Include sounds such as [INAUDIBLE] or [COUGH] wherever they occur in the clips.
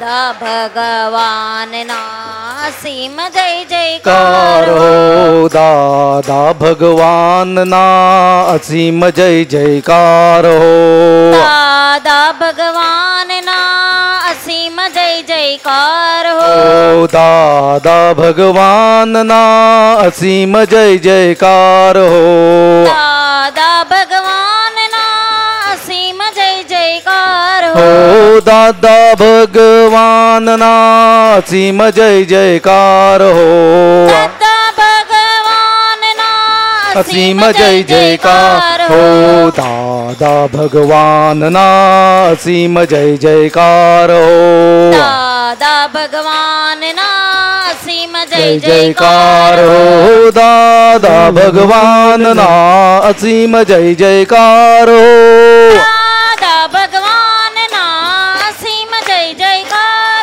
દાદા ભગવાનના સીમ જય જયકારો કારો દાદા ભગવાનના અસીમ જય જયકારો દાદા ભગવાનના અસીમ જય જયકારો દાદા ભગવાનના અસીમ જય જયકારો દાદા ભગવાનના હો દાદા ભગવાનના અસીમ જય જયકાર હો. અસીમ જય જયકાર હો. દાદા ભગવાનના અસીમ જય જયકાર હો. દાદા ભગવાનના અસીમ જય જય જયકાર જયકાર હો. દાદા ભગવાનના અસીમ જય જયકાર હો.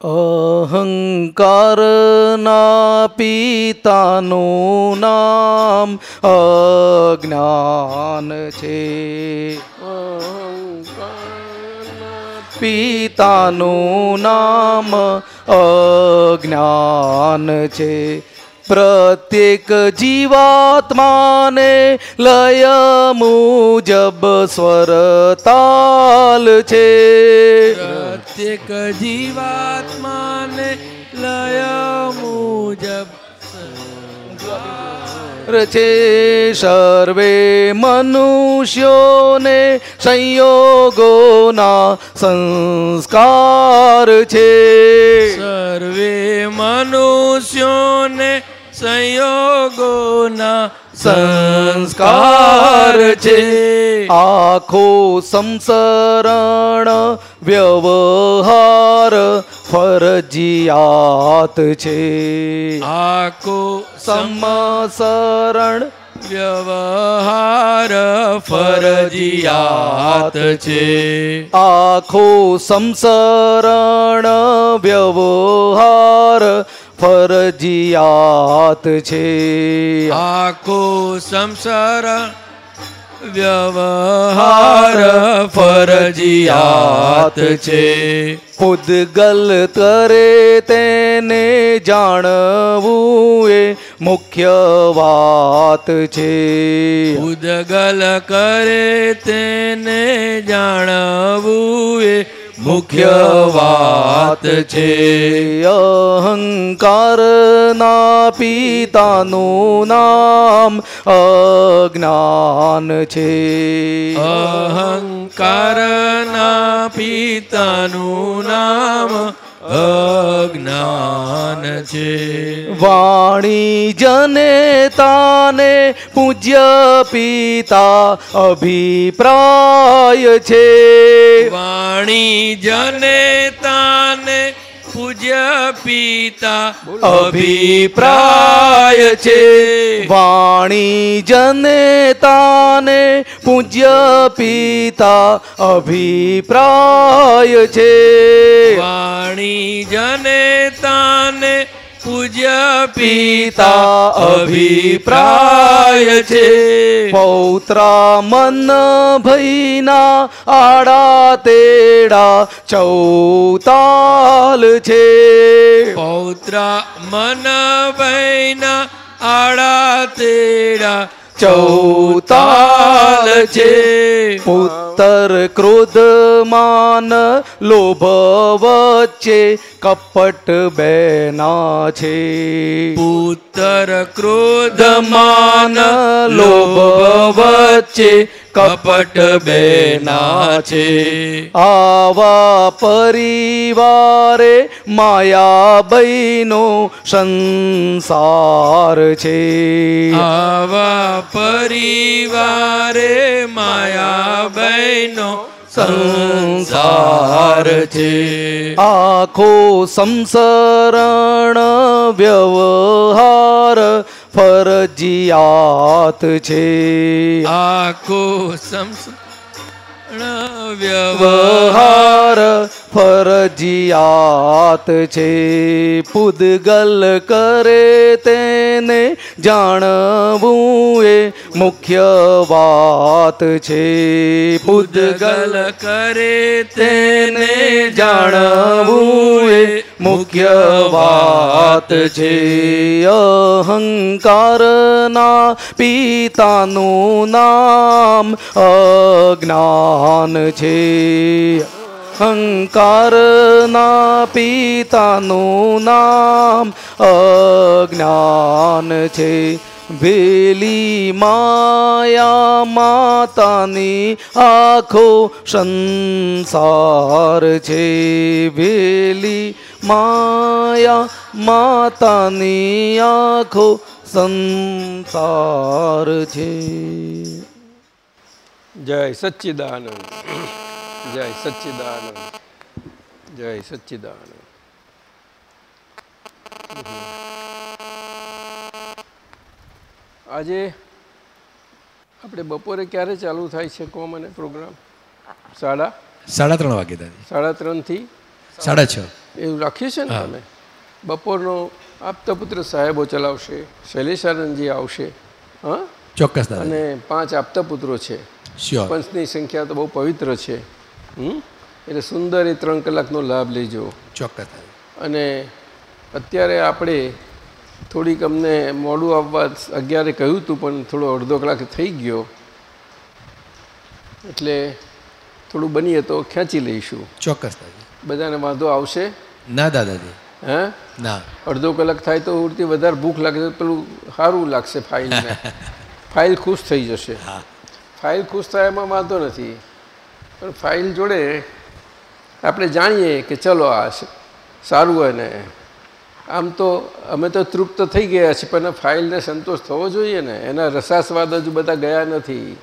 અહંકારના પિતાનું નામ અજ્ઞાન છે. પિતાનું નામ અજ્ઞાન છે. પ્રત્યેક જીવાત્માને લય મુજબ સ્વરતાલ છે. પ્રત્યેક જીવાત્માને લય મુજબ. છે સર્વે મનુષ્યોને સંયોગોના સંસ્કાર છે. સર્વે મનુષ્યોને સંયોગોના સંસ્કાર છે. આખો સંસરણ વ્યવહાર ફરજિયાત છે. આખો સમસરણ વ્યવહાર ફરજિયાત છે. આખો સંસરણ વ્યવહાર ફરજિયાત છે. આખો સંસાર વ્યવહાર ફરજિયાત છે. પૂદગલ કરે તેને જાણવું એ મુખ્ય વાત છે. ઉદગલ કરે તેને જાણવું એ મુખ્ય વાત છે અહંકારના પિતાનું નામ અજ્ઞાન છે. અહંકારના પિતાનું નામ અજ્ઞાન છે. વાણી જને તાને પૂજ્ય પિતા અભિપ્રાય છે. વાણી જને તાને પૂજ્ય પિતા અભિપ્રાય છે. વાણી જને તાને પૂજ્ય પિતા અભિપ્રાય છે. વાણી જને તાને પૂજ્ય પિતા અભિપ્રાય છે. પૌત્રા મન ભૈના આડા તેડા ચૌતાલ છે. પૌત્રા મન ભૈના આડા તેડા ચૌતાલ છે પુત્ર ક્રોધ માન લોભ વચ્ચે કપટ બેના છે. પુત્ર ક્રોધ માન લોભ વચ્ચે કપટ બેના છે આવા પરિવારે માયા બૈનો સંસાર છે. આવા પરિવારે માયા બહેનો સંસાર છે. આખો સંસરણ વ્યવહાર ફરજિયાત છે. આખો સંસાર વ્યવહાર વહાર ફરજિયાત છે. પૂદગલ કરે તેને જાણવું એ મુખ્ય વાત છે. પૂદગલ કરે તેને જાણવું એ મુખ્ય વાત છે, અહંકારના પિતાનું નામ અજ્ઞાન છે. અહંકારના પિતાનું નામ અજ્ઞાન છે. વેલી માયા માતાની આખો સંસાર છે. વેલી માયા માતાની આખો સંસાર છે. જય સચ્ચિદાનંદ. જય સચ્ચિદાનંદ. જય સચ્ચિદાનંદ. આજે આપણે બપોરે ક્યારે ચાલુ થાય છે કોમ મને પ્રોગ્રામ? સાડા? સાડા ત્રણ વાગે સાડા ત્રણથી સાડા છ. એવું રાખ્યું છે ને તમે? બપોરનો આપતા પુત્ર સાહેબો ચલાવશે શૈલેષાનંદજી આવશે હા? ચોક્કસ અને પાંચ આપતા પુત્રો છે પંચની સંખ્યા તો બહુ પવિત્ર છે. હમ? એટલે સુંદર એ ત્રણ કલાકનો લાભ લેજો. ચોક્કસ અને અત્યારે આપણે થોડીક અમને મોડું આવવા અગિયારે કહ્યું હતું પણ થોડો અડધો કલાક થઈ ગયો. એટલે થોડું બનીએ તો ખેંચી લઈશું. ચોક્કસ દાદી. બધાને વાંધો આવશે? ના દાદાજી. હે? ના. અડધો કલાક થાય તો ઉડતી વધારે ભૂખ લાગે તો પેલું સારું લાગશે ફાઇલને. [LAUGHS] ફાઇલ ખુશ થઈ જશે. હા. ફાઇલ ખુશ થાય એમાં વાંધો નથી. પણ ફાઇલ જોડે આપણે જાણીએ કે ચલો આ સારું હોય ને આમ તો અમે તો તૃપ્ત થઈ ગયા છીએ પણ ફાઇલને સંતોષ થવો જોઈએ ને. એના રસાસ્વાદ હજુ બધા ગયા નથી.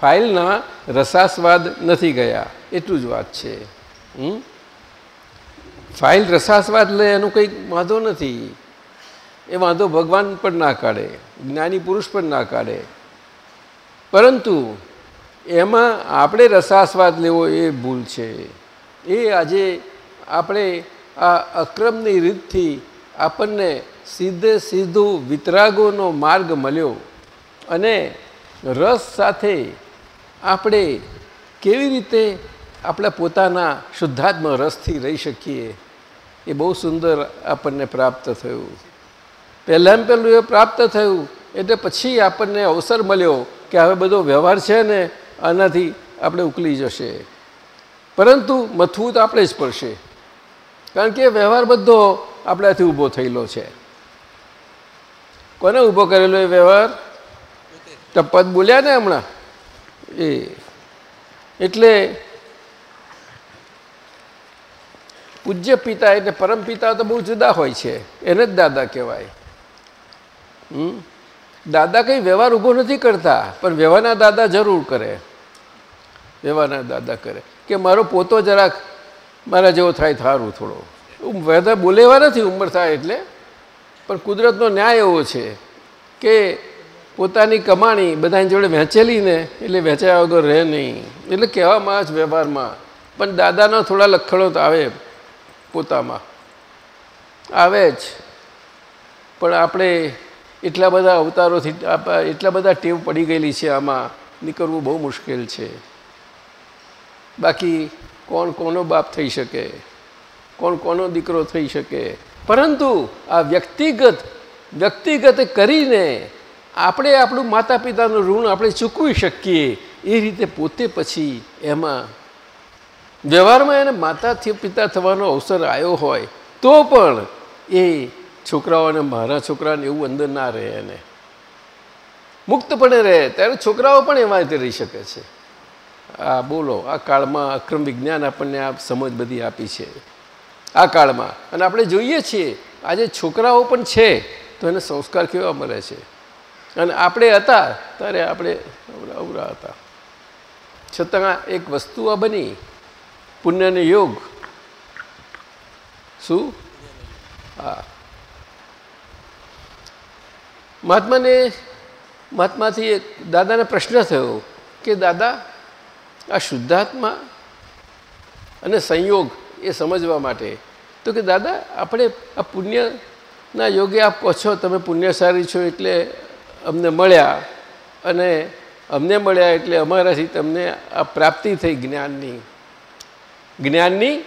ફાઇલના રસાસ્વાદ નથી ગયા. એટલું જ વાત છે? ફાઇલ રસાસ્વાદ લે એનું કંઈક વાંધો નથી. એ વાંધો ભગવાન પણ ના કાઢે, જ્ઞાની પુરુષ પણ ના કાઢે. પરંતુ એમાં આપણે રસાસ્વાદ લેવો એ ભૂલ છે. એ આજે આપણે આ અક્રમની રીતથી આપણને સીધે સીધું વિતરાગોનો માર્ગ મળ્યો અને રસ સાથે આપણે કેવી રીતે આપણા પોતાના શુદ્ધાત્મ રસથી રહી શકીએ. એ બહુ સુંદર આપણને પ્રાપ્ત થયું. પહેલાં પહેલું એ પ્રાપ્ત થયું, એટલે પછી આપણને અવસર મળ્યો કે હવે બધો વ્યવહાર છે ને, આનાથી આપણે ઉકલી જશે. પરંતુ મથવું તો આપણે જ પડશે. કારણ કે વ્યવહાર બધો આપણાથી ઊભો થયેલો છે. કોને ઊભો કરેલો એ વ્યવહાર? તો બોલ્યા ને હમણાં? એ. એટલે પૂજ્ય પિતા એટલે પરમ પિતા તો બહુ જુદા હોય છે. એને જ દાદા કહેવાય? દાદા કંઈ વ્યવહાર ઊભો નથી કરતા, પણ વ્યવહારના દાદા જરૂર કરે. વ્યવહારના દાદા કરે. કે મારો પોતો જરાક મારા જેવો થાય થારું થોડો. વેધા બોલેવા નથી ઉંમર થાય એટલે, પણ કુદરતનો ન્યાય એવો છે કે પોતાની કમાણી બધાની જોડે વહેંચેલી ને એટલે વહેંચ્યા વગર રહે નહીં. એટલે કહેવામાં આવે વ્યવહારમાં, પણ દાદાના થોડા લખણો તો આવે. પોતામાં. આવે જ. પણ આપણે એટલા બધા અવતારોથી એટલા બધા ટેવ પડી ગયેલી છે આમાં, નીકળવું બહુ મુશ્કેલ છે. બાકી કોણ કોનો બાપ થઈ શકે? કોણ કોનો દીકરો થઈ શકે? પરંતુ આ વ્યક્તિગત વ્યક્તિગત કરીને આપણે આપણું માતા પિતાનું ઋણ આપણે ચૂકવી શકીએ એ રીતે પોતે પછી એમાં વ્યવહારમાં એને માતાથી પિતા થવાનો અવસર આવ્યો હોય, તો પણ એ છોકરાઓને મારા છોકરાને એવું અંદર ના રહે એને. મુક્તપણે રહે, ત્યારે છોકરાઓ પણ એવા રીતે રહી શકે છે. આ બોલો, આ કાળમાં અક્રમ વિજ્ઞાન આપણને આ સમજ બધી આપી છે. આ કાળમાં. અને આપણે જોઈએ છીએ, આજે છોકરાઓ પણ છે, તો એને સંસ્કાર કેવા મળે છે? અને આપણે હતા, ત્યારે આપણે અવરા હતા. છતાં એક વસ્તુ આ બની પુણ્ય અને યોગ. શું? હા. મહાત્માને, મહાત્માથી એક દાદાને પ્રશ્ન થયો કે, દાદા, આ શુદ્ધાત્મા અને સંયોગ એ સમજવા માટે. તો કે, દાદા, આપણે આ પુણ્યના યોગે આપ કહો છો, તમે પુણ્યશાળી છો એટલે અમને મળ્યા અને અમને મળ્યા એટલે અમારાથી તમને આ પ્રાપ્તિ થઈ જ્ઞાનની. જ્ઞાનની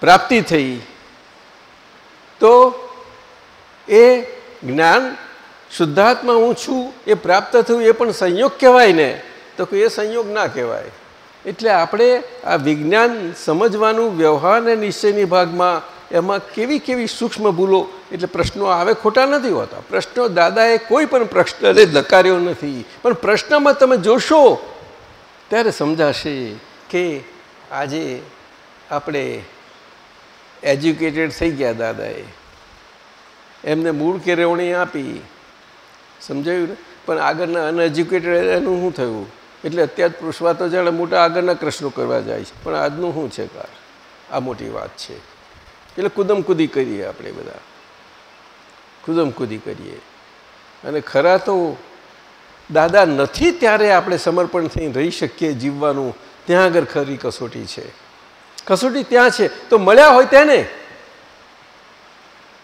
પ્રાપ્તિ થઈ. તો એ જ્ઞાન શુદ્ધાત્મા હું છું, એ પ્રાપ્ત થયું, એ પણ સંયોગ કહેવાય ને, તો કે એ સંયોગ ના કહેવાય. એટલે આપણે આ વિજ્ઞાન સમજવાનું, વ્યવહાર અને નિશ્ચયની ભાગમાં એમાં કેવી કેવી સૂક્ષ્મ ભૂલો, એટલે પ્રશ્નો આવે ખોટા નથી હોતા. પ્રશ્નો દાદાએ કોઈ પણ પ્રશ્નને નકાર્યો નથી. પણ પ્રશ્નમાં તમે જોશો, ત્યારે સમજાશે કે આજે આપણે એજ્યુકેટેડ થઈ ગયા દાદાએ. એમને મૂળ કેળવણી આપી. સમજાયું ને? પણ આગળના અનએજ્યુકેટેડ એનું શું થયું? એટલે અત્યારે પુરુષવા તો જાણે મોટા આગળના કૃષ્ણો કરવા જાય છે. પણ આજનું શું છે કાર આ મોટી વાત છે. એટલે કુદમ કુદી કરીએ આપણે બધા. કુદમ કુદી કરીએ. અને ખરા તો દાદા નથી ત્યારે આપણે સમર્પણ થઈને રહી શકીએ જીવવાનું ત્યાં આગળ ખરી કસોટી છે. કસોટી ત્યાં છે. તો મળ્યા હોય તેને.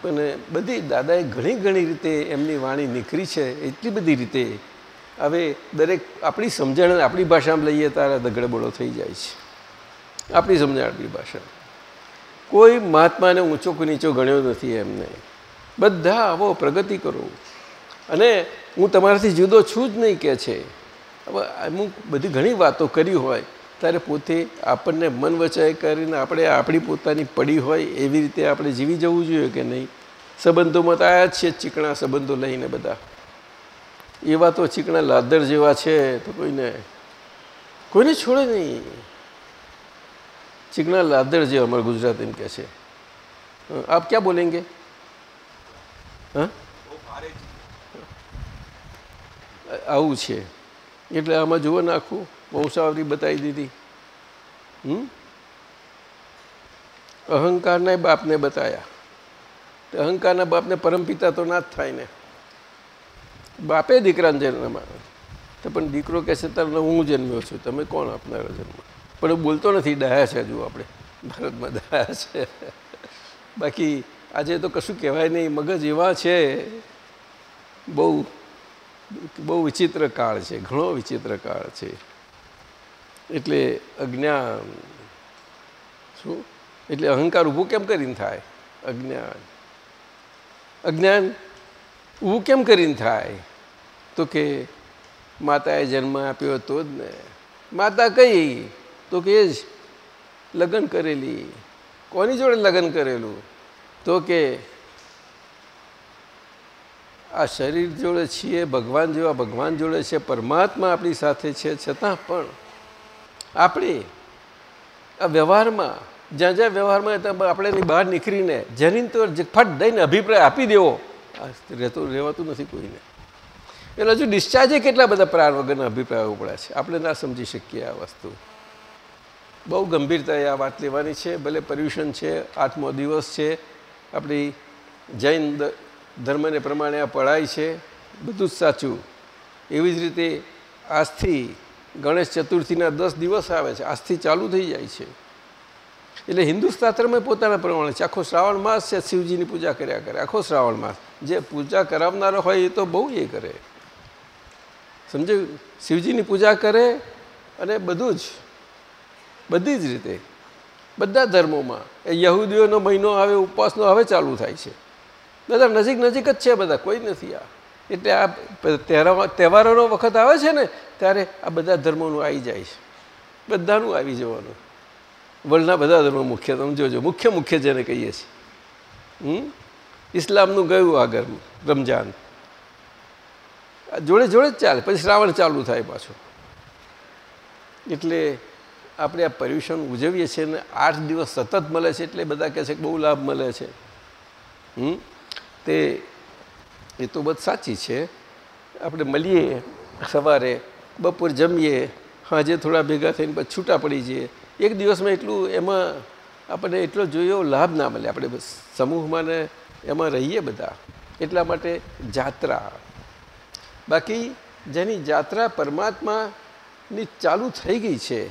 અને બધી દાદાએ ઘણી ઘણી રીતે એમની વાણી નીકળી છે. એટલી બધી રીતે. હવે દરેક આપણી સમજણ આપણી ભાષામાં લઈએ તારા દગડબડો થઈ જાય છે. આપણી સમજણ આપણી ભાષા કોઈ મહાત્માને ઊંચો નીચો ગણ્યો નથી એમને. બધા આવો પ્રગતિ કરો. અને હું તમારાથી જુદો છું જ નહીં કે છે. હવે અમુક બધી ઘણી વાતો કરી હોય. ત્યારે પોતે આપણને મન વચાય કરીને આપણે આપણી પોતાની પડી હોય એવી રીતે આપણે જીવી જવું જોઈએ કે નહીં? સંબંધોમાં તો જ છે ચીકણા સંબંધો લઈને બધા. એવા તો ચીકણા લાદર જેવા છે તો કોઈને કોઈને છોડે નહીં. ચીકણા લાદર જેવા અમારે ગુજરાતી કહે છે. આપ ક્યાં બોલેંગે? હા? આવું છે. એટલે આમાં જુઓ નાખું વંશાવરી બતાવી દીધી. હમ? અહંકારના બાપને બતાવ્યા તે અહંકારના બાપને પરમપિતા તો ના જ થાય ને. બાપે દીકરાને જન્મમાં તો પણ દીકરો કહે છે તારે હું જન્મ્યો છું, તમે કોણ આપનારો જન્મ પણ બોલતો નથી ડાયા છે હજુ આપણે. ભારતમાં ડાયા છે. બાકી આજે તો કશું કહેવાય નહીં. મગજ એવા છે, બહુ બહુ વિચિત્ર કાળ છે, ઘણો વિચિત્ર કાળ છે. એટલે અજ્ઞાન શું? એટલે અહંકાર ઊભું કેમ કરીને થાય? અજ્ઞાન. અજ્ઞાન ઊભું કેમ કરીને થાય? તો કે માતાએ જન્મ આપ્યો હતો જ ને. માતા કઈ? તો કે એ જ લગ્ન કરેલી. કોની જોડે લગ્ન કરેલું? તો કે આ શરીર જોડે છીએ, ભગવાન જેવા ભગવાન જોડે છે, પરમાત્મા આપણી સાથે છે, છતાં પણ આપણે આ વ્યવહારમાં, જ્યાં જ્યાં વ્યવહારમાં આપણે એની બહાર નીકળીને જેની તો ફટ દઈને અભિપ્રાય આપી દેવો. રહેતું, રહેવાતું નથી કોઈને. એટલે હજુ ડિસ્ચાર્જે કેટલા બધા પ્રાર વગરના અભિપ્રાયો પડ્યા છે? આપણે ના સમજી શકીએ આ વસ્તુ. બહુ ગંભીરતાએ આ વાત લેવાની છે. ભલે પર્યુષણ છે, આઠમો દિવસ છે, આપણી જૈન ધર્મને પ્રમાણે આ પઢાઈ છે, બધું જ સાચું. એવી જ રીતે આજથી ગણેશ ચતુર્થીના દસ દિવસ આવે છે. આજથી ચાલુ થઈ જાય છે. એટલે હિન્દુ શાસ્ત્રમાં પોતાના પ્રમાણે છે. આખો શ્રાવણ માસ છે, શિવજીની પૂજા કર્યા કરે. આખો શ્રાવણ માસ. જે પૂજા કરાવનારો હોય એ તો બહુ એ કરે. સમજે શિવજીની પૂજા કરે અને બધું જ, બધી જ રીતે. બધા ધર્મોમાં. એ યહૂદીઓનો મહિનો આવે, ઉપવાસનો હવે ચાલુ થાય છે. બધા નજીક નજીક જ છે બધા. કોઈ નથી આ. એટલે આ તહેવાર તહેવારોનો વખત આવે છે ને, ત્યારે આ બધા ધર્મોનું આવી જાય છે. બધાનું આવી જવાનું. વર્લ્ડના બધા ધર્મો મુખ્ય, તમે જોજો, મુખ્ય મુખ્ય જેને કહીએ છીએ. ઇસ્લામનું ગયું આગળ રમજાન જોડે જોડે જ ચાલે, પછી શ્રાવણ ચાલુ થાય પાછું. એટલે આપણે આ પર્યુષણ ઉજવીએ છીએ ને, આઠ દિવસ સતત મળે છે એટલે બધા કહે છે કે બહુ લાભ મળે છે. હમ? તે એ તો બધ સાચી છે. આપણે મળીએ સવારે, બપોર જમીએ સાંજે થોડા ભેગા થઈને પછી છૂટા પડી જઈએ. એક દિવસમાં એટલું એમાં આપણને એટલો જોયો લાભ ના મળે. આપણે સમૂહમાં ને એમાં રહીએ બધા. એટલા માટે જાત્રા. બાકી જેની જાત્રા પરમાત્માની ચાલુ થઈ ગઈ છે,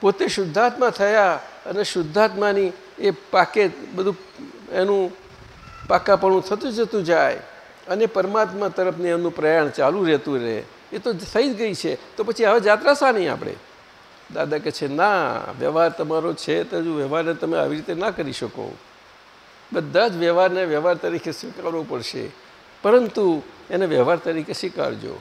પોતે શુદ્ધાત્મા થયા અને શુદ્ધાત્માની એ પાકે બધું એનું પાકાપણું થતું જતું જાય અને પરમાત્મા તરફની એમનું પ્રયાણ ચાલુ રહેતું રહે. એ તો થઈ જ ગઈ છે. તો પછી હવે જાત્રા શા નહીં આપણે? દાદા કહે છે, ના, વ્યવહાર તમારો છે તો હજુ વ્યવહારને તમે આવી રીતે ના કરી શકો. બધા જ વ્યવહારને વ્યવહાર તરીકે સ્વીકારવો પડશે. પરંતુ એને વ્યવહાર તરીકે સ્વીકારજો.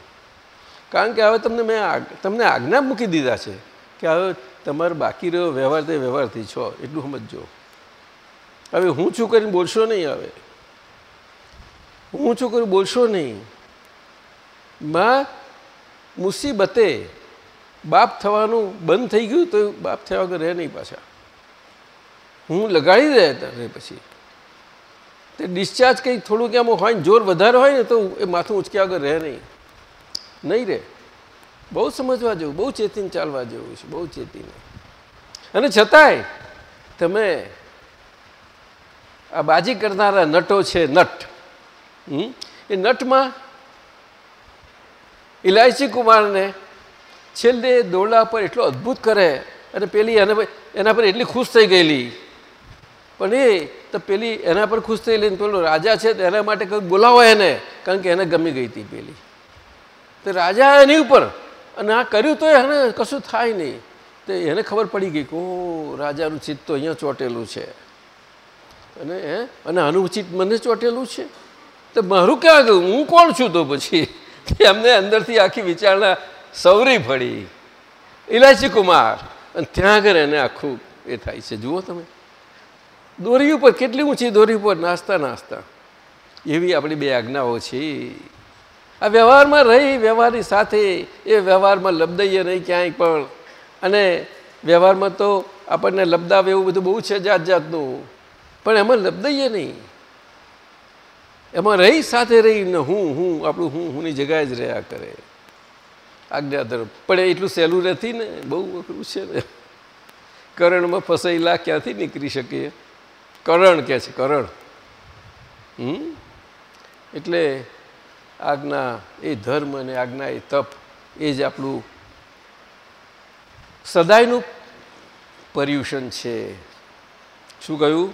કારણ કે હવે તમને મેં તમને આજ્ઞા મૂકી દીધા છે કે હવે તમારે બાકી રહ્યો વ્યવહાર તે વ્યવહારથી છો. એટલું સમજજો. હવે હું છું કરીને બોલશો નહીં હવે? હું છું કર્યું બોલશો નહીં. માં, મુસીબતે બાપ થવાનું બંધ થઈ ગયું તો બાપ થયા વગર રહે નહીં પાછા. હું લગાડી રહ્યા ત્યારે પછી. તે ડિસ્ચાર્જ કંઈક થોડુંક એમ હોય ને જોર વધારે હોય ને તો એ માથું ઉંચક્યા વગર રહે નહીં. નહીં રહે. બહુ સમજવા જેવું, બહુ ચેતીને ચાલવા જેવું છે, બહુ ચેતીને. અને છતાંય તમે આ બાજી કરનારા નટો છે નટ? એ નટમાં ઇલાયચી કુમારને છેલ્લે દોરડા પર એટલો અદ્ભુત કરે અને પેલી એને એના પર એટલી ખુશ થઈ ગયેલી. પણ એ તો પેલી એના પર ખુશ થઈ લઈને પેલો રાજા છે એના માટે કંઈક બોલાવો એને, કારણ કે એને ગમી ગઈ હતી પેલી. તો રાજા એની ઉપર અને આ કર્યું તો એને કશું થાય નહીં. તો એને ખબર પડી ગઈ કે ઓ રાજાનું ચિત્ત તો અહીંયા ચોટેલું છે. અને અને આનું ચિત્ત મને ચોટેલું છે? તો મારું ક્યાં ગયું હું કોણ છું તો પછી? એમને અંદરથી આખી વિચારણા સવરી ફળી ઇલાયચી કુમાર, અને ત્યાં આગળ એને આખું એ થાય છે. જુઓ તમે. દોરી ઉપર, કેટલી ઊંચી દોરી ઉપર નાસ્તા નાસ્તા. એવી આપણી બે આજ્ઞાઓ છે. આ વ્યવહારમાં રહી, વ્યવહારની સાથે, એ વ્યવહારમાં લબદઈએ નહીં ક્યાંય પણ. અને વ્યવહારમાં તો આપણને લબદાવે એવું બધું બહુ છે જાત જાતનું. પણ એમાં લબદઈએ નહીં. એમાં રહી સાથે રહીને હું હું, આપણું હું હુંની જગ્યાએ જ રહ્યા કરે. આજ્ઞા તરફ પણ એટલું સહેલું નથી ને, બહુ અઘરું છે ને. કરણમાં ફસાયેલા ક્યાંથી નીકળી શકીએ? કરણ કહે છે, કરણ. હમ? એટલે આજ્ઞા એ ધર્મ અને આજ્ઞા એ તપ, એ જ આપણું સદાયનું પર્યુષણ છે. શું કહ્યું?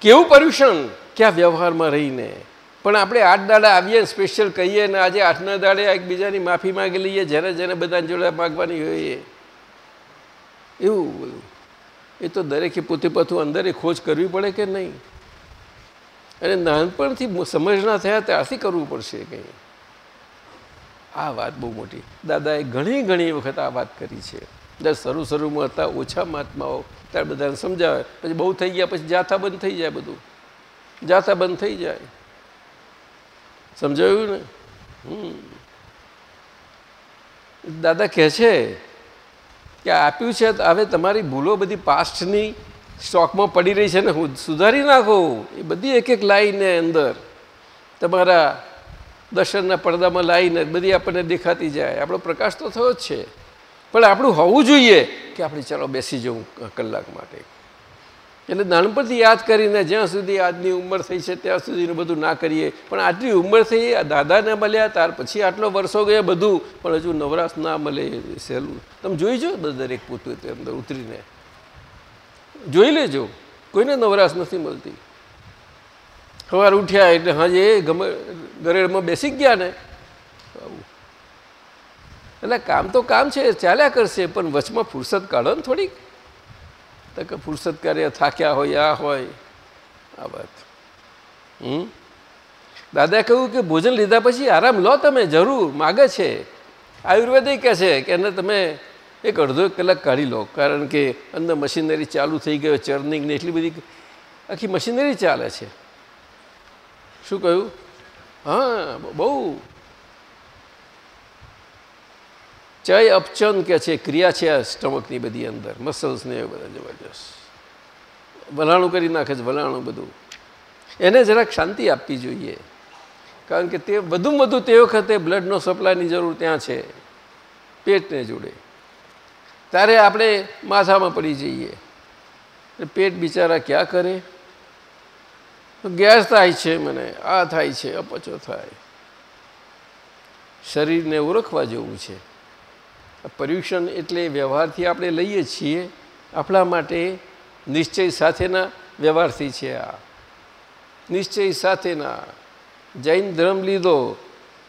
કેવું પર્યુષણ? ક્યાં વ્યવહારમાં રહીને? પણ આપણે આઠ દાડા આવીએ સ્પેશિયલ કહીએ ને આજે આઠના દાડે એકબીજાની માફી માગી લઈએ જ્યારે જ્યારે બધાને જોડે માગવાની હોય એવું બધું. એ તો દરેકે પોતે પોતું અંદર ખોજ કરવી પડે કે નહીં? અને નાનપણથી સમજના થયા ત્યારથી કરવું પડશે કંઈ. આ વાત બહુ મોટી. દાદાએ ઘણી ઘણી વખત આ વાત કરી છે. જ્યારે શરૂ શરૂમાં હતા ઓછા મહાત્માઓ ત્યારે બધાને સમજાવે. પછી બહુ થઈ ગયા, પછી જાથા બંધ થઈ જાય બધું. જાથા બંધ થઈ જાય. સમજાયું ને? દાદા કહે છે કે આપ્યું છે હવે તમારી ભૂલો બધી પાસ્ટની સ્ટોકમાં પડી રહી છે ને, હું સુધારી નાખો. એ બધી એક એક લાઈને અંદર તમારા દર્શનના પડદામાં લાવીને બધી આપણને દેખાતી જાય. આપણો પ્રકાશ તો થયો જ છે. પણ આપણું હોવું જોઈએ કે આપણે ચાલો બેસી જવું કલાક માટે. એટલે નાનપણથી યાદ કરીને જ્યાં સુધી આજની ઉંમર થઈ છે, ત્યાં સુધીનું બધું ના કરીએ. પણ આટલી ઉંમર થઈ, આ દાદાને મળ્યા, ત્યાર પછી આટલો વર્ષો ગયા બધું. પણ હજુ નવરાશ ના મળે સહેલું. તમે જોઈ જો દરેક પોતું તે અંદર ઉતરીને. જોઈ લેજો. કોઈને નવરાશ નથી મળતી. સવાર ઉઠ્યા એટલે હાજે ગમે, ગરેડમાં બેસી ગયા ને. આવું. એટલે કામ તો કામ છે, ચાલ્યા કરશે, પણ વચમાં ફુરસદ કાઢો થોડીક. તો કે ફુરસદ કરે થાક્યા હોય આ હોય આ વાત હમ દાદા કહ્યું કે ભોજન લીધા પછી આરામ લો તમે, જરૂર, માગે છે. આયુર્વેદિક કહે છે કે એને તમે એક અડધો એક કલાક કાઢી લો, કારણ કે અંદર મશીનરી ચાલુ થઈ ગયો ચર્નિંગ ને એટલી બધી આખી મશીનરી ચાલે છે. શું કહ્યું? હા, બહુ ચય અપચન કે છે, ક્રિયા છે આ સ્ટમકની બધી અંદર મસલ્સને એ બધા જબરજસ્ત. વલાણું કરી નાખે છે, વલાણું બધું. એને જરાક શાંતિ આપવી જોઈએ. કારણ કે તે વધુમાં વધુ તે વખતે બ્લડનો સપ્લાયની જરૂર ત્યાં છે, પેટને જોડે. ત્યારે આપણે માથામાં પડી જઈએ. પેટ બિચારા ક્યાં કરે? ગેસ થાય છે મને, આ થાય છે, અપચો થાય. શરીરને ઓળખવા જેવું છે. પર્યુષણ એટલે વ્યવહારથી આપણે લઈએ છીએ, આપણા માટે નિશ્ચય સાથેના વ્યવહારથી છે આ. નિશ્ચય સાથેના. જૈન ધર્મ લીધો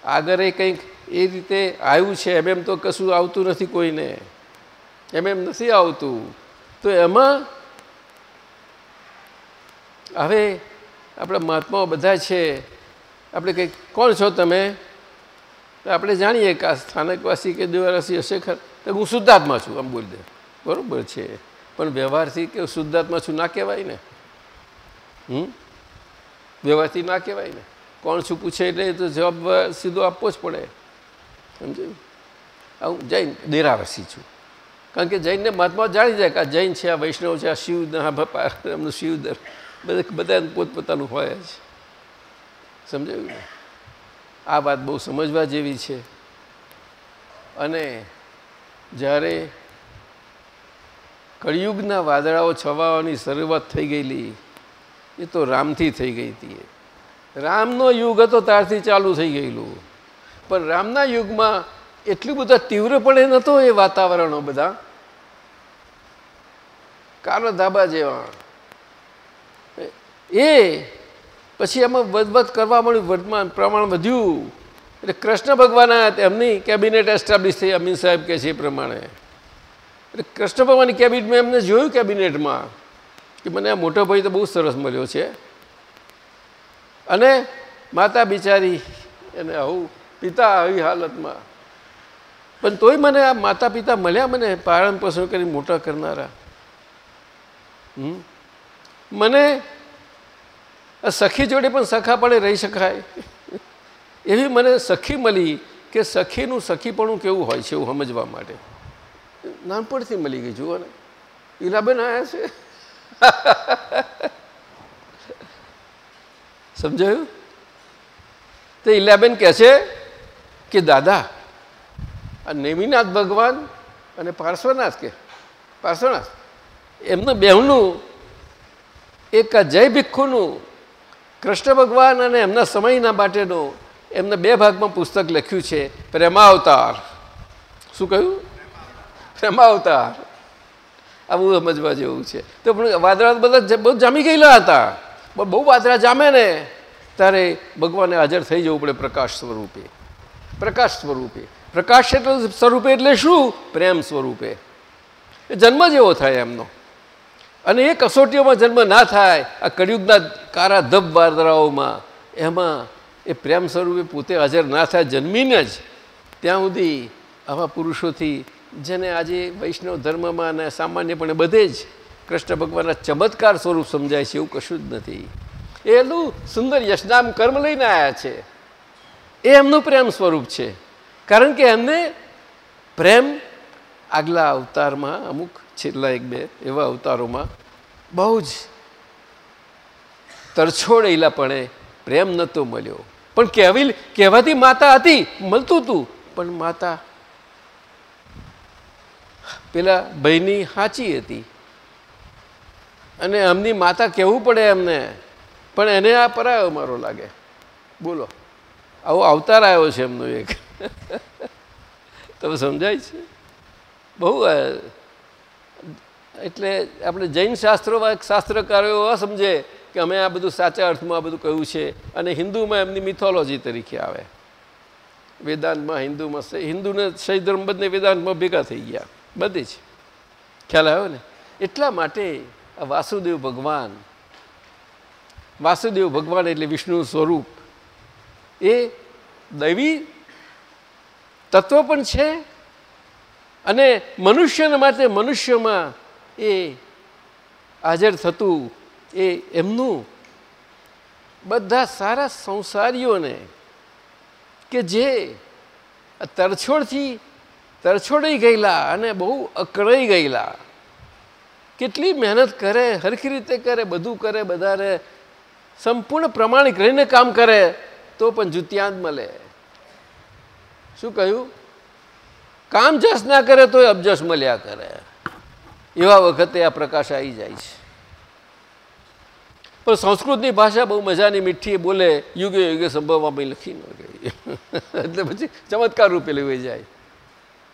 આગળ કંઈક એ રીતે આવ્યું છે, એમ એમ તો કશું આવતું નથી કોઈને. એમ એમ નથી આવતું. તો એમાં હવે આપણા મહાત્માઓ બધા છે, આપણે કંઈક, કોણ છો તમે? આપણે જાણીએ કે આ સ્થાનકવાસી કે દેવાવાસી હશે ખર તો હું શુદ્ધાત્મા છું, આમ બોલી દે. બરાબર છે. પણ વ્યવહારથી કે શુદ્ધાત્મા છું ના કહેવાય ને? હમ? વ્યવહારથી ના કહેવાય ને? કોણ શું પૂછે એટલે તો જવાબ સીધો આપવો જ પડે. સમજાયું હું જૈન દેરાવાસી છું. કારણ કે જૈનને મહાત્મા જાણી જાય કે આ જૈન છે, આ વૈષ્ણવ છે, આ શિવ એમનું શિવદર બધા બધા પોતપોતાનું હોય જ. સમજાયું ને? આ વાત બહુ સમજવા જેવી છે. અને જ્યારે કળિયુગના વાદળાઓ છવાવાની શરૂઆત થઈ ગયેલી, એ તો રામથી થઈ ગઈ હતી. રામનો યુગ હતો ત્યારથી ચાલુ થઈ ગયેલું. પણ રામના યુગમાં એટલું બધા તીવ્રપણે નહોતો એ વાતાવરણો બધા. કાનો ધાબા જેવા. એ પછી એમાં વધવધ કરવા મળ્યું, વર્તમાન પ્રમાણ વધ્યું. એટલે કૃષ્ણ ભગવાન એમની કેબિનેટ એસ્ટાબ્લિશ થઈ, અમીન સાહેબ કહે છે એ પ્રમાણે. એટલે કૃષ્ણ ભગવાનની કેબિનેટમાં એમને જોયું કેબિનેટમાં કે મને આ મોટો ભાઈ તો બહુ સરસ મળ્યો છે. અને માતા બિચારી એને આવું પિતા આવી હાલતમાં. પણ તોય મને આ માતા પિતા મળ્યા મને પાલન પોષણ કરી મોટા કરનારા. હમ? મને સખી જોડે પણ સખાપણે રહી શકાય. એવી મને સખી મળી કે સખીનું સખીપણું કેવું હોય છે એવું સમજવા માટે. નાનપણથી મળી ગઈ, જુઓ ને. ઈલાબેન આવ્યા છે. સમજાયું? તો ઈલાબેન કહે છે કે, દાદા, આ નેમિનાથ ભગવાન અને પાર્શ્વનાથ કે, પાર્શ્વનાથ, એમનું બેહનું એક આ જય ભિક્ષુનું કૃષ્ણ ભગવાન અને એમના સમયના માટેનું એમને બે ભાગમાં પુસ્તક લખ્યું છે, પ્રેમાવતાર. શું કહ્યું? પ્રેમાવતાર. આવું સમજવા જેવું છે. તો પણ વાદળા બધા બહુ જામી ગયેલા હતા. બહુ વાદળા જામે ને, ત્યારે ભગવાને હાજર થઈ જવું પડે પ્રકાશ સ્વરૂપે. પ્રકાશ સ્વરૂપે. પ્રકાશ એટલે સ્વરૂપે એટલે શું? પ્રેમ સ્વરૂપે. જન્મ જેવો થાય એમનો. અને એ કસોટીઓમાં જન્મ ના થાય, આ કળિયુગના કારા ધબ બારદરાઓમાં એમાં એ પ્રેમ સ્વરૂપે પોતે હાજર ના થાય, જન્મીને જ ત્યાં સુધી આવા પુરુષોથી, જેને આજે વૈષ્ણવ ધર્મમાં અને સામાન્યપણે બધે જ કૃષ્ણ ભગવાનના ચમત્કાર સ્વરૂપ સમજાય છે એવું કશું જ નથી. એ એનું સુંદર યશનામ કર્મ લઈને આવ્યા છે. એ એમનું પ્રેમ સ્વરૂપ છે. કારણ કે એમને પ્રેમ આગલા અવતારમાં અમુક છેલ્લા એક બે એવા અવતારોમાં બહુ જ તરછોડેલાપણે પ્રેમ નહોતો મળ્યો. પણ કહેવી કહેવાતી માતા હતી, મળતું હતું પણ માતા પેલા ભાઈની સાચી હતી. અને એમની માતા કહેવું પડે એમને, પણ એને આ પરાયો મારો લાગે. બોલો, આવો અવતાર આવ્યો છે એમનો એક. [LAUGHS] તમે સમજાય છે? બહુ એટલે આપણે જૈન શાસ્ત્રોમાં શાસ્ત્રકારો એવા સમજે કે અમે આ બધું સાચા અર્થમાં આ બધું કહ્યું છે અને હિન્દુમાં એમની મિથોલોજી તરીકે આવે. વેદાંતમાં, હિન્દુમાં હિન્દુને શૈવ ધર્મ બધને વેદાંતમાં ભેગા થઈ ગયા. બધી જ. ખ્યાલ આવ્યો ને? એટલા માટે આ વાસુદેવ ભગવાન વાસુદેવ ભગવાન એટલે વિષ્ણુ સ્વરૂપ, એ દૈવી તત્વ પણ છે અને મનુષ્યને માટે મનુષ્યમાં એ હાજર થતું, એ એમનું બધા સારા સંસારીઓને કે જે તરછોડથી તરછોડાઈ ગયેલા અને બહુ અકળાઈ ગયેલા, કેટલી મહેનત કરે, હરખી રીતે કરે, બધું કરે બધારે સંપૂર્ણ પ્રમાણિક રહીને કામ કરે, તો પણ જુતિયાંત મળે. શું કહ્યું? કામ જસ ના કરે તો અબજસ મળ્યા કરે. એવા વખતે આ પ્રકાશ આવી જાય છે. પણ સંસ્કૃતની ભાષા બહુ મજાની, મીઠી, બોલે, યુગે યુગે સંભવમાં લખી ન ગઈ. એટલે પછી ચમત્કાર રૂપે લેવાઈ જાય.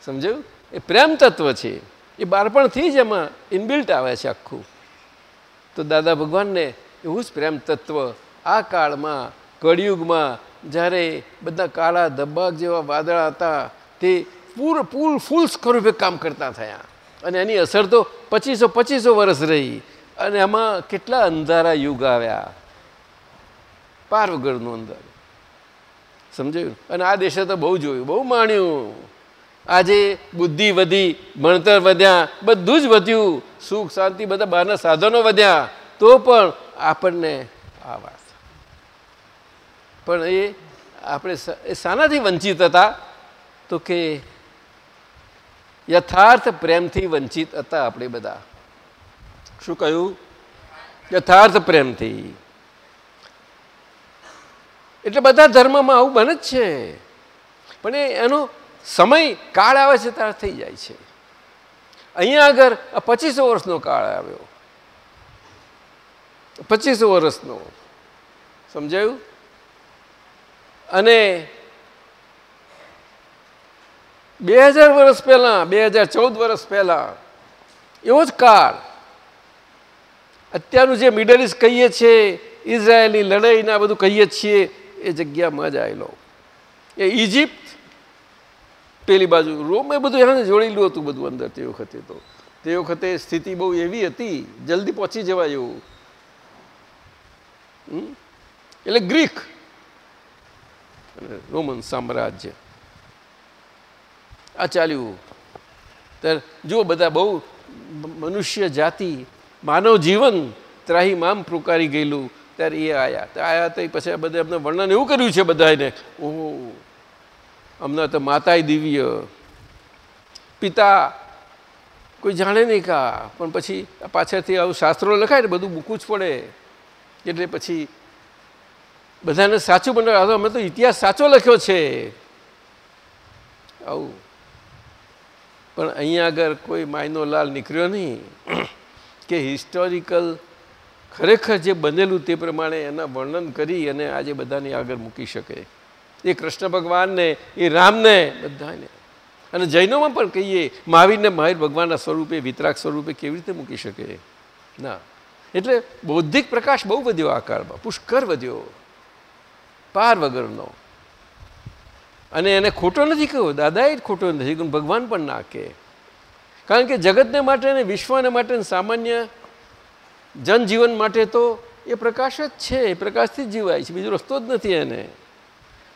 સમજાયું? એ પ્રેમ તત્વ છે. એ બાળપણથી જ એમાં ઇનબિલ્ટ આવે છે આખું. તો દાદા ભગવાનને એવું જ પ્રેમ તત્વ આ કાળમાં, કળિયુગમાં, જ્યારે બધા કાળા ધબ્બાક જેવા વાદળા હતા, તે પૂર પૂર, ફૂલ સ્વરૂપે કામ કરતા થયા. અને એની અસર તો પચીસો પચીસો વર્ષ રહી. અને એમાં કેટલા અંધારા યુગ આવ્યા? પાર વગરનું અંદર. સમજાયું? અને આ દેશે તો બહુ જોયું, બહુ માણ્યું. આજે બુદ્ધિ વધી, ભણતર વધ્યા, બધું જ વધ્યું. સુખ, શાંતિ, બધા બહારના સાધનો વધ્યા. તો પણ આપણને આ વાત. પણ એ આપણે શાનાથી વંચિત હતા? તો કે યથાર્થ પ્રેમથી વંચિત હતા આપણે બધા. શું કહ્યું? યથાર્થ પ્રેમથી. એટલે બધા ધર્મમાં આવું બને જ છે. પણ એ એનો સમય કાળ આવે છે ત્યારે થઈ જાય છે. અહીંયા આગળ આ પચીસો વર્ષનો કાળ આવ્યો. પચીસો વર્ષનો. સમજાયું? અને બે હજાર વર્ષ પહેલાં, બે હજાર ચૌદ વર્ષ પહેલાં, એવો જ કાળ. અત્યારનું જે મિડલ ઇસ્ટ કહીએ છીએ, ઇઝરાયેલની આ બધું કહીએ છીએ, એ જગ્યામાં જ આવેલો. એ ઇજિપ્ત પેલી બાજુ રોમ, એ બધું એને જોડેલું હતું બધું અંદર તે વખતે તો. તે વખતે સ્થિતિ બહુ એવી હતી, જલ્દી પહોંચી જવાય એવું? એટલે ગ્રીક અને રોમન સામ્રાજ્ય. આ ચાલ્યું. ત્યારે જુઓ બધા બહુ મનુષ્ય જાતિ, માનવ જીવન ત્રાહી મામ પુકારી ગયેલું. ત્યારે એ આવ્યા તો આયા તો પછી આ બધા એમને વર્ણન એવું કર્યું છે બધાને ઓહો. અમને તો માતાય દિવ્ય. પિતા કોઈ જાણે નહીં કા. પણ પછી પાછળથી આવું શાસ્ત્રો લખાય ને બધું મૂકવું જ પડે. એટલે પછી બધાને સાચું બનાવે અમે તો ઇતિહાસ સાચો લખ્યો છે. આવું. પણ અહીંયા આગળ કોઈ માયનો લાલ નીકળ્યો નહીં કે હિસ્ટોરિકલ ખરેખર જે બનેલું તે પ્રમાણે એના વર્ણન કરી અને આજે બધાની આગળ મૂકી શકે. એ કૃષ્ણ ભગવાનને, એ રામને, બધાને. અને જૈનોમાં પણ કહીએ, મહાવીરને મહાવીર ભગવાનના સ્વરૂપે, વિતરાગ સ્વરૂપે કેવી રીતે મૂકી શકે? ના. એટલે બૌદ્ધિક પ્રકાશ બહુ વધ્યો આ કાળમાં, પુષ્કર વધ્યો. પાર વગરનો. અને એને ખોટો નથી કહ્યું. દાદાએ જ ખોટો નથી કહ્યું. ભગવાન પણ ના કહે. કારણ કે જગતને માટે અને વિશ્વને માટે સામાન્ય જનજીવન માટે તો એ પ્રકાશ જ છે. એ પ્રકાશથી જ જીવાય છે. બીજો રસ્તો જ નથી એને.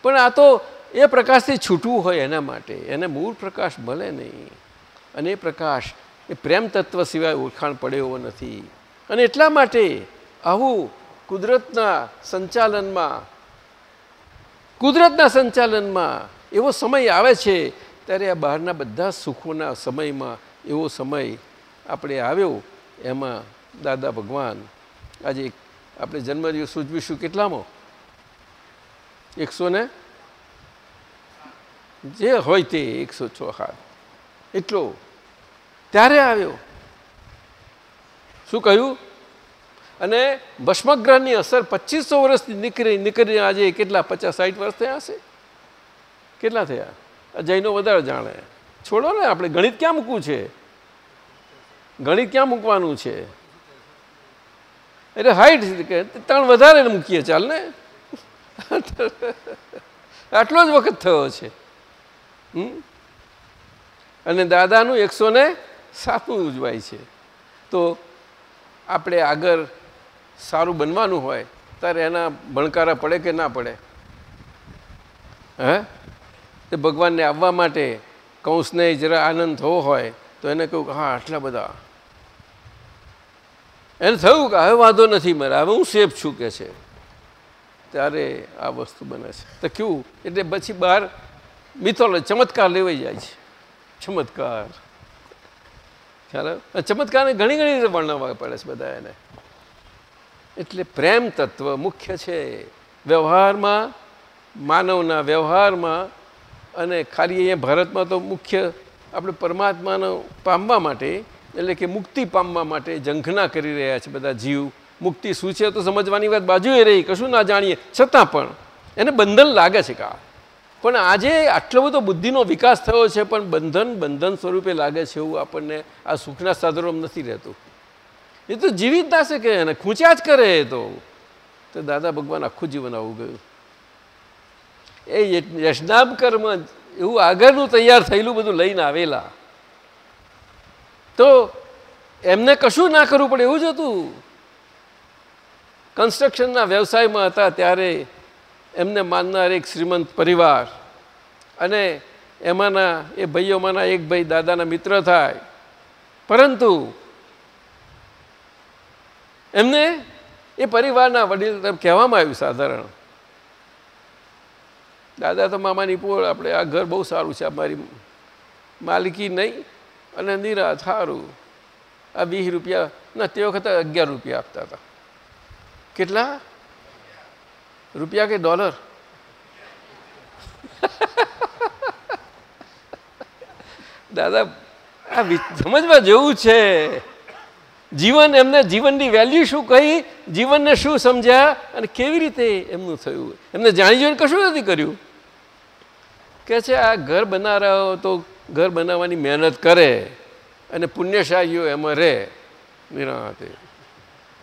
પણ આ તો એ પ્રકાશથી છૂટવું હોય એના માટે. એને મૂળ પ્રકાશ મળે નહીં. અને એ પ્રકાશ એ પ્રેમ તત્વ સિવાય ઓળખાણ પડે એવો નથી. અને એટલા માટે આવું કુદરતના સંચાલનમાં કુદરતના સંચાલનમાં એવો સમય આવે છે, ત્યારે આ બહારના બધા સુખોના સમયમાં એવો સમય આપણે આવ્યો. એમાં દાદા ભગવાન આજે આપણે જન્મદિવસ સૂચવીશું કેટલામાં? એકસો ને? જે હોય તે એકસો છ હાથ એટલો. ત્યારે આવ્યો. શું કહ્યું? અને ભસ્મગ્રહની અસર પચીસો વર્ષથી નીકળી નીકળી આજે કેટલા પચાસ સાઠ વર્ષ થયા હશે? કેટલા થયા? જૈનો વધારે જાણે. છોડો ને આપણે, ગણિત ક્યાં મૂકવું છે? ગણિત ક્યાં મૂકવાનું છે? એટલે હાઈટ ત્રણ વધારે મૂકીએ ચાલ ને? [LAUGHS] આટલો જ વખત થયો છે? અને દાદાનું એકસો ને સાતમું ઉજવાય છે. તો આપણે આગળ સારું બનવાનું હોય ત્યારે એના ભણકારા પડે કે ના પડે? હે? તે ભગવાનને આવવા માટે કંસને જરા આનંદ થવો હોય, તો એને કહ્યું કે, હા, આટલા બધા. એને થયું કે, હવે વાંધો નથી મારે, હવે હું સેફ છું કે છે. ત્યારે આ વસ્તુ બને છે. તો કયું? એટલે પછી બહાર મિથોલો ચમત્કાર લેવાઈ જાય છે. ચમત્કાર. ખ્યાલ ચમત્કારને ઘણી ઘણી રીતે વર્ણવવા પડે છે બધા એને એટલે પ્રેમ તત્વ મુખ્ય છે. વ્યવહારમાં, માનવના વ્યવહારમાં અને ખાલી અહીંયા ભારતમાં તો મુખ્ય આપણે પરમાત્માનો પામવા માટે, એટલે કે મુક્તિ પામવા માટે ઝંખના કરી રહ્યા છે બધા જીવ. મુક્તિ શું છે તો સમજવાની વાત બાજુએ રહી, કશું ના જાણીએ. છતાં પણ એને બંધન લાગે છે કા? પણ આજે આટલો બધો બુદ્ધિનો વિકાસ થયો છે, પણ બંધન બંધન સ્વરૂપે લાગે છે એવું આપણને આ સુખના સાધનોમાં નથી રહેતું. એ તો જીવી જ ના એને, ખૂંચ્યા જ કરે એ તો. તો દાદા ભગવાન આખું જીવન આવું ગયું. એ યશનામ કર્મ એવું આગળનું તૈયાર થયેલું બધું લઈને આવેલા. તો એમને કશું ના કરવું પડે, એવું જ હતું. કન્સ્ટ્રક્શનના વ્યવસાયમાં હતા ત્યારે એમને માનનાર એક શ્રીમંત પરિવાર અને એમાંના એ ભાઈઓમાંના એક ભાઈ દાદાના મિત્ર થાય. પરંતુ એમને એ પરિવારના વડીલ કહેવામાં આવ્યું સાધારણ. દાદા તો મામાની પોળ, આપણે આ ઘર બહુ સારું છે અમારી માલિકી નહીં અને નિરાત સારું આ વીસ રૂપિયા, ના, તે વખતે અગિયાર રૂપિયા આપતા હતા. કેટલા? રૂપિયા કે ડોલર? દાદા, આ સમજવા જેવું છે. જીવન એમને જીવનની વેલ્યુ શું કહી, જીવનને શું સમજ્યા અને કેવી રીતે એમનું થયું? એમને જાણી જોઈને કશું નથી કર્યું? કે છે, આ ઘર બનાવનારાઓ તો ઘર બનાવવાની મહેનત કરે અને પુણ્યશાહીઓ એમાં રહે. નિરાતે.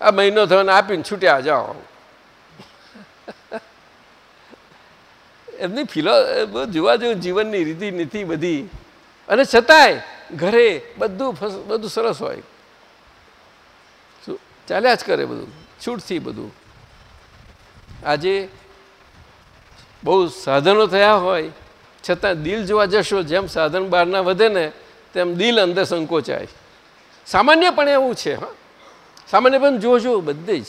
આ મહિનો થવાને આપીને છૂટ્યા, જાઓ. એમની ફિલો જોવા જેવું જીવનની રીતિ નીતિ બધી. અને છતાંય ઘરે બધું બધું સરસ હોય. ચાલ્યા જ કરે બધું, છૂટથી બધું. આજે બહુ સાધનો થયા હોય, છતાં દિલ જોવા જશો, જેમ સાધન બહારના વધે ને, તેમ દિલ અંદર સંકોચાય. સામાન્યપણે એવું છે, હા. સામાન્ય પણ જોજો બધે જ.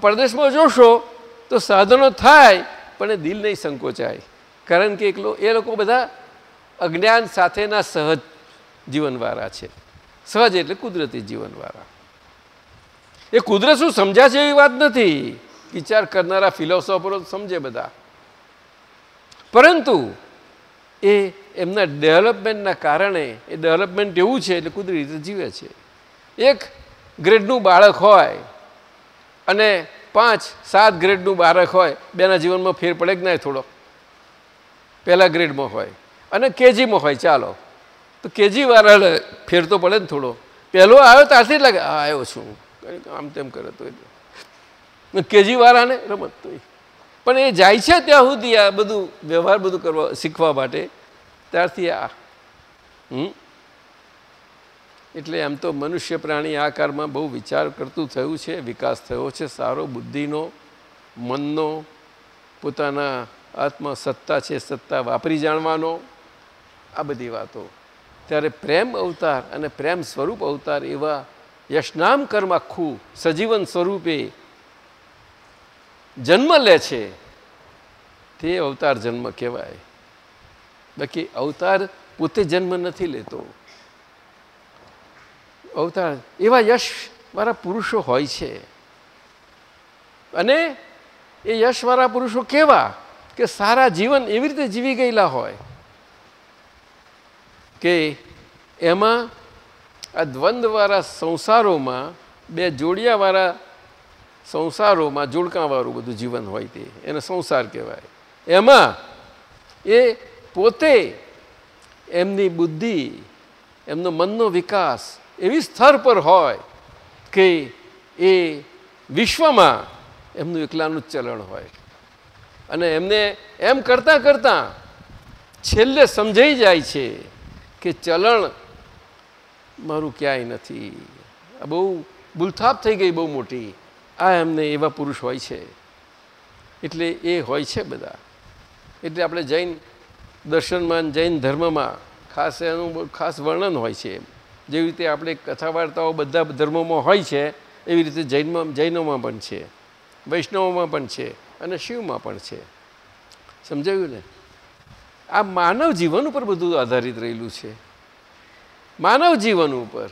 પરદેશમાં જોશો તો સાધનો થાય, પણ એ દિલ નહીં સંકોચાય. કારણ કે એકલો એ લોકો બધા અજ્ઞાન સાથેના સહજ જીવનવાળા છે. સહજ એટલે કુદરતી જીવનવાળા. એ કુદરત શું સમજાશે એવી વાત નથી. વિચાર કરનારા ફિલોસોફરો સમજે બધા. પરંતુ એ એમના ડેવલપમેન્ટના કારણે, એ ડેવલપમેન્ટ એવું છે એટલે કુદરતી રીતે જીવે છે. એક ગ્રેડનું બાળક હોય અને પાંચ, સાત ગ્રેડનું બાળક હોય, બેના જીવનમાં ફેર પડે કે ના થોડો પહેલા ગ્રેડમાં હોય. અને કેજીમાં હોય, ચાલો. તો કેજી વાળા ફેર તો પડે ને થોડો. પહેલો આવ્યો ત્યારથી જ લાગે આવ્યો છું આમ તેમ કરે તો કેજી રમત પણ એ જાય છે ત્યાં સુધી આ બધું વ્યવહાર બધું કરવા, શીખવા માટે. ત્યારથી આ એટલે એમ તો મનુષ્ય પ્રાણી આ બહુ વિચાર કરતું થયું છે, વિકાસ થયો છે, સારો બુદ્ધિનો, મનનો, પોતાના આત્મસત્તા છે, સત્તા વાપરી જાણવાનો, આ બધી વાતો. ત્યારે પ્રેમ અવતાર અને પ્રેમ સ્વરૂપ અવતાર એવા યશનામ કર્મ આખું સજીવન સ્વરૂપે જન્મ લે છે. તે અવતાર જન્મ કહેવાય. બાકી અવતાર પોતે જન્મ નથી લેતો. અવતાર એવા યશવાળા પુરુષો હોય છે. અને એ યશવાળા પુરુષો કેવા કે સારા જીવન એવી રીતે જીવી ગયેલા હોય કે એમાં આ દ્વંદ્વવાળા સંસારોમાં, બે જોડિયાવાળા સંસારોમાં જોડકાવાળું બધું જીવન હોય તે, એને સંસાર કહેવાય. એમાં એ પોતે એમની બુદ્ધિ, એમનો મનનો વિકાસ એવી સ્તર પર હોય કે એ વિશ્વમાં એમનું એકલાનું જ ચલણ હોય. અને એમને એમ કરતાં કરતાં છેલ્લે સમજાઈ જાય છે કે ચલણ મારું ક્યાંય નથી. આ બહુ ભૂલથાપ થઈ ગઈ બહુ મોટી. આ એમને એવા પુરુષ હોય છે. એટલે એ હોય છે બધા. એટલે આપણે જૈન દર્શનમાં, જૈન ધર્મમાં ખાસ એનું ખાસ વર્ણન હોય છે. જેવી રીતે આપણે કથા વાર્તાઓ બધા ધર્મોમાં હોય છે, એવી રીતે જૈનમાં, જૈનોમાં પણ છે. વૈષ્ણવોમાં પણ છે અને શિવમાં પણ છે. સમજાયું ને? આ માનવ જીવન ઉપર બધું આધારિત રહેલું છે. માનવ જીવન ઉપર.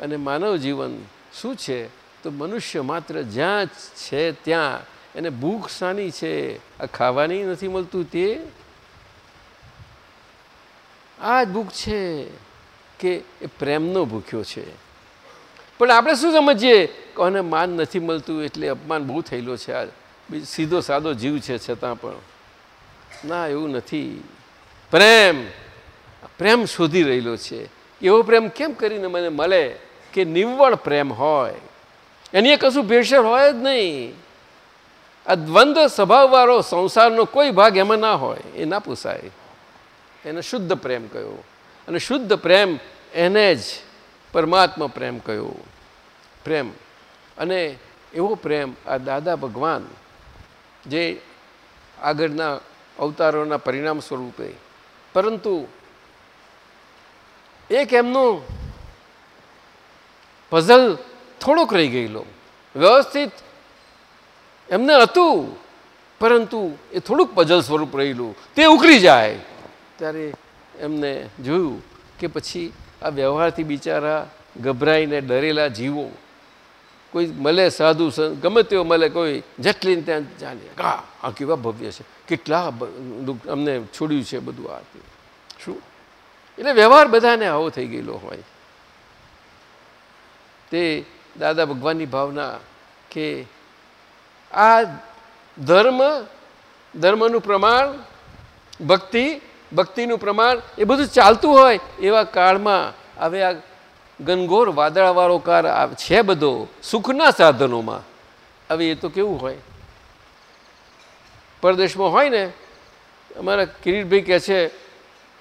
અને માનવ જીવન શું છે? તો મનુષ્ય માત્ર જ્યાં છે ત્યાં. એને ભૂખ સાની છે. આ ખાવાની નથી મળતું તે. આ જ ભૂખ છે કે એ પ્રેમનો ભૂખ્યો છે. પણ આપણે શું સમજીએ? કોને માન નથી મળતું એટલે અપમાન બહુ થયેલો છે આ. સીધો સાદો જીવ છે છતાં પણ. ના, એવું નથી. પ્રેમ. પ્રેમ શોધી રહેલો છે. એવો પ્રેમ કેમ કરીને મને મળે કે નિવ્વળ પ્રેમ હોય? એની કશું ભેળસેળ હોય જ નહીં. આ દ્વંદ્વ સ્વભાવવાળો સંસારનો કોઈ ભાગ એમાં ના હોય. એ ના પૂછાય. એને શુદ્ધ પ્રેમ કયો અને શુદ્ધ પ્રેમ એને જ પરમાત્મા પ્રેમ કયો પ્રેમ. અને એવો પ્રેમ આ દાદા ભગવાન, જે આગળના અવતારોના પરિણામ સ્વરૂપે. પરંતુ એક એમનું પઝલ થોડોક રહી ગયેલો. વ્યવસ્થિત એમને હતું, પરંતુ એ થોડુંક પઝલ સ્વરૂપ રહેલું. તે ઉકળી જાય. ત્યારે એમને જોયું કે પછી આ વ્યવહારથી બિચારા ગભરાઈને ડરેલા જીવો. કોઈ મળે સાધુ ગમે તેવો મળે, કોઈ જટલીને ત્યાં ચાલે હા આ કેવા ભવ્ય છે. કેટલા અમને છોડ્યું છે બધું આ. શું? એટલે વ્યવહાર બધાને આવો થઈ ગયેલો હોય. તે દાદા ભગવાનની ભાવના કે આ ધર્મ, ધર્મનું પ્રમાણ, ભક્તિ, ભક્તિનું પ્રમાણ એ બધું ચાલતું હોય એવા કાળમાં હવે આ ગનગોર વાદળાવાળો કાર છે બધો સુખના સાધનોમાં. હવે એ તો કેવું હોય? પરદેશમાં હોય ને, અમારા કિરીટભાઈ કહે છે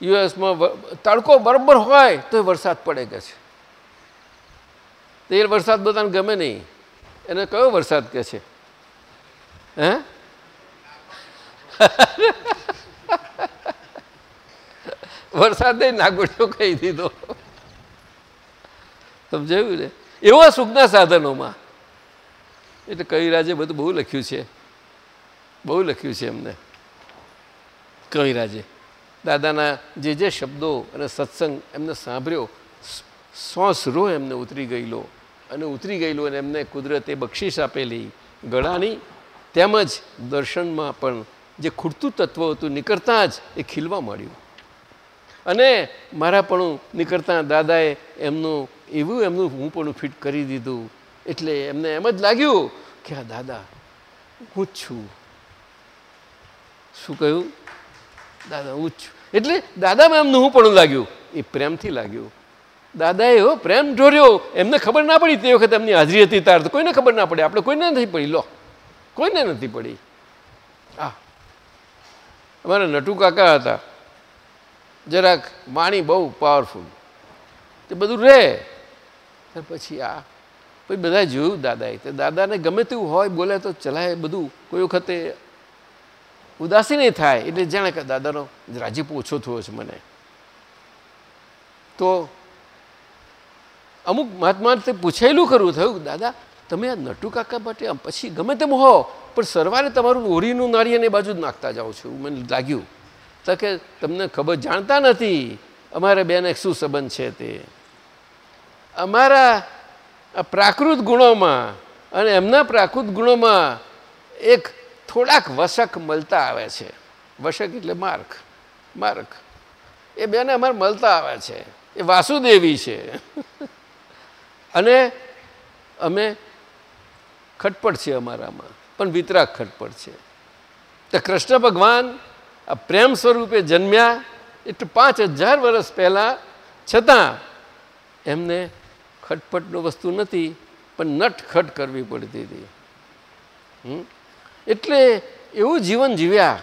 યુએસમાં તડકો બરાબર હોય તો વરસાદ પડે કે છે. તો એ વરસાદ બધાને ગમે નહીં. એને કયો વરસાદ કહે છે? હે? [LAUGHS] વરસાદે નાગોડિયો કહી દીધો. સમજાયું ને? એવા સુખના સાધનોમાં. એટલે કવિરાજે બધું બહુ લખ્યું છે. બહુ લખ્યું છે એમને. કવિરાજે. દાદાના જે જે શબ્દો અને સત્સંગ એમને સાંભળ્યો, શ્વાસ રો એમને ઉતરી ગયેલો અને ઉતરી ગયેલો અને એમને કુદરતે બક્ષિસ આપેલી ગળાની તેમજ દર્શનમાં પણ જે ખૂટતું તત્વ હતું નીકળતા જ એ ખીલવા માંડ્યું. અને મારા પણ નીકળતા દાદાએ એમનું, એવું એમનું હું પણ ફિટ કરી દીધું. એટલે એમને એમ જ લાગ્યું કે આ દાદા, હું છું. શું કહ્યું? દાદા, હું છું. એટલે દાદામાં એમનું હું પણ લાગ્યું? એ પ્રેમથી લાગ્યું. દાદાએ એવો પ્રેમ ઢોર્યો એમને ખબર ના પડી તે વખતે એમની હાજરી હતી તાર તો કોઈને ખબર ના પડી. આપણે કોઈને નથી પડી. લો, કોઈને નથી પડી. આ, અમારા નટુ કાકા હતા. જરાક વાણી બહુ પાવરફુલ તે બધું રહે પછી આ, પછી બધા જોયું દાદાએ. તે દાદાને ગમે તેવું હોય, બોલે તો ચલાય બધું. કોઈ વખતે ઉદાસી નહીં થાય એટલે જાણે કે, દાદાનો રાજીપો ઓછો થયો છે મને. તો અમુક મહાત્મા તે પૂછાયેલું ખરું, થયું, દાદા, તમે આ નટુ કાકા માટે પછી ગમે તેમ હો, પણ સરવારે તમારું ઓરીનું એ બાજુ જ નાખતા જાઓ છો. એવું મને લાગ્યું. તો કે, તમને ખબર જાણતા નથી, અમારે બેને શું સંબંધ છે તે? અમારા પ્રાકૃત ગુણોમાં અને એમના પ્રાકૃત ગુણોમાં એક થોડાક વશક મળતા આવે છે. વશક એટલે માર્ક માર્ક એ બેને અમારે મળતા આવે છે. એ વાસુદેવી છે. અને અમે ખટપટ છે અમારામાં. પણ વિતરાક ખટપટ છે. તો કૃષ્ણ ભગવાન આ પ્રેમ સ્વરૂપે જન્મ્યા એટલે પાંચ હજાર વર્ષ પહેલાં છતાં એમને ખટપટનું વસ્તુ નથી, પણ નટખટ કરવી પડતી હતી. હમ? એટલે એવું જીવન જીવ્યા.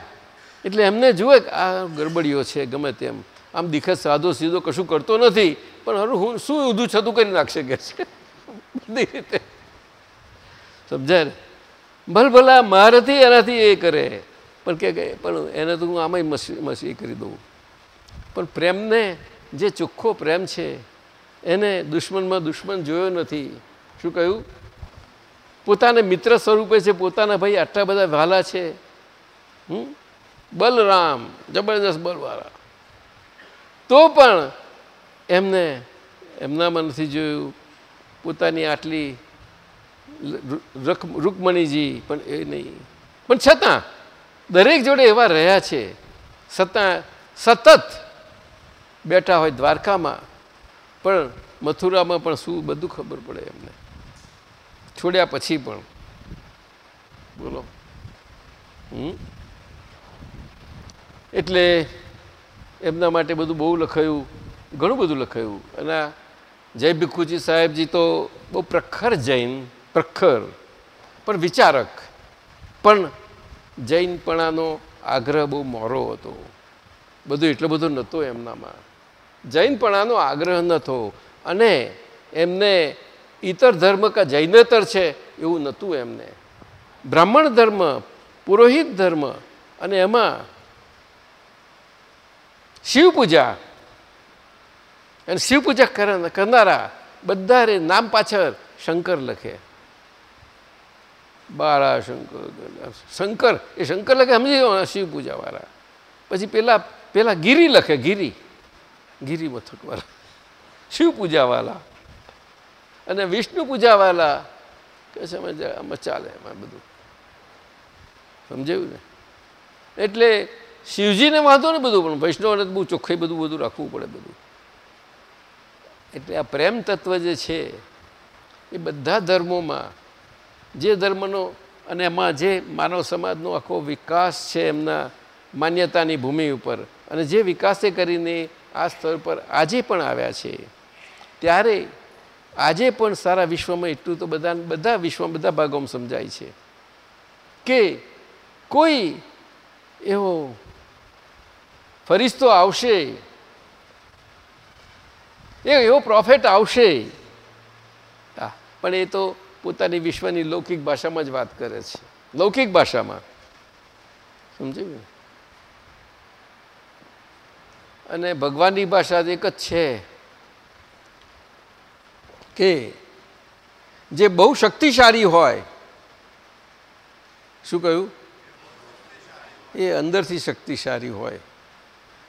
એટલે એમને જુએ કે આ ગરબડીઓ છે, ગમે તેમ. આમ દીખે સાદો સીધો કશું કરતો નથી, પણ હરું હું શું ઊંધું છતું કરી નાખશે કે છે? બધી રીતે. સમજાય ભલભલા મારાથી એનાથી એ કરે. પણ કે પણ એને તો હું મસી મસી કરી દઉં. પણ પ્રેમને જે ચોખ્ખો પ્રેમ છે, એને દુશ્મનમાં દુશ્મન જોયો નથી. શું કહ્યું? પોતાને મિત્ર સ્વરૂપે છે, પોતાના ભાઈ આટલા બધા વાલા છે. હમ? બલરામ જબરદસ્ત બલવાળા તો પણ એમને એમનામાં નથી જોયું, પોતાની આટલી રક- રૂકમણીજી, પણ એ નહીં. પણ છતાં, દરેક જોડે એવા રહ્યા છે. છતાં સતત બેઠા હોય દ્વારકામાં, પણ મથુરામાં પણ શું બધું ખબર પડે એમને. છોડ્યા પછી પણ. બોલો. એટલે એમના માટે બધું બહુ લખાયું, ઘણું બધું લખાયું. અને જય ભિક્ષુજી સાહેબજી તો બહુ પ્રખર જૈન, પ્રખર, પણ વિચારક. પણ જૈનપણાનો આગ્રહ બહુ મોરો હતો. બધું એટલો બધો નહોતો એમનામાં. જૈનપણાનો આગ્રહ નહોતો. અને એમને ઇતર ધર્મ કા જૈનેતર છે એવું નહોતું એમને. બ્રાહ્મણ ધર્મ, પુરોહિત ધર્મ અને એમાં શિવ પૂજા. અને શિવ પૂજા કર- કરનારા બધા રે નામ પાછળ શંકર લખે. બાળા શંકર શંકર એ શંકર લખે, સમજી ગયો શિવ પૂજાવાળા. પછી પેલા પેલા ગીરી લખે, ગીરી. ગીરી મથકવાળા. શિવ પૂજાવાળા. અને વિષ્ણુ પૂજાવાળા કે આમાં ચાલે એમાં બધું. સમજાયું ને? એટલે શિવજીને વાંધો ને બધું, પણ વૈષ્ણવને બહુ ચોખ્ખાઈ બધું બધું રાખવું પડે બધું. એટલે આ પ્રેમ તત્વ જે છે, એ બધા ધર્મોમાં, જે ધર્મનો અને એમાં જે માનવ સમાજનો આખો વિકાસ છે એમના માન્યતાની ભૂમિ ઉપર, અને જે વિકાસે કરીને આ સ્તર પર આજે પણ આવ્યા છે, ત્યારે આજે પણ સારા વિશ્વમાં એટલું તો બધા બધા વિશ્વમાં બધા ભાગોમાં સમજાય છે કે કોઈ એવો ફરિશ્તો આવશે, એ એવો પ્રોફેટ આવશે. પણ એ તો પોતાની વિશ્વની લૌકિક ભાષામાં જ વાત કરે છે. લૌકિક ભાષામાં. સમજ્યું? અને ભગવાનની ભાષા એક જ છે. કે જે બહુ શક્તિશાળી હોય, શું કહ્યું? એ અંદરથી શક્તિશાળી હોય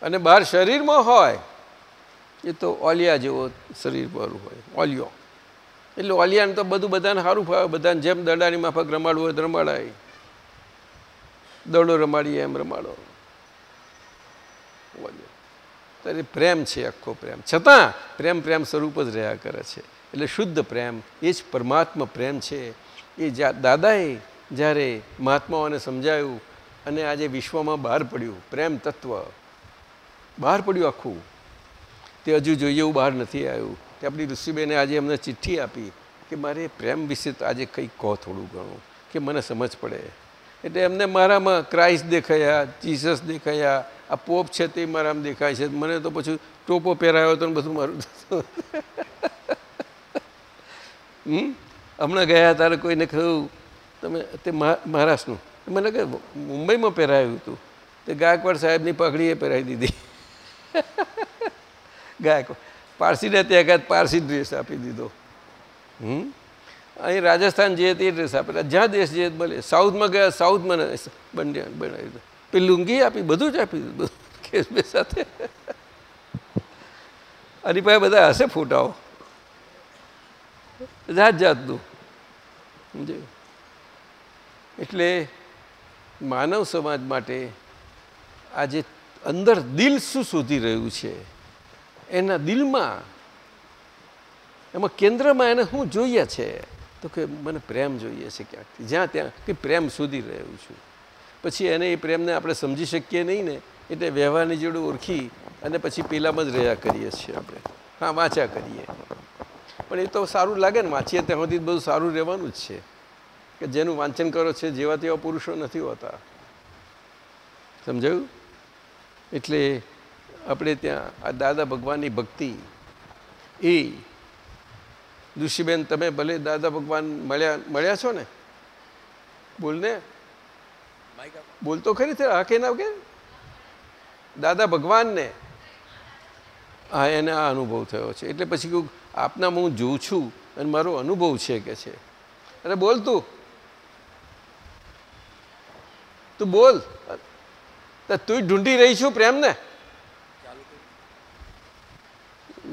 અને બહાર શરીરમાં હોય, એ તો ઓલિયા જેવો શરીર પર હોય, ઓલિયો. એટલે ઓલિયાને તો બધું બધાને સારું ફાવે, બધાને જેમ દડાની માફક રમાડવું હોય રમાડાય. દડો રમાડીએ એમ રમાડો. ઓલિયો. ત્યારે પ્રેમ છે, આખો પ્રેમ. છતાં પ્રેમ પ્રેમ સ્વરૂપ જ રહ્યા કરે છે. એટલે શુદ્ધ પ્રેમ, એ જ પરમાત્મા પ્રેમ છે. એ દાદાએ જ્યારે મહાત્માઓને સમજાયું અને આજે વિશ્વમાં બહાર પડ્યું, પ્રેમ તત્વ, બહાર પડ્યું આખું. તે હજુ જોઈએ એવું બહાર નથી આવ્યું. તે આપણી ઋષિબેને આજે અમને ચિઠ્ઠી આપી કે મારે પ્રેમ વિશે આજે કંઈક કહો થોડું ઘણું, કે મને સમજ પડે. એટલે એમને મારામાં ક્રાઇસ્ટ દેખાયા, જીસસ દેખાયા, આ પોપ છે તે મારામાં દેખાય છે. મને તો પછી ટોપો પહેરાયો હતો ને બધું મારું. હમણાં ગયા તારે કોઈને કહ્યું, તમે તે મહા- મહારાષ્ટ્રનું. મને કે, મુંબઈમાં પહેરાયું હતું. તે ગાયકવાડ સાહેબની પગડીએ પહેરાવી દીધી. [LAUGHS] ગાયકવાડ. પારસીને ત્યાં કાંઈ પારસી ડ્રેસ આપી દીધો. હમ? અહીં રાજસ્થાન જઈએ તે ડ્રેસ આપેલા. જ્યાં દેશ જઈએ મળે. સાઉથમાં ગયા, સાઉથમાં બંને બનાવી પેલી લુંગી આપી, બધું જ આપી દીધું. કેસ બે સાથે. [LAUGHS] આની પાસે બધા હશે ફોટાઓ. જાત જાતનું સમજાયું? એટલે માનવ સમાજ માટે આજે અંદર દિલ શું શોધી રહ્યું છે, એના દિલમાં, એમાં કેન્દ્રમાં એને શું જોઈએ છે, તો કે મને પ્રેમ જોઈએ છે ક્યાંકથી? જ્યાં ત્યાં કે પ્રેમ શોધી રહ્યું છું. પછી એને એ પ્રેમને આપણે સમજી શકીએ નહીં ને, એટલે વ્યવહારની જોડે ઓળખી અને પછી પેલામાં જ રહ્યા કરીએ છીએ આપણે. હા, વાંચ્યા કરીએ. પણ એ તો સારું લાગે ને, વાંચીએ ત્યાં સુધી બધું સારું રહેવાનું જ છે. કે જેનું વાંચન કરો છે, જેવા તેવા પુરુષો નથી હોતા. સમજાયું? એટલે આપણે ત્યાં આ દાદા ભગવાનની ભક્તિ એ દુષીબેન તમે ભલે દાદા ભગવાન મળ્યા મળ્યા છો ને? બોલ ને. બોલતો ખરી થયો હા કે ના કે? દાદા ભગવાનને હા એને આ અનુભવ થયો છે. એટલે પછી કહું આપનામાં હું જોઉં છું અને મારો અનુભવ છે કે છે. અરે બોલ તું. તું બોલ. તું ઢૂંઢી રહી છું પ્રેમ ને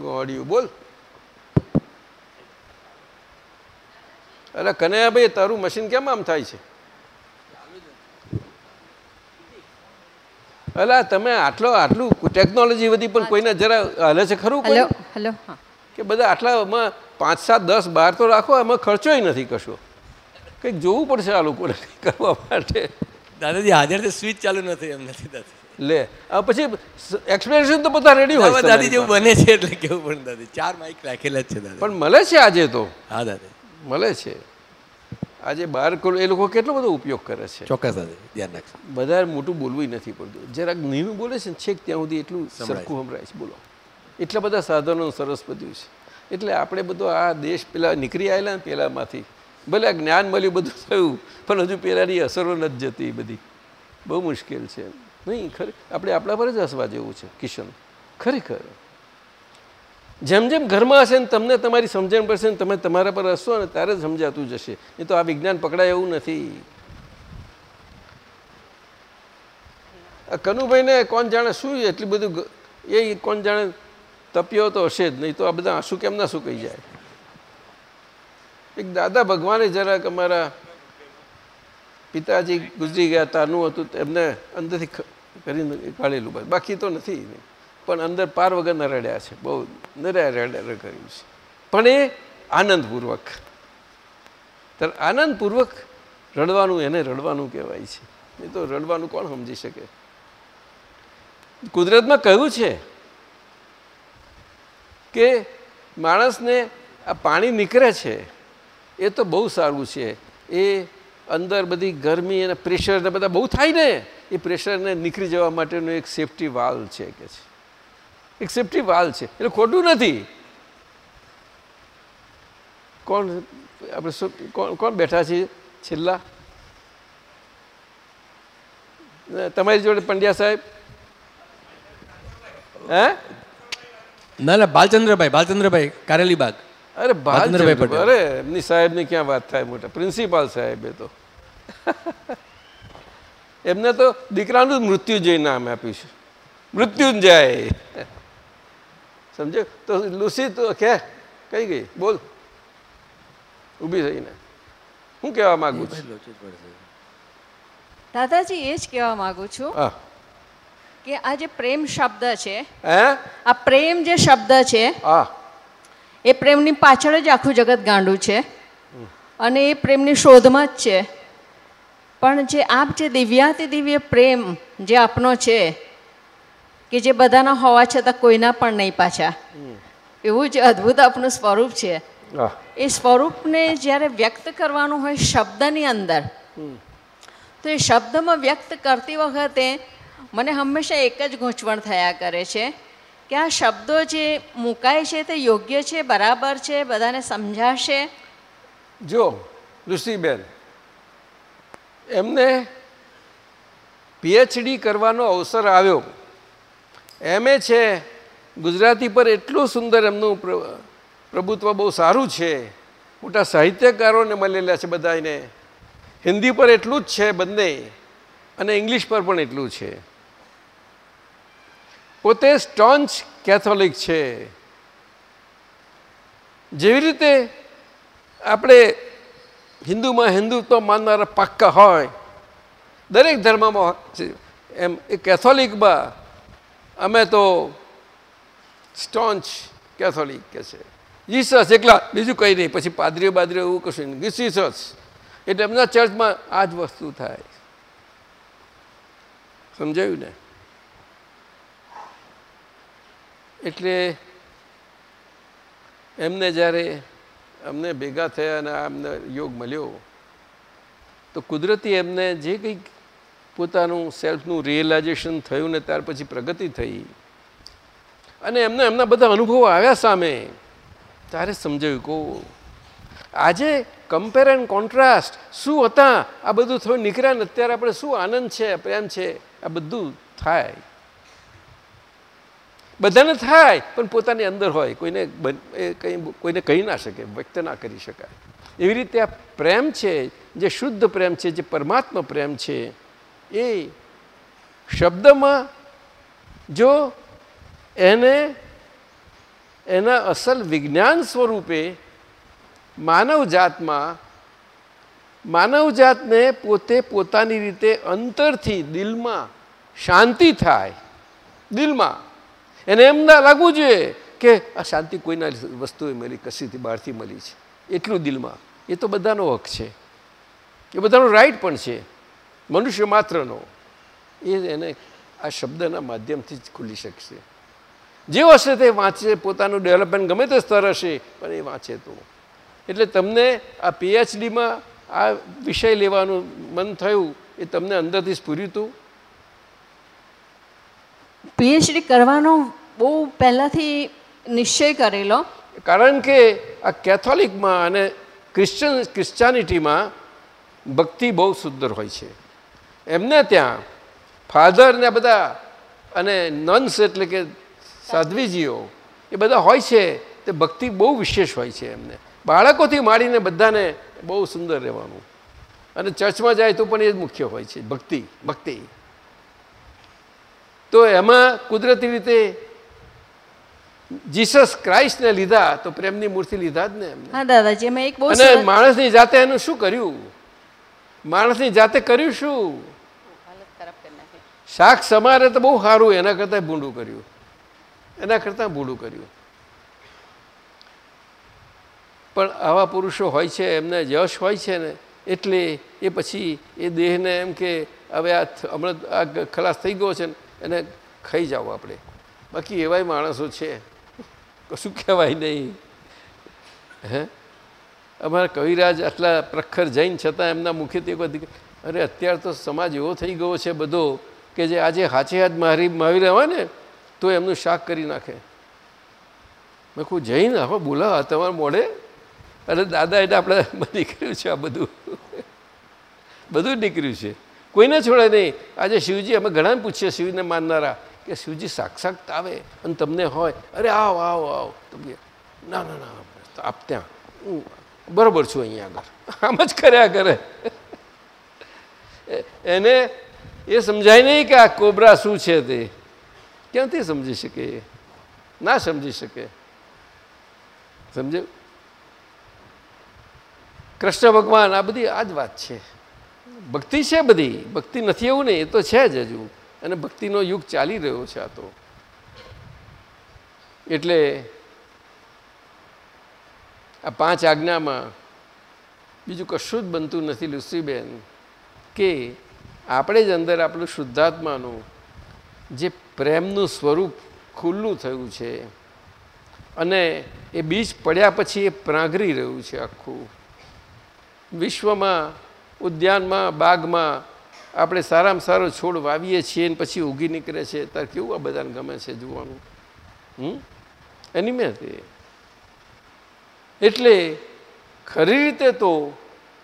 ગોડિયું બોલ. અરે કનૈયાભાઈ તારું મશીન કેમ આમ થાય છે? અલા તમે આટલો આટલું ટેકનોલોજી બધી પણ કોઈને જરા હલે છે ખરું કોઈ? હેલો હેલો હા. કે બધા આટલામાં પાંચ સાત દસ બાર તો રાખો એમાં ખર્ચોય નથી કશો. કંઈક જોવું પડશે આ લોકોને કંઈક [LAUGHS] કરવા માટે. દાદાજી હાજર તો સ્વિચ ચાલુ નથી એમ નથી દાદા. લે પછી એક્સપ્લેનેશન તો બધા રેડી હોય દાદી જેવું બને છે એટલે કેવું પણ દાદી ચાર માઇક રાખેલા જ છે દાદા. પણ મળે છે આજે તો? હા દાદા. મળે છે. આજે બાર કો- એ લોકો કેટલો બધો ઉપયોગ કરે છે? ચોક્કસ ધ્યાન રાખજો. વધારે મોટું બોલવું નથી પડતું. જરાક નીનું બોલે છે ને છેક ત્યાં સુધી એટલું સરખું સંભળાય છે. બોલો. એટલા બધા સાધનો સરસ બધું છે. એટલે આપણે બધો આ દેશ પેલા નીકળી આવેલા ને પેલામાંથી. ભલે આ જ્ઞાન મળ્યું બધું થયું, પણ હજુ પેલાની અસરો નથી જતી બધી. બહુ મુશ્કેલ છે. નહીં, ખરે, આપણે આપણા પર જ હસવા જેવું છે, કિશન. ખરેખર. જેમ જેમ ઘરમાં હશે ને તમને તમારી સમજણ પડશે ને તમે તમારા પર હસશો ને ત્યારે જ સમજાતું જશે. એ તો આ વિજ્ઞાન પકડાય એવું નથી. કનુભાઈને કોણ જાણે શું એટલું બધું એ કોણ જાણે તપ્યો તો હશે જ, નહીં તો આ બધા આંસુ કેમ ના સુકાઈ જાય? એક દાદા ભગવાને જરાક અમારા પિતાજી ગુજરી ગયા, તાનું હતું તેમને અંદરથી કરીને કાઢેલું બસ બાકી તો નથી પણ અંદર પાર વગરના રડ્યા છે, બહુ નર્યા રડ્યા કર્યું છે. પણ એ આનંદપૂર્વક. આનંદપૂર્વક રડવાનું એને રડવાનું કહેવાય છે. નહીં તો રડવાનું કોણ સમજી શકે? કુદરતમાં કહ્યું છે કે માણસને આ પાણી નીકળે છે, એ તો બહુ સારું છે. એ અંદર બધી ગરમી અને પ્રેશર ને બધા બહુ થાય ને, એ પ્રેશરને નીકળી જવા માટેનું એક સેફટી વાલ છે કે છે. એક સેફટી વાલ છે. એટલે ખોટું નથી. કોણ, આપણે કોણ કોણ બેઠા છીએ છેલ્લા? તમારી જોડે પંડ્યા સાહેબ? હે? ના ના બાલચંદ્રભાઈ બાલચંદ્રભાઈ કારેલી બાગ. અરે બાલચંદ્રભાઈ. અરે એમની સાહેબની ક્યાં વાત થાય મોટા? પ્રિન્સિપાલ સાહેબ એ તો. [LAUGHS] એમને તો દીકરાનું જ મૃત્યુંજય નામ આપ્યું છે. મૃત્યુંજય. સમજો તો લુસી તો કે કઈ ગઈ? બોલ. ઊભી થઈને. હું કહેવા માગું છું? દાદાજી એ જ કહેવા માગું છું. હા. કે આ જે પ્રેમ શબ્દ છે હે? આ પ્રેમ જે શબ્દ છે હા. એ પ્રેમની પાછળ જ આખું જગત ગાંડું છે. અને એ પ્રેમની શોધમાં જ છે. પણ જે આપ જે દિવ્યાતિ દિવ્ય પ્રેમ જે આપનો છે કે જે બધાના હોવા છતાં કોઈના પણ નહીં પાછા. એવું જ અદ્ભુત આપનું સ્વરૂપ છે. એ સ્વરૂપને જ્યારે વ્યક્ત કરવાનું હોય શબ્દની અંદર તો એ શબ્દમાં વ્યક્ત કરતી વખતે મને હંમેશા એક જ ગૂંચવણ થયા કરે છે કે આ શબ્દો જે મુકાય છે તે યોગ્ય છે, બરાબર છે, બધાને સમજાશે? જો, ઋષિબેન, એમને પીએચડી કરવાનો અવસર આવ્યો. એમ એ છે, ગુજરાતી પર એટલું સુંદર એમનું પ્રભુત્વ બહુ સારું છે. મોટા સાહિત્યકારોને મળેલા છે બધાને હિન્દી પર એટલું જ છે બંને અને ઇંગ્લિશ પર પણ એટલું છે. પોતે સ્ટોન્ચ કેથોલિક છે. જેવી રીતે આપણે હિન્દુમાં હિન્દુત્વ માનનારા પાક્કા હોય, દરેક ધર્મમાં એમ એ કેથોલિકમાં અમે તો સ્ટોન્ચ કેથોલિક કે છે. જીસસ એકલા બીજું કંઈ નહીં, પછી પાદરીઓ બાદરીઓ એવું કશું નહીં. જીસસ એટલે એમના ચર્ચમાં આ જ વસ્તુ થાય. સમજાયું ને? એટલે એમને જ્યારે અમને ભેગા થયા અને અમને યોગ મળ્યો, તો કુદરતી એમને જે કંઈક પોતાનું સેલ્ફનું રિયલાઇઝેશન થયું ને ત્યાર પછી પ્રગતિ થઈ. અને એમને એમના બધા અનુભવો આવ્યા સામે. ત્યારે સમજાયું કહું આજે કમ્પેર એન્ડ કોન્ટ્રાસ્ટ શું હતા? આ બધું થયું, નીકળ્યા ને અત્યારે આપણે શું આનંદ છે, પ્રેમ છે? આ બધું થાય. બધાને થાય, પણ પોતાની અંદર હોય. કોઈને એ કંઈ કોઈને કહી ના શકે, વ્યક્ત ના કરી શકાય. એવી રીતે આ પ્રેમ છે, જે શુદ્ધ પ્રેમ છે, જે પરમાત્મા પ્રેમ છે, એ શબ્દમાં જો એને, એના અસલ વિજ્ઞાન સ્વરૂપે માનવ જાતમાં માનવ જાતને પોતે પોતાની રીતે અંતરથી દિલમાં શાંતિ થાય, દિલમાં એને એમ ના લાગવું જોઈએ કે આ શાંતિ કોઈના વસ્તુએ મળી, કશીથી બહારથી મળી છે. એટલું દિલમાં. એ તો બધાનો હક છે. એ બધાનો રાઈટ પણ છે. મનુષ્ય માત્રનો. એ એને આ શબ્દના માધ્યમથી જ ખુલી શકશે. જે હશે તે વાંચે પોતાનું ડેવલપમેન્ટ ગમે તે સ્તર હશે, પણ એ વાંચે તો. એટલે તમને આ પીએચડીમાં આ વિષય લેવાનું મન થયું, એ તમને અંદરથી સ્ફુર્યું હતું પીએચડી કરવાનો બહુ પહેલાંથી નિશ્ચય કરેલો. કારણ કે આ કેથોલિકમાં અને ક્રિશ્ચન, ક્રિશ્ચાનિટીમાં ભક્તિ બહુ સુંદર હોય છે. એમને ત્યાં ફાધર ને બધા અને નન્સ એટલે કે સાધ્વીજીઓ એ બધા હોય છે તે ભક્તિ બહુ વિશેષ હોય છે એમને. બાળકોથી માંડીને બધાને બહુ સુંદર રહેવાનું. અને ચર્ચમાં જાય તો પણ એ જ મુખ્ય હોય છે, ભક્તિ ભક્તિ. તો એમાં કુદરતી રીતે જીસસ ક્રાઇસ્ટને લીધા તો પ્રેમની મૂર્તિ લીધા જ ને હા દાદાજી એમાં એક બહુ અને માણસની જાતે એનું શું કર્યું? માણસની જાતે કર્યું શું? શાક સમારે તો બહુ સારું એના કરતાં ભૂંડું કર્યું. એના કરતાં ભૂંડું કર્યું. પણ આવા પુરુષો હોય છે એમને યશ હોય છે ને એટલે એ પછી એ દેહને એમ કે હવે આ હમણાં આ ખલાસ થઈ ગયો છે ને. એને ખાઈ જાઓ આપણે. બાકી એવાય માણસો છે. કશું કહેવાય નહીં. હે? અમારા કવિરાજ આટલા પ્રખર જૈન છતાં એમના મુખેથી એક અરે, અત્યારે તો સમાજ એવો થઈ ગયો છે બધો કે જે આજે હાચે હાથ મારી મારી રહેવા ને, તો એમનું શાક કરી નાખે. મેં કહું, જૈન, હવે બોલાવા તમારા મોઢે? અરે, દાદા, એટલે આપણે નીકળ્યું છે આ બધું. [LAUGHS] બધું નીકળ્યું છે. કોઈને છોડે નહીં. આજે શિવજી, અમે ઘણાને પૂછીએ, શિવને માનનારા, કે શિવજી સાક્ષાત આવે અને તમને હોય. અરે આવ આવ, આવો. તો ના ના ના આપ ત્યાં. હું બરોબર છું અહીંયા આગળ. આમ જ કર્યા કરે. એને એ સમજાય નહીં કે આ કોબરા શું છે તે. ક્યાંથી સમજી શકે? ના સમજી શકે. સમજ્યું? કૃષ્ણ ભગવાન, આ બધી આ જ વાત છે. ભક્તિ છે બધી. ભક્તિ નથી એવું નહીં એ તો છે જ હજુ. અને ભક્તિનો યુગ ચાલી રહ્યો છે આ તો. એટલે આ પાંચ આજ્ઞામાં બીજું કશું જ બનતું નથી લુસીબેન કે આપણે જ અંદર આપણું શુદ્ધાત્માનું જે પ્રેમનું સ્વરૂપ ખુલ્લું થયું છે અને એ બીજ પડ્યા પછી એ પ્રાગરી રહ્યું છે આખું. વિશ્વમાં ઉદ્યાનમાં, બાગમાં આપણે સારામાં સારો છોડ વાવીએ છીએ ને પછી ઉગી નીકળે છે. ત્યારે કેવું આ બધાને ગમે છે જોવાનું? હમ? એની મેં એટલે ખરી રીતે તો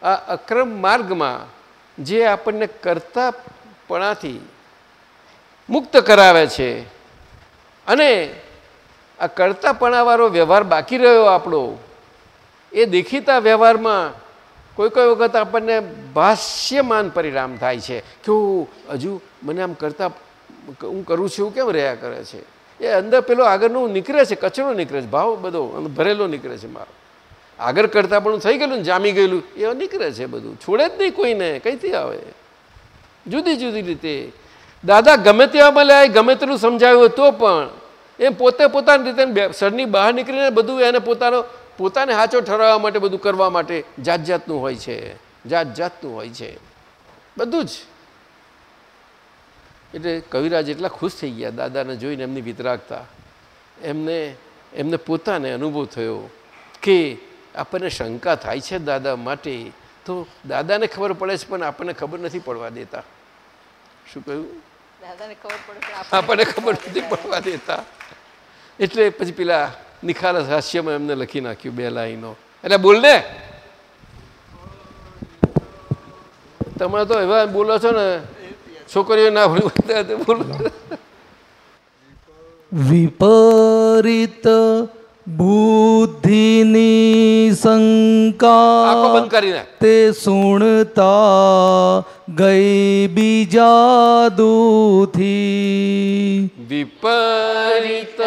આ અક્રમ માર્ગમાં જે આપણને કરતાપણાથી મુક્ત કરાવે છે અને આ કરતાપણાવાળો વ્યવહાર બાકી રહ્યો આપણો, એ દેખીતા વ્યવહારમાં કોઈ કોઈ વખત આપણને ભાષ્યમાન પરિણામ થાય છે કે હજુ મને આમ કરતા હું કરું છું, કેમ રહ્યા કરે છે? એ અંદર પેલો આગળનું નીકળે છે, કચરો નીકળે છે, ભાવ બધો ભરેલો નીકળે છે મારો. આગળ કરતાં પણ થઈ ગયેલું ને જામી ગયેલું, એ નીકળે છે બધું. છોડે જ નહીં કોઈને, કંઈથી આવે? જુદી જુદી રીતે. દાદા ગમે તેવા મળ્યા ગમે તેટલું સમજાવ્યું તો પણ એ પોતે પોતાની રીતે સરની બહાર નીકળીને બધું એને પોતાનો પોતાને હાચો ઠરાવવા માટે બધું કરવા માટે જાત જાતનું હોય છે. જાત જાતનું હોય છે. બધું જ. એટલે કવિરાજ એટલા ખુશ થઈ ગયા દાદાને જોઈને એમની વિતરાગતા એમને એમને પોતાને અનુભવ થયો કે આપણને શંકા થાય છે દાદા માટે તો દાદાને ખબર પડે છે પણ આપણને ખબર નથી પડવા દેતા. શું કહ્યું? આપણને ખબર નથી પડવા દેતા. એટલે પછી પેલા નિખાલસ હાસ્યમાં એમને લખી નાખ્યું બે લાઈનો એટલે બોલ ને તમે તો એવા બોલો છો ને છોકરીઓ ના બોલો વિપરીત બુદ્ધિની શંકા તે સુણતા ગઈ બીજા દૂથી વિપરીત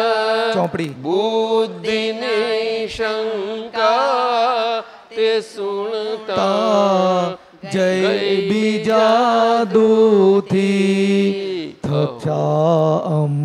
ચોપડી. બુદ્ધિની શંકા તે સુણતા જય બીજા દૂથી થચા અમ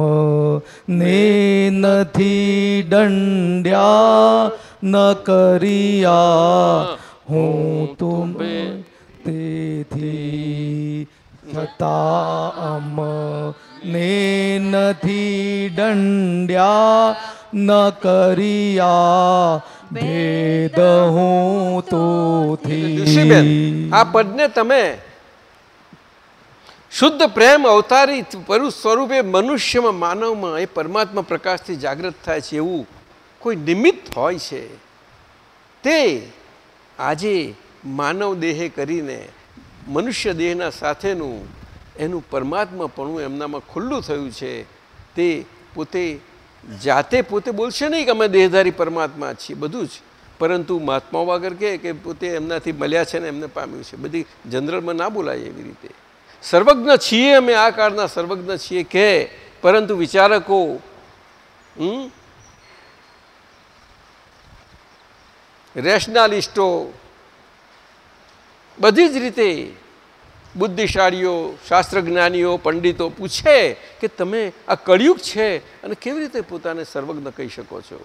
ને નથી દંડ્યા ન કરિયા. હું. તુમે તેથી છતાં અમને નથી દંડ્યા ન કરિયા. ભેદ હું તોથી. આ પદને તમે શુદ્ધ પ્રેમ અવતારી સ્વરૂપે મનુષ્યમાં, માનવમાં એ પરમાત્મા પ્રકાશથી જાગૃત થાય છે એવું કોઈ નિમિત્ત હોય છે. તે આજે માનવ દેહે કરીને મનુષ્ય દેહના સાથેનું એનું પરમાત્માપણું એમનામાં ખુલ્લું થયું છે. તે પોતે જાતે પોતે બોલશે નહીં કે અમે દેહધારી પરમાત્મા છીએ, બધું જ. પરંતુ મહાત્માઓ કહે કે પોતે એમનાથી મળ્યા છે ને એમને પામ્યું છે. બધી જનરલમાં ના બોલાય એવી રીતે. સર્વજ્ઞ છીએ અમે આ કાળના સર્વજ્ઞ છીએ કે? પરંતુ વિચારકો રેશનાલિસ્ટો, બધી જ રીતે બુદ્ધિશાળીઓ, શાસ્ત્રજ્ઞાનીઓ, પંડિતો પૂછે કે તમે આ કળિયુગ છે અને કેવી રીતે પોતાને સર્વજ્ઞ કહી શકો છો?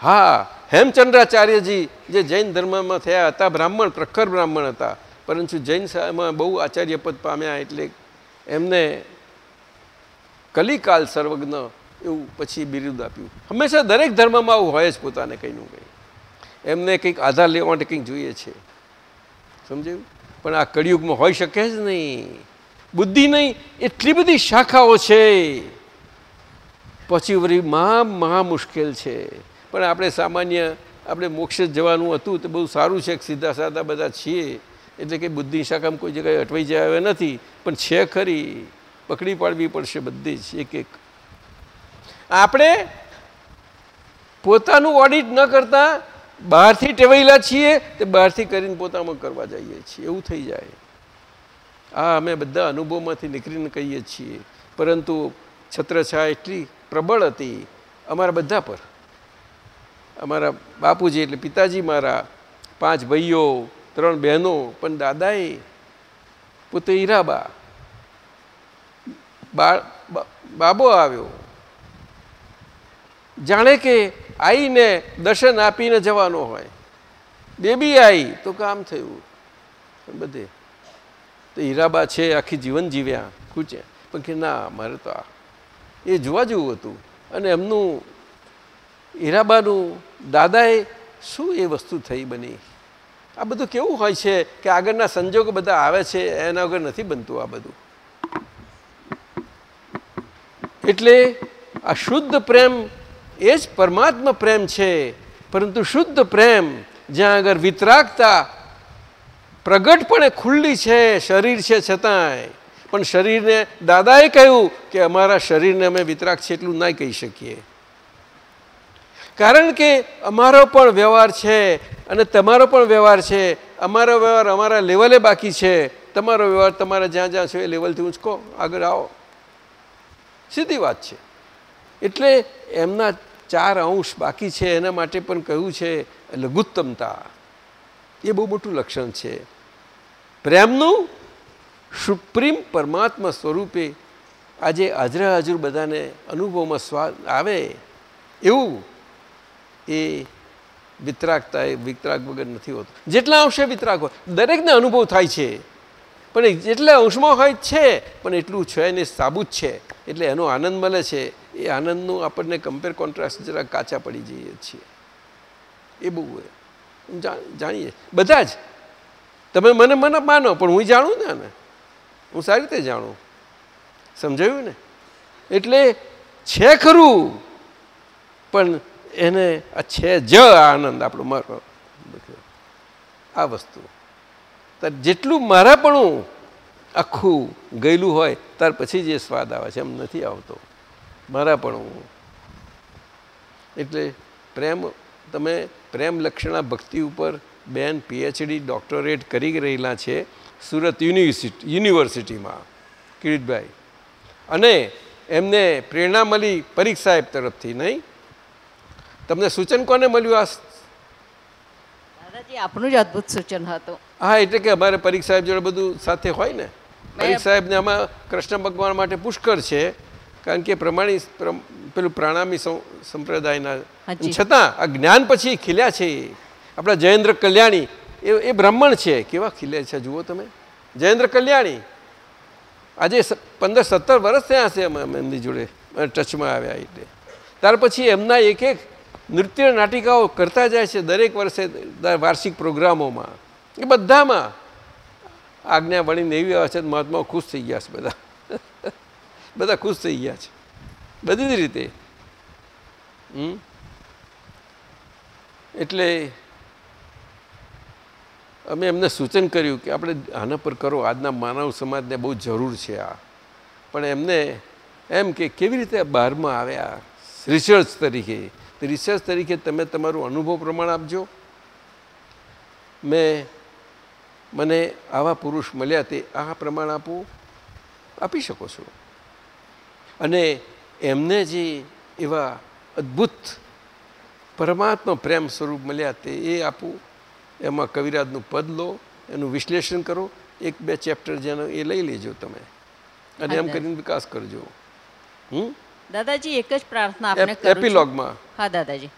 હા, હેમચંદ્રાચાર્યજી જે જૈન ધર્મમાં થયા હતા, બ્રાહ્મણ, પ્રખર બ્રાહ્મણ હતા પરંતુ જૈન સામાં બહુ આચાર્ય પદ પામ્યા એટલે એમને કલિકાલ સર્વજ્ઞ એવું પછી બિરુદ આપ્યું. હંમેશા દરેક ધર્મમાં આવું હોય જ પોતાને કંઈનું કંઈ. એમને કંઈક આધાર લેવા માટે કંઈક જોઈએ છે. સમજાયું? પણ આ કળિયુગમાં હોઈ શકે જ નહીં. બુદ્ધિ નહીં, એટલી બધી શાખાઓ છે. પછી વળી મહા મહા મુશ્કેલ છે. પણ આપણે સામાન્ય, આપણે મોક્ષ જવાનું હતું તો બહુ સારું છે સીધા સાદા બધા છીએ. એટલે કે બુદ્ધિ શાખામાં કોઈ જગ્યાએ અટવાઈ જાય નથી, પણ છે ખરી. પકડી પાડવી પડશે બધી જ, એક એક. આપણે પોતાનું ઓડિટ ન કરતા બહારથી ટેવાયેલા છીએ, તે બહારથી કરીને પોતામાં કરવા જઈએ છીએ. એવું થઈ જાય. આ અમે બધા અનુભવમાંથી નીકળીને કહીએ છીએ. પરંતુ છત્રછાયા એટલી પ્રબળ હતી અમારા બધા પર. અમારા બાપુજી એટલે પિતાજી મારા પાંચ ભાઈઓ ત્રણ બહેનો, પણ દાદાએ પોતે ઈરાબા બાબો આવ્યો. જાણે કે આઈને દર્શન આપીને જવાનો હોય. બેબી આવી તો કામ થયું. બધે. તો હીરાબા છે, આખી જીવન જીવ્યા, ખૂચ્યા. પણ કે ના, મારે તો આ, એ જોવા જેવું હતું. અને એમનું હીરાબાનું દાદાએ શું એ વસ્તુ થઈ બની? આ બધું કેવું હોય છે કે આગળના સંજોગો બધા આવે છે, એના વગર નથી બનતું આ બધું? એટલે આ શુદ્ધ પ્રેમ એ જ પરમાત્મા પ્રેમ છે, પરંતુ શુદ્ધ પ્રેમ જ્યાં આગળ વિતરાગતા પ્રગટપણે ખુલ્લી છે, શરીર છે છતાંય. પણ શરીરને દાદાએ કહ્યું કે અમારા શરીરને અમે વિતરાગ છે એટલું ના કહી શકીએ. કારણ કે અમારો પણ વ્યવહાર છે અને તમારો પણ વ્યવહાર છે, અમારો વ્યવહાર અમારા લેવલે બાકી છે, તમારો વ્યવહાર તમારા જ્યાં જ્યાં છે એ લેવલથી ઊંચકો, આગળ આવો. સીધી વાત છે. એટલે એમના ચાર અંશ બાકી છે, એના માટે પણ કહ્યું છે લઘુત્તમતા. એ બહુ મોટું લક્ષણ છે. પ્રેમનું સુપ્રીમ પરમાત્મા સ્વરૂપે આજે હાજરા હાજર બધાને અનુભવમાં સ્વાદ આવે. એવું એ વિતરાગતા એ વિતરાગ વગર નથી હોતું. જેટલા અંશે વિતરાગ હોય, દરેકને અનુભવ થાય છે. પણ જેટલા અંશમાં હોય છે, પણ એટલું છે ને સાબુત છે. એટલે એનો આનંદ મળે છે. એ આનંદનું આપણને કમ્પેર કોન્ટ્રાસ્ટ જરા કાચા પડી જઈએ છીએ. એ બહુ જાણીએ. બધા જ. તમે મને મને માનો, પણ હું જાણું ને આને? હું સારી રીતે જાણું? સમજાયું ને? એટલે છે ખરું. પણ એને આ છે જ આનંદ આપણો મારો. આ વસ્તુ. તાર જેટલું મારાપણું આખું ગયેલું હોય ત્યાર પછી જે સ્વાદ આવે છે એમ નથી આવતો. મારાપણું એટલે પ્રેમ, તમે પ્રેમ લક્ષણા ભક્તિ ઉપર બેન પીએચડી ડોક્ટરેટ કરી રહેલા છે સુરત યુનિવર્સિટી, યુનિવર્સિટીમાં, કિરીટભાઈ. અને એમને પ્રેરણા મળી પરીખ સાહેબ તરફથી નહીં તમને સૂચન કોને મળ્યું આ દાદાજી આપનું જ અદ્ભુત સૂચન હતું. હા એટલે કે અમારે પરીક્ષા સાહેબ જોડે બધું સાથે હોય ને. પરીક્ષા સાહેબને આમાં કૃષ્ણ ભગવાન માટે પુષ્કળ છે કારણ કે પ્રમાણી પેલું પ્રાણામી સંપ્રદાયના છતાં આ જ્ઞાન પછી ખીલ્યા છે આપણા જયેન્દ્ર કલ્યાણી એ એ બ્રાહ્મણ છે. કેવા ખીલ્યા છે જુઓ તમે. જયેન્દ્ર કલ્યાણી આજે પંદર સત્તર વર્ષ થયા હશે અમે એમની જોડે ટચમાં આવ્યા એટલે ત્યાર પછી એમના એક એક નૃત્ય નાટિકાઓ કરતા જાય છે દરેક વર્ષે વાર્ષિક પ્રોગ્રામોમાં. એ બધામાં આજ્ઞા વળીને એવી આવે છે મહાત્માઓ ખુશ થઈ ગયા છે બધા. [LAUGHS] બધા ખુશ થઈ ગયા છે. બધી જ રીતે? એટલે અમે એમને સૂચન કર્યું કે આપણે આના પર કરો. આજના માનવ સમાજને બહુ જરૂર છે આ. પણ એમને એમ કે કેવી રીતે બહારમાં આવ્યા? રિસર્ચ તરીકે. રિસર્ચ તરીકે તમે તમારું અનુભવ પ્રમાણ આપજો. મેં મને આવા પુરુષ મળ્યા તે આ પ્રમાણ આપું આપી શકો છો. અને એમને જે એવા અદ્ભુત પરમાત્મા પ્રેમ સ્વરૂપ મળ્યા તે એ આપું. એમાં કવિરાજનું પદ લો એનું વિશ્લેષણ કરો. એક બે ચેપ્ટર જેનો એ લઈ લેજો તમે. અને એમ કરીને વિકાસ કરજો. હમ? દાદાજી એક જ પ્રાર્થના એપિલોગમાં હા દાદાજી.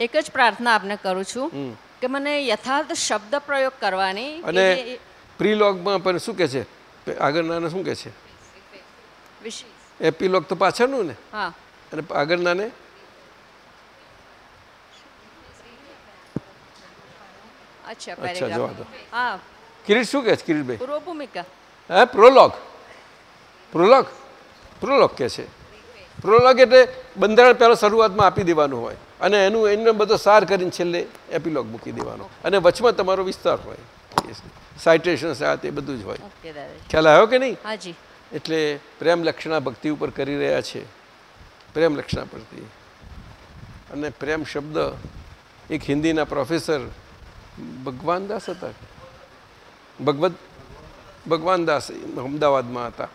એક જ પ્રાર્થના આપને કરું છું કે મને યથાર્થ શબ્દ પ્રયોગ કરવાની અને પ્રીલોગમાં પણ શું કે છે? આગળનાને શું કે છે? એપીલોગ તો પાછળનું ને? હા. અને આગળનાને? અચ્છા અચ્છા, જવા દો. હા. કિરીટ શું કહે છે કિરીટભાઈ? પૂર્વ ભૂમિકા હે પ્રોલોગ. પ્રોલોગ? પ્રોલોગ કે છે. પ્રોલોગ એટલે બંધારણ પહેલાં શરૂઆતમાં આપી દેવાનું હોય. અને એનું એનો બધો સાર કરીને છેલ્લે એપિલોગ મૂકી દેવાનો. અને વચમાં તમારો વિસ્તાર હોય. સાઇટેશન આ તે બધું જ હોય. ખ્યાલ આવ્યો કે નહીં? એટલે પ્રેમ લક્ષણા ભક્તિ ઉપર કરી રહ્યા છે. પ્રેમ લક્ષણા પરથી. અને પ્રેમ શબ્દ એક હિન્દીના પ્રોફેસર ભગવાન દાસ હતા. ભગવત ભગવાન દાસ અમદાવાદમાં હતા.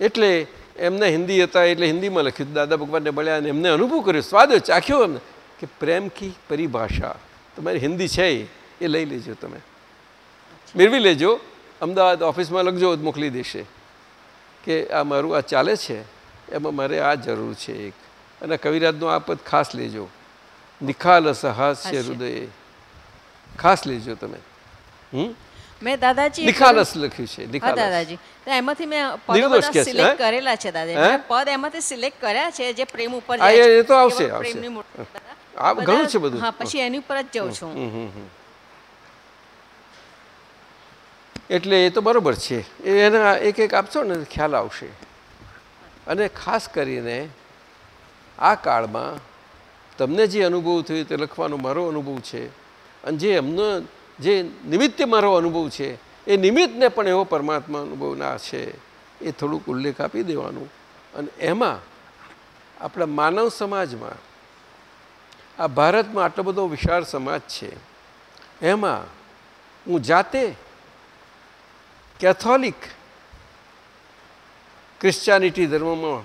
એટલે એમને હિન્દી હતા એટલે હિન્દીમાં લખ્યું. દાદા ભગવાનને મળ્યા અને એમને અનુભવ કર્યો. સ્વાદ ચાખ્યો એમને કે પ્રેમ કી પરિભાષા. તમારી હિન્દી છે એ, લઈ લેજો તમે. મેળવી લેજો. અમદાવાદ ઓફિસમાં લખજો મોકલી દેશે કે આ મારું આ ચાલે છે. એમાં મારે આ જરૂર છે એક. અને કવિરાજનું આ પદ ખાસ લેજો. નિખાલસ હાસ્ય. હૃદય. ખાસ લેજો તમે. હમ? મેં દાદાજી નિખાલસ લખ્યું છે નિખાલસ. દાદાજી. તો એમાંથી મેં પદો સિલેક્ટ કરેલા છે દાદાજી પદ એમાંથી સિલેક્ટ કર્યા છે જે પ્રેમ ઉપર જાય એ-. તો આવશે, આવશે. આ ઘણું છે બધું. હા પછી એની ઉપર જ જઉં છું. એટલે એ તો બરોબર છે. એના એક એક આપશો ને ખ્યાલ આવશે. અને ખાસ કરીને આ કાળમાં તમને જે અનુભવ થયો તે લખવાનો મારો અનુભવ છે. અને જે એમનો જે નિમિત્તે મારો અનુભવ છે, એ નિમિત્તને પણ એવો પરમાત્મા અનુભવના છે, એ થોડુંક ઉલ્લેખ આપી દેવાનું. અને એમાં આપણા માનવ સમાજમાં આ ભારતમાં આટલો બધો વિશાળ સમાજ છે, એમાં હું જાતે કેથોલિક ક્રિશ્ચિયાનિટી ધર્મમાં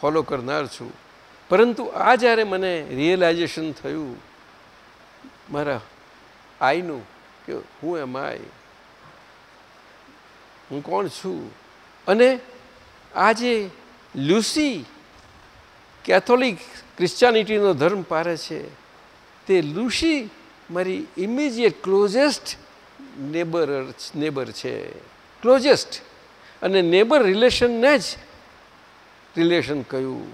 ફોલો કરનાર છું. પરંતુ આ જ્યારે મને રિયલાઇઝેશન થયું, મારા આઈનું કે હું એમ આય હું કોણ છું? અને આજે લ્યુસી કેથોલિક ક્રિશ્ચિયાનિટીનો ધર્મ પારે છે. તે લુસી મારી ઇમિજિએટ ક્લોઝેસ્ટ નેબર નેબર છે. ક્લોઝેસ્ટ અને નેબર રિલેશનને જ રિલેશન કહ્યું.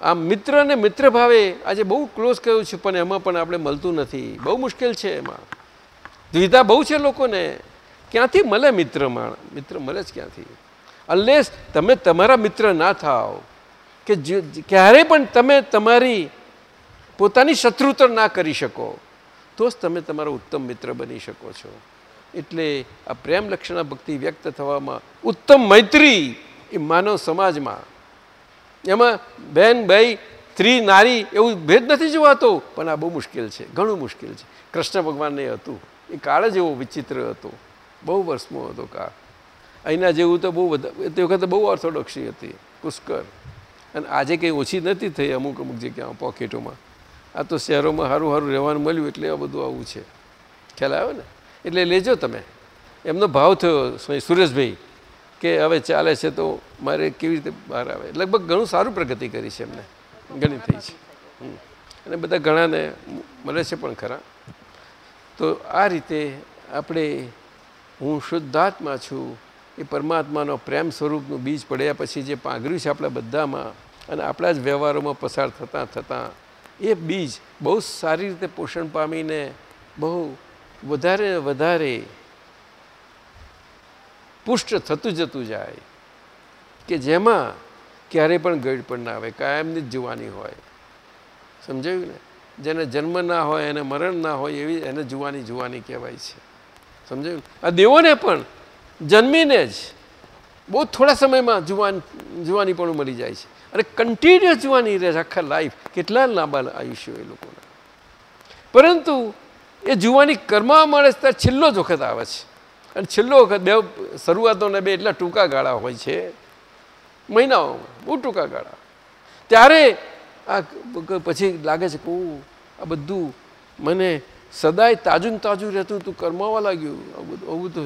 આમ મિત્ર ને મિત્ર ભાવે આજે બહુ ક્લોઝ કહ્યું છે, પણ એમાં પણ આપણે મળતું નથી. બહુ મુશ્કેલ છે એમાં. દ્વિધા બહુ છે લોકોને. ક્યાંથી મળે મિત્ર માણ? મિત્ર મળે જ ક્યાંથી? અનલેસ તમે તમારા મિત્ર ના થાઓ. કે ક્યારે પણ તમે તમારી પોતાની શત્રુતા ના કરી શકો, તો જ તમે તમારો ઉત્તમ મિત્ર બની શકો છો. એટલે આ પ્રેમ લક્ષણા ભક્તિ વ્યક્ત થવામાં ઉત્તમ મૈત્રી એ માનવ સમાજમાં. એમાં બેન, ભાઈ, સ્ત્રી, નારી એવું ભેદ નથી જોવાતો, પણ આ બહુ મુશ્કેલ છે, ઘણું મુશ્કેલ છે. કૃષ્ણ ભગવાનને હતું. એ કાળ જ એવો વિચિત્ર હતો. બહુ વર્ષમો હતો કાળ. અહીંના જેવું તો બહુ બધા તે વખતે બહુ ઓર્થોડોક્સી હતી, પુષ્કર. અને આજે કંઈ ઓછી નથી થઈ અમુક અમુક જગ્યાઓ પોકેટોમાં. આ તો શહેરોમાં સારું સારું રહેવાનું મળ્યું એટલે આ બધું આવું છે. ખ્યાલ આવ્યો ને? એટલે લેજો તમે. એમનો ભાવ થયો સુરેશભાઈ, કે હવે ચાલે છે તો મારે કેવી રીતે બહાર આવે. લગભગ ઘણું સારું પ્રગતિ કરી છે એમને. ઘણી થઈ છે. અને બધા ઘણાને મળે છે પણ ખરા. તો આ રીતે આપણે હું શુદ્ધાત્મા છું, એ પરમાત્માનો પ્રેમ સ્વરૂપનું બીજ પડ્યા પછી જે પાંગર્યું છે આપણા બધામાં અને આપણા જ વ્યવહારોમાં પસાર થતાં થતાં, એ બીજ બહુ સારી રીતે પોષણ પામીને બહુ વધારે વધારે પુષ્ટ થતું જતું જાય કે જેમાં ક્યારેય પણ ગળ પણ ના આવે, કાયમની જ જોવાની હોય. સમજાયું ને? જેને જન્મ ના હોય, એને મરણ ના હોય એવી એને જુવાની જુવાની કહેવાય છે. સમજાયું? આ દેવોને પણ જન્મીને જ બહુ થોડા સમયમાં જુવાન જુવાની પણ મળી જાય છે. અને કન્ટિન્યુઅસ જુવાની રહે છે, આખા લાઈફ કેટલા લાંબા આયુષ્યો એ લોકોના. પરંતુ એ જુવાની કર્મા મળે ત્યારે છેલ્લો જ વખત આવે છે. અને છેલ્લો વખત બે શરૂઆતોને બે એટલા ટૂંકા ગાળા હોય છે. મહિનાઓમાં બહુ ટૂંકા ગાળા. ત્યારે આ પછી લાગે છે કે આ બધું મને સદાય તાજું તાજું રહેતું, તું કરમાવા લાગ્યું. આવું તો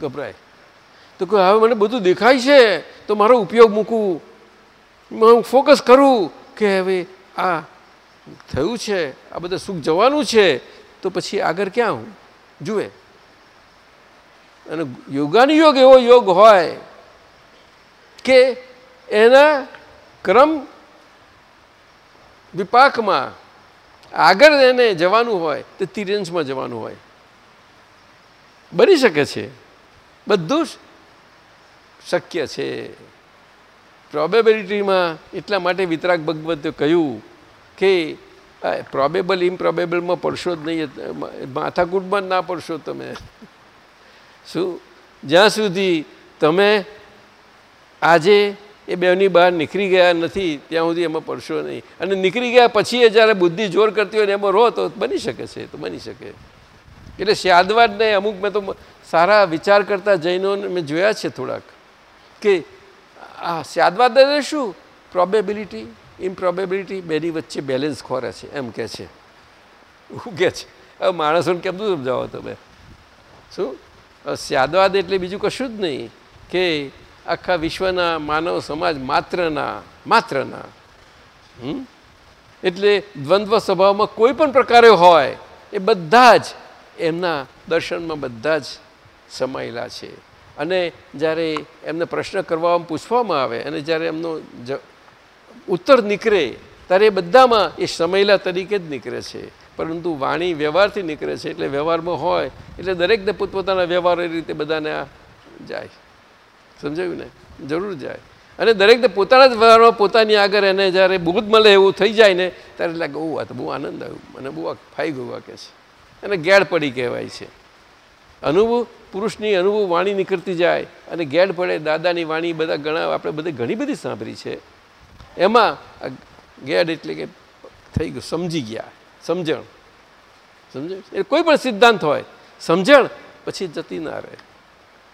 ગભરાય. તો કે, હવે મને બધું દેખાય છે, તો મારો ઉપયોગ મૂકું. હું ફોકસ કરું કે હવે આ થયું છે, આ બધા સુખ જવાનું છે, તો પછી આગળ ક્યાં હું? જુએ. અને યોગાની યોગ એવો યોગ હોય કે એના ક્રમ વિપાકમાં આગળ એને જવાનું હોય તો તિરંજમાં જવાનું હોય. બની શકે છે. બધું જ શક્ય છે. પ્રોબેબિલિટીમાં એટલા માટે વિતરાગ ભગવતે કહ્યું કે પ્રોબેબલ ઇમ્પ્રોબેબલમાં પડશો જ નહીં માથાકૂટમાં ના પડશો તમે. શું? જ્યાં સુધી તમે આજે એ બેની બહાર નીકળી ગયા નથી, ત્યાં સુધી એમાં પડશો નહીં. અને નીકળી ગયા પછી એ જ્યારે બુદ્ધિ જોર કરતી હોય ને એમાં રહો તો બની શકે છે, તો બની શકે. એટલે સ્યાદવાદ ને અમુક મેં તો સારા વિચાર કરતા જૈનોને મેં જોયા છે થોડાક, કે આ સ્યાદવાદ શું? પ્રોબેબિલિટી ઇમ્પ્રોબેબિલિટી બેની વચ્ચે બેલેન્સ ખોરે છે, એમ કે છે. હું કહે છે. હવે માણસોને કેમ શું સમજાવો તમે? શું? સ્યાદવાદ એટલે બીજું કશું જ નહીં, કે આખા વિશ્વના માનવ સમાજ માત્રના માત્રના? એટલે દ્વંદ્વ સ્વભાવમાં કોઈ પણ પ્રકારે હોય, એ બધા જ એમના દર્શનમાં બધા જ સમાયેલા છે. અને જ્યારે એમને પ્રશ્ન કરવામાં, પૂછવામાં આવે અને જ્યારે એમનો ઉત્તર નીકળે, ત્યારે એ બધામાં એ સમયલા તરીકે જ નીકળે છે. પરંતુ વાણી વ્યવહારથી નીકળે છે. એટલે વ્યવહારમાં હોય, એટલે દરેકને પોતપોતાના વ્યવહાર એ રીતે બધાને જાય. સમજાયું ને? જરૂર જાય. અને દરેકને પોતાના જ વ્યવહારમાં પોતાની આગળ એને જ્યારે બોધ મળે એવું થઈ જાય ને, ત્યારે લાગે ઓ આ તો બહુ આનંદ આવ્યો. મને બહુ ફાઈ ગયું આ કે છે. અને ગેડ પડી કહેવાય છે. અનુભવ, પુરુષની અનુભવ વાણી નીકળતી જાય અને ગેડ પડે, દાદાની વાણી બધા ઘણા આપણે બધી ઘણી બધી સાંભળી છે. એમાં ગેડ એટલે કે થઈ ગયું, સમજી ગયા. સમજણ. સમજણ એ કોઈ પણ સિદ્ધાંત હોય, સમજણ પછી જતી ના રહે.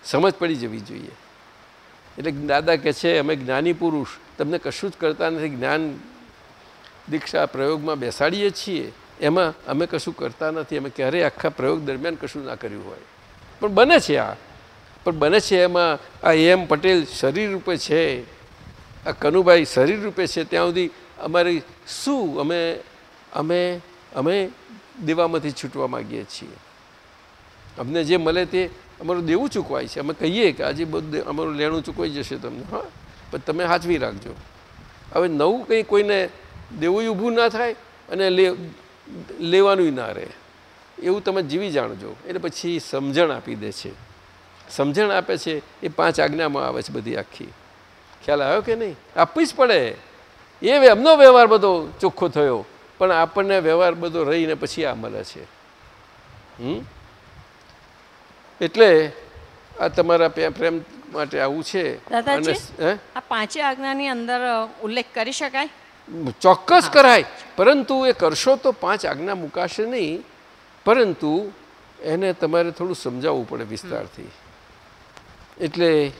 સમજ પડી જવી જોઈએ. એટલે દાદા કહે છે, અમે જ્ઞાની પુરુષ, તમને કશું જ કરતા નથી. જ્ઞાન દીક્ષા પ્રયોગમાં બેસાડીએ છીએ. એમાં અમે કશું કરતા નથી. અમે ક્યારેય આખા પ્રયોગ દરમિયાન કશું ના કર્યું હોય. પણ બને છે આ. પણ બને છે એમાં આ એમ પટેલ શરીર રૂપે છે. આ કનુભાઈ શરીર રૂપે છે. ત્યાં સુધી અમારી શું અમે અમે અમે દેવામાંથી છૂટવા માગીએ છીએ. અમને જે મળે તે અમારું દેવું ચૂકવાય છે. અમે કહીએ કે આજે બધું અમારું લેણું ચૂકવાઈ જશે તમને, હા. પણ તમે હાચવી રાખજો. હવે નવું કંઈ કોઈને દેવું ઊભું ના થાય અને લે લેવાનું ના રહે. એવું તમે જીવી જાણજો. એટલે પછી સમજણ આપી દે છે. સમજણ આપે છે એ પાંચ આજ્ઞામાં આવે છે બધી આખી. ખ્યાલ આવ્યો કે નહીં? આપવી જ પડે. એ એમનો વ્યવહાર બધો ચોખ્ખો થયો. પણ આપણને વ્યવહાર બધો રહીને પછી આ મળે છે. હમ? એટલે આ તમારા પ્રેમ માટે આવું છે? આ પાંચે આજ્ઞાની અંદર ઉલ્લેખ કરી શકાય? ચોક્કસ કરાય. પરંતુ એ કરશો તો પાંચ આજ્ઞા મુકાશે નહીં. પરંતુ એને તમારે થોડું સમજાવવું પડે વિસ્તારથી. એટલે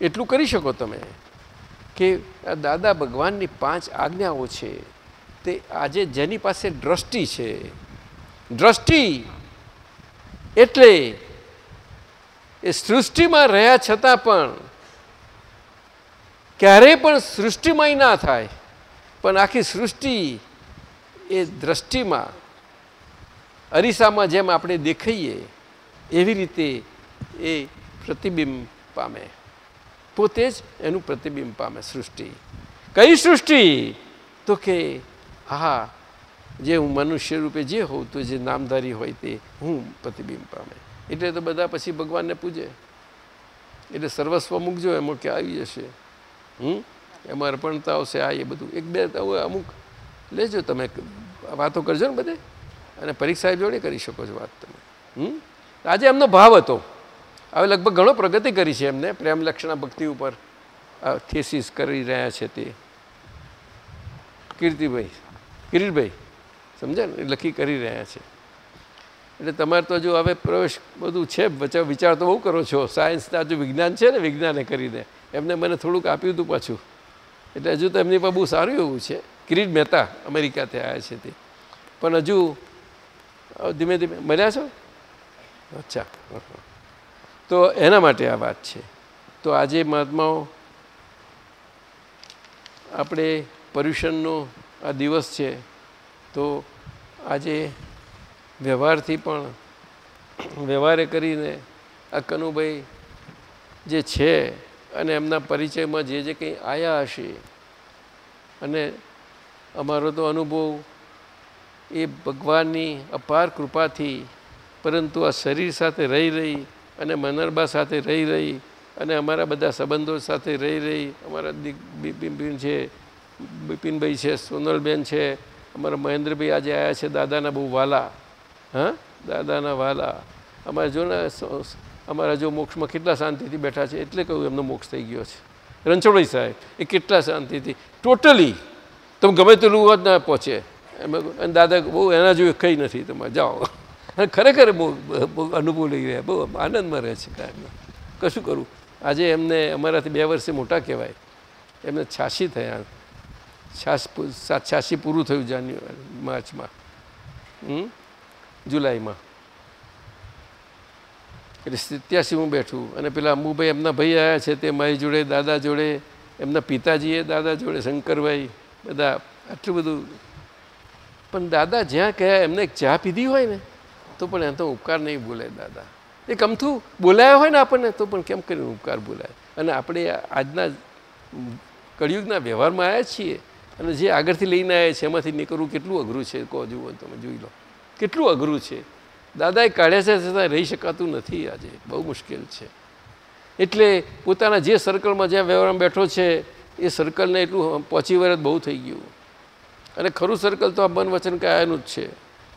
એટલું કરી શકો તમે કે આ દાદા ભગવાનની પાંચ આજ્ઞાઓ છે તે આજે જેની પાસે દ્રષ્ટિ છે. દ્રષ્ટિ એટલે એ સૃષ્ટિમાં રહ્યા છતાં પણ ક્યારેય પણ સૃષ્ટિમય ના થાય. પણ આખી સૃષ્ટિ એ દ્રષ્ટિમાં, અરીસામાં જેમ આપણે દેખાઈએ, એવી રીતે એ પ્રતિબિંબ પામે. પોતે જ એનું પ્રતિબિંબ પામે સૃષ્ટિ. કઈ સૃષ્ટિ? તો કે હા જે હું મનુષ્ય રૂપે જે હોઉં તો જે નામધારી હોય તે હું પ્રતિબિંબ પામે. એટલે તો બધા પછી ભગવાનને પૂજે. એટલે સર્વસ્વ મૂકજો એમાં કે આવી જશે. હમ? એમાં અર્પણતા આવશે, આ એ બધું. એક બે અમુક. લેજો તમે વાતો કરજો ને બધે. અને પરીક્ષા જોડે કરી શકો છો વાત તમે. હમ? આજે એમનો ભાવ હતો. હવે લગભગ ઘણો પ્રગતિ કરી છે એમને. પ્રેમ લક્ષણા ભક્તિ ઉપર થેસીસ કરી રહ્યા છે તે. કીર્તિભાઈ. કિરીટભાઈ. સમજ્યા ને? લખી કરી રહ્યા છે. એટલે તમારે તો જો હવે પ્રવેશ બધું છે વિચાર તો બહુ કરો છો. સાયન્સના જો વિજ્ઞાન છે ને, વિજ્ઞાને કરીને એમને મને થોડુંક આપ્યું હતું પાછું. એટલે હજુ તો એમની પર બહુ સારું એવું છે. કિરીટ મહેતા અમેરિકાથી આવ્યા છે તે. પણ હજુ ધીમે ધીમે, મળ્યા છો? અચ્છા. તો એના માટે આ વાત છે. તો આજે મહાત્માઓ, આપણે પર્યુષણનો આ દિવસ છે. તો આજે વ્યવહારથી પણ વ્યવહારે કરીને આ કનુભાઈ જે છે અને એમના પરિચયમાં જે જે કંઈ આવ્યા હશે અને અમારો તો અનુભવ એ ભગવાનની અપાર કૃપાથી, પરંતુ આ શરીર સાથે રહી રહી અને મનરબા સાથે રહી રહી અને અમારા બધા સંબંધો સાથે રહી રહી, અમારા બિપિન છે, બિપિનભાઈ છે, સોનલબેન છે અમારા મહેન્દ્રભાઈ આજે આવ્યા છે દાદાના બહુ વાલા. હા? દાદાના વાલા. અમારે જો ને અમારા જો મોક્ષમાં કેટલા શાંતિથી બેઠા છે એટલે કહ્યું એમનો મોક્ષ થઈ ગયો છે. રણછોડભાઈ સાહેબ, એ કેટલા શાંતિથી. ટોટલી તમે ગમે તેટલું જ ના પહોંચે. એમાં, અને દાદા બહુ એના જેવું કંઈ નથી તમે જાઓ. અને ખરેખર બહુ અનુભવ લઈ રહ્યા, બહુ આનંદમાં રહે છે કાયમ કશું કરું. આજે એમને અમારાથી બે વર્ષે મોટા કહેવાય. એમને છાશી થયા. છાસ છ્યાસી પૂરું થયું જાન્યુઆરી માર્ચમાં. જુલાઈમાં. એટલે સિત્યાસી હું બેઠું. અને પેલા અંબુભાઈ એમના ભાઈ આવ્યા છે તે મારી જોડે, દાદા જોડે, એમના પિતાજીએ દાદા જોડે, શંકરભાઈ, બધા આટલું બધું. પણ દાદા જ્યાં કહ્યા એમને ચા પીધી હોય ને, તો પણ એમ તો ઉપકાર નહીં બોલાય દાદા. એ કમથું બોલાયા હોય ને આપણને, તો પણ કેમ કરીને ઉપકાર બોલાય? અને આપણે આજના કળિયુગના વ્યવહારમાં આવ્યા છીએ અને જે આગળથી લઈને આવ્યા છે, એમાંથી નીકળવું કેટલું અઘરું છે, કહો જુઓ તમે જોઈ લો. કેટલું અઘરું છે. દાદાએ કાઢ્યા છે, છતાં રહી શકાતું નથી આજે. બહુ મુશ્કેલ છે. એટલે પોતાના જે સર્કલમાં જ્યાં વ્યવહારમાં બેઠો છે, એ સર્કલને એટલું પહોંચી વરત બહુ થઈ ગયું. અને ખરું સર્કલ તો આ મન વચન કાયાનું જ છે.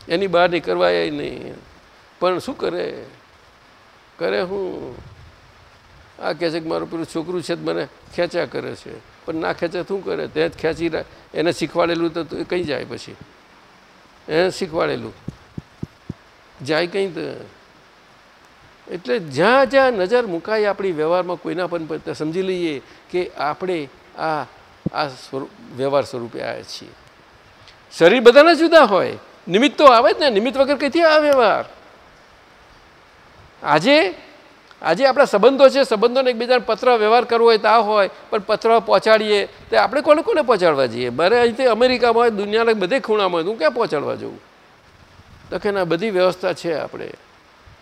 એની બહાર નીકળવાય નહીં. પણ શું કરે? કરે હું? આ કહે છે કે મારું પેલું છોકરું છે મને ખેંચ્યા કરે છે. પણ ના ખેંચે શું કરે? તે જ ખેંચી એને શીખવાડેલું તો એ કંઈ જાય પછી? એને શીખવાડેલું. જાય કંઈ તો. એટલે જ્યાં જ્યાં નજર મુકાય આપણી વ્યવહારમાં કોઈના પણ સમજી લઈએ કે આપણે આ આ સ્વરૂપ, વ્યવહાર સ્વરૂપે આવ્યા છીએ. શરીર બધાના જુદા હોય. નિમિત્ત તો આવે જ ને. નિમિત્ત વગર કઈથી આવે વ્યવહાર? આજે આજે આપણા સંબંધો છે, સંબંધોને એકબીજાને પત્ર વ્યવહાર કરવો હોય તો આ હોય, પણ પત્ર પહોંચાડીએ તો આપણે કોને કોને પહોંચાડવા જઈએ? મારે અહીંથી અમેરિકામાં હોય, દુનિયાના બધે ખૂણામાં હું ક્યાં પહોંચાડવા જવું તો કે ના, બધી વ્યવસ્થા છે આપણે.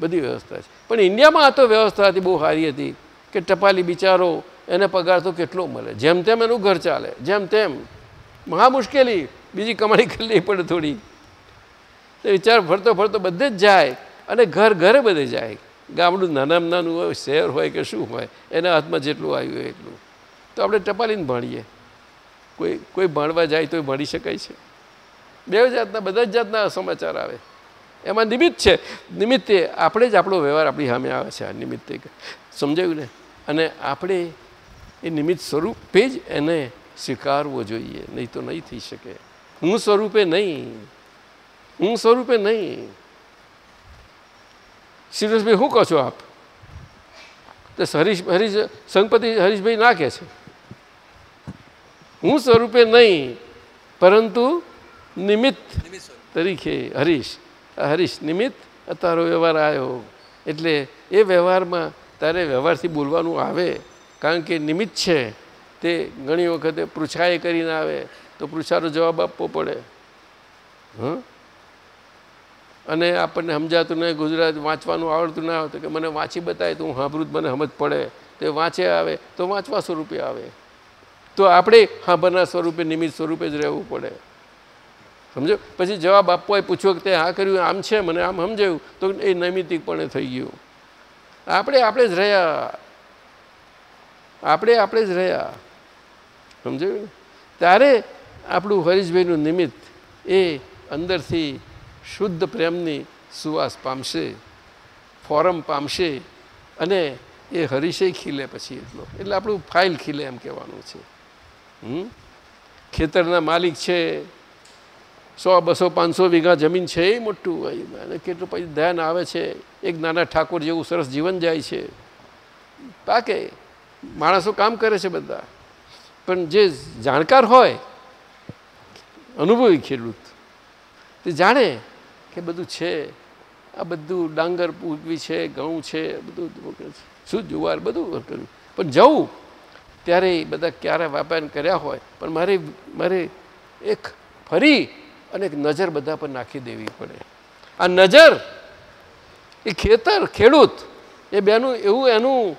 બધી વ્યવસ્થા છે. પણ ઇન્ડિયામાં આ તો વ્યવસ્થા હતી, બહુ સારી હતી કે ટપાલી બિચારો એને પગાર તો કેટલો મળે? જેમ તેમ એનું ઘર ચાલે, જેમ તેમ. મહા મુશ્કેલી. બીજી કમાણી કરી લેવી પડે થોડી. વિચાર ફરતો ફરતો બધે જ જાય અને ઘર ઘરે બધે જાય. ગામડું નાનામાં નાનું હોય, શહેર હોય કે શું હોય, એના હાથમાં જેટલું આવ્યું હોય એટલું. તો આપણે ટપાલીને ભણીએ. કોઈ કોઈ ભણવા જાય તો ભણી શકાય છે. બે જાતના, બધા જ જાતના સમાચાર આવે. એમાં નિમિત્ત છે. નિમિત્તે આપણે જ આપણો વ્યવહાર આપણી સામે આવે છે આ નિમિત્તે. સમજાયું ને? અને આપણે એ નિમિત્ત સ્વરૂપે જ એને સ્વીકારવો જોઈએ. નહીં તો નહીં થઈ શકે. હું સ્વરૂપે નહીં. હું સ્વરૂપે નહીં. સિરિયસભાઈ શું કહો છો આપ? તો હરીશ હરીશ સંગપતિ હરીશભાઈ ના કહે છે. હું સ્વરૂપે નહીં, પરંતુ નિમિત્ત તરીકે હરીશ હરીશ, નિમિત્ત તારો વ્યવહાર આવ્યો. એટલે એ વ્યવહારમાં તારે વ્યવહારથી બોલવાનું આવે, કારણ કે નિમિત્ત છે. તે ઘણી વખતે પૃછાએ કરીને આવે, તો પૃછાનો જવાબ આપવો પડે. હં? અને આપણને સમજાતું નહીં, ગુજરાત વાંચવાનું આવડતું ના આવતું કે મને વાંચી બતાવે તો હું સાંભળું મને સમજ પડે. તે વાંચે આવે, તો વાંચવા સ્વરૂપે આવે. તો આપણે સાંભળના સ્વરૂપે, નિમિત્ત સ્વરૂપે જ રહેવું પડે. સમજો? પછી જવાબ આપવો હોય પૂછ્યો કે તે આ કર્યું, આમ છે, મને આમ સમજાયું, તો એ નૈમિતિકપણે થઈ ગયું. આપણે આપણે જ રહ્યા. આપણે આપણે જ રહ્યા. સમજાયું? ત્યારે આપણું હરીશભાઈનું નિમિત્ત એ અંદરથી શુદ્ધ પ્રેમની સુવાસ પામશે, ફોરમ પામશે અને એ હરીશે ખીલે પછી એટલો એટલે આપણું ફાઇલ ખીલે એમ કહેવાનું છે. હમ? ખેતરના માલિક છે, સો, બસો, પાંચસો વીઘા જમીન છે એ મોટું અને કેટલું પછી ધ્યાન આવે છે, એક નાના ઠાકોર જેવું સરસ જીવન જાય છે. પાકે, માણસો કામ કરે છે બધા. પણ જે જાણકાર હોય, અનુભવી ખેડૂત, તે જાણે કે બધું છે. આ બધું ડાંગર ઉગવી છે, ઘઉં છે, બધું શું જુવાર બધું કર્યું? પણ જવું. ત્યારે એ બધા ક્યારે વાપાર કર્યા હોય, પણ મારે મારે એક ફરી અને એક નજર બધા પર નાખી દેવી પડે. આ નજર, એ ખેતર, ખેડૂત, એ બેનું એવું એનું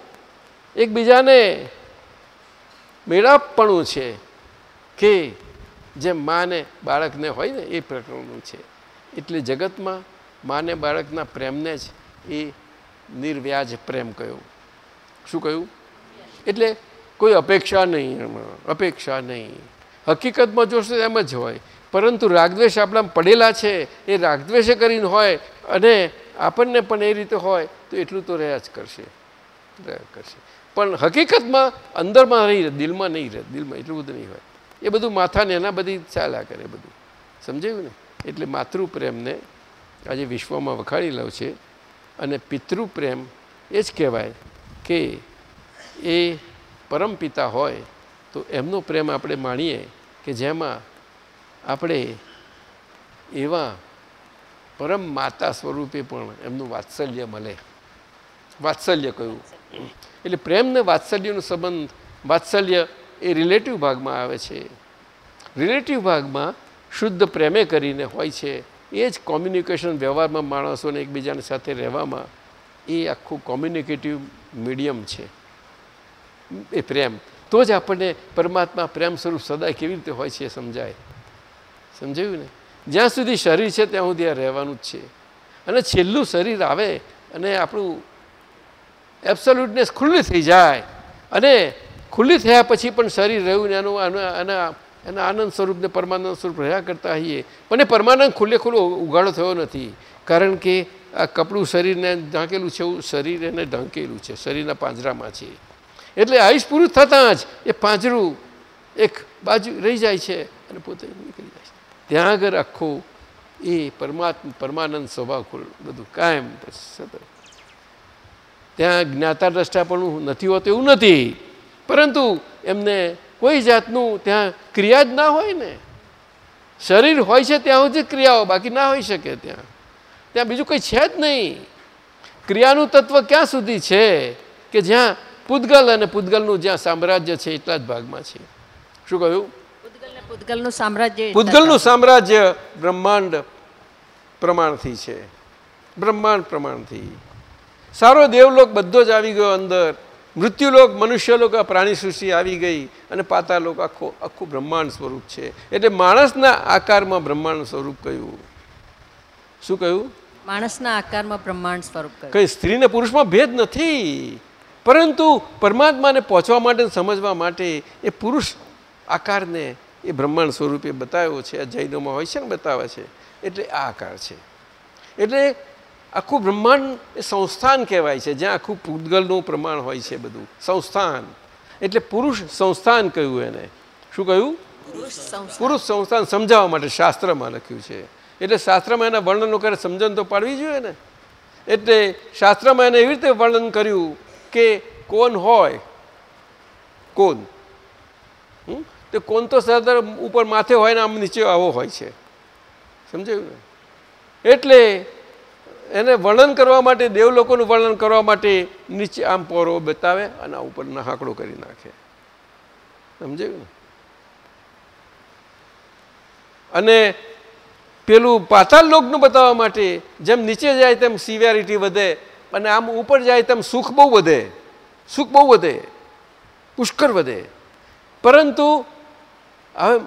એકબીજાને મેળાપણું છે કે જેમ માને બાળકને હોય ને એ પ્રકરણનું છે. એટલે જગતમાં માને બાળકના પ્રેમને જ એ નિર્વ્યાજ પ્રેમ કહ્યું. શું કહ્યું? એટલે કોઈ અપેક્ષા નહીં એમાં અપેક્ષા નહીં. હકીકતમાં જોશો એમ જ હોય. પરંતુ રાગદ્વેષ આપણા પડેલા છે, એ રાગદ્વેષે કરીને હોય અને આપણને પણ એ રીતે હોય, તો એટલું તો રહ્યા જ કરશે. રહ્યા કરશે. પણ હકીકતમાં અંદરમાં નહીં રહે દિલમાં નહીં રહે, દિલમાં એટલું બધું નહીં હોય. એ બધું માથાને એના બધી ચાલ્યા કરે બધું. સમજાયું ને? એટલે માતૃપ્રેમને આજે વિશ્વમાં વખાડી લો છે. અને પિતૃપ્રેમ એ જ કહેવાય કે એ પરમપિતા હોય તો એમનો પ્રેમ આપણે માણીએ કે જેમાં આપણે એવા પરમ માતા સ્વરૂપે પણ એમનું વાત્સલ્ય મળે. વાત્સલ્ય કહ્યું. એટલે પ્રેમને વાત્સલ્યનો સંબંધ, વાત્સલ્ય એ રિલેટિવ ભાગમાં આવે છે. રિલેટિવ ભાગમાં શુદ્ધ પ્રેમે કરીને હોય છે. એ જ કોમ્યુનિકેશન વ્યવહારમાં માણસોને એકબીજાની સાથે રહેવામાં એ આખું કોમ્યુનિકેટિવ મીડિયમ છે. એ પ્રેમ. તો જ આપણને પરમાત્મા પ્રેમ સ્વરૂપ સદાય કેવી રીતે હોય છે એ સમજાય. સમજાયું ને? જ્યાં સુધી શરીર છે ત્યાં સુધી આ રહેવાનું જ છે. અને છેલ્લું શરીર આવે અને આપણું એબ્સોલ્યુટનેસ ખુલ્લી થઈ જાય. અને ખુલ્લી થયા પછી પણ શરીર રહ્યું ને એનું એના એના આનંદ સ્વરૂપને પરમાનંદ સ્વરૂપ રહ્યા કરતા હોઈએ. પણ એ પરમાનંદ ખુલ્લે ખુલ્લો ઉગાડો થયો નથી. કારણ કે આ કપડું શરીરને ઢાંકેલું છે, એવું શરીર એને ઢાંકેલું છે, શરીરના પાંજરામાં છે. એટલે આયુષ પૂરું થતાં જ એ પાંજરું એક બાજુ રહી જાય છે અને પોતે નીકળી જાય છે. ત્યાં આગળ આખો એ પરમાત્મા, પરમાનંદ સ્વભાવ બધું કાયમ સતત. ત્યાં જ્ઞાતા દ્રષ્ટાપણું નથી હોતું એવું નથી. પરંતુ એમને કોઈ જાતનું ત્યાં ક્રિયા જ ના હોય ને. શરીર હોય છે ત્યાં સુધી ક્રિયાઓ બાકી ના હોઈ શકે ત્યાં. ત્યાં બીજું કંઈ છે જ નહીં. ક્રિયાનું તત્વ ક્યાં સુધી છે કે જ્યાં પૂદગલ અને પૂદગલનું જ્યાં સામ્રાજ્ય છે એટલા જ ભાગમાં છે. શું કહ્યું? પૂતગલને સામ્રાજ્ય પૂદગલનું સામ્રાજ્ય બ્રહ્માંડ પ્રમાણથી છે. બ્રહ્માંડ પ્રમાણથી. સારો દેવલોક બધો જ આવી ગયો અંદર. મૃત્યુલોક મનુષ્યલોક આ પ્રાણી સૃષ્ટિ આવી ગઈ અને પાતાલોક આખો આખું બ્રહ્માંડ સ્વરૂપ છે. એટલે માણસના આકારમાં બ્રહ્માંડ સ્વરૂપ કહ્યું શું કહ્યું? માણસના આકારમાં બ્રહ્માંડ સ્વરૂપ કઈ સ્ત્રીને પુરુષમાં ભેદ નથી. પરંતુ પરમાત્માને પહોંચવા માટે સમજવા માટે એ પુરુષ આકારને એ બ્રહ્માંડ સ્વરૂપે બતાવ્યો છે. આ જૈનોમાં હોય છે ને બતાવે છે? એટલે આ આકાર છે. એટલે આખું બ્રહ્માંડ એ સંસ્થાન કહેવાય છે જ્યાં આખું પૂતગલનું પ્રમાણ હોય છે બધું. સંસ્થાન. એટલે પુરુષ સંસ્થાન કહ્યું એને. શું કહ્યું? પુરુષ સંસ્થાન. સમજાવવા માટે શાસ્ત્રમાં લખ્યું છે. એટલે શાસ્ત્રમાં એના વર્ણનો કરે સમજણ તો પાડવી જોઈએ ને. એટલે શાસ્ત્રમાં એને એવી રીતે વર્ણન કર્યું કે કોણ હોય? કોણ? તે કોણ તો સરદાર ઉપર માથે હોય ને આમ નીચે આવો હોય છે. સમજાયું ને? એટલે એને વર્ણન કરવા માટે દેવ લોકોનું વર્ણન કરવા માટે નીચે આમ પોરો બતાવે અને આ ઉપર નહાકડો કરી નાખે. સમજાયું અને પેલું પાતાળ લોકનું બતાવવા માટે જેમ નીચે જાય તેમ સિવિયારિટી વધે અને આમ ઉપર જાય તેમ સુખ બહુ વધે. સુખ બહુ વધે. પુષ્કળ વધે. પરંતુ હવે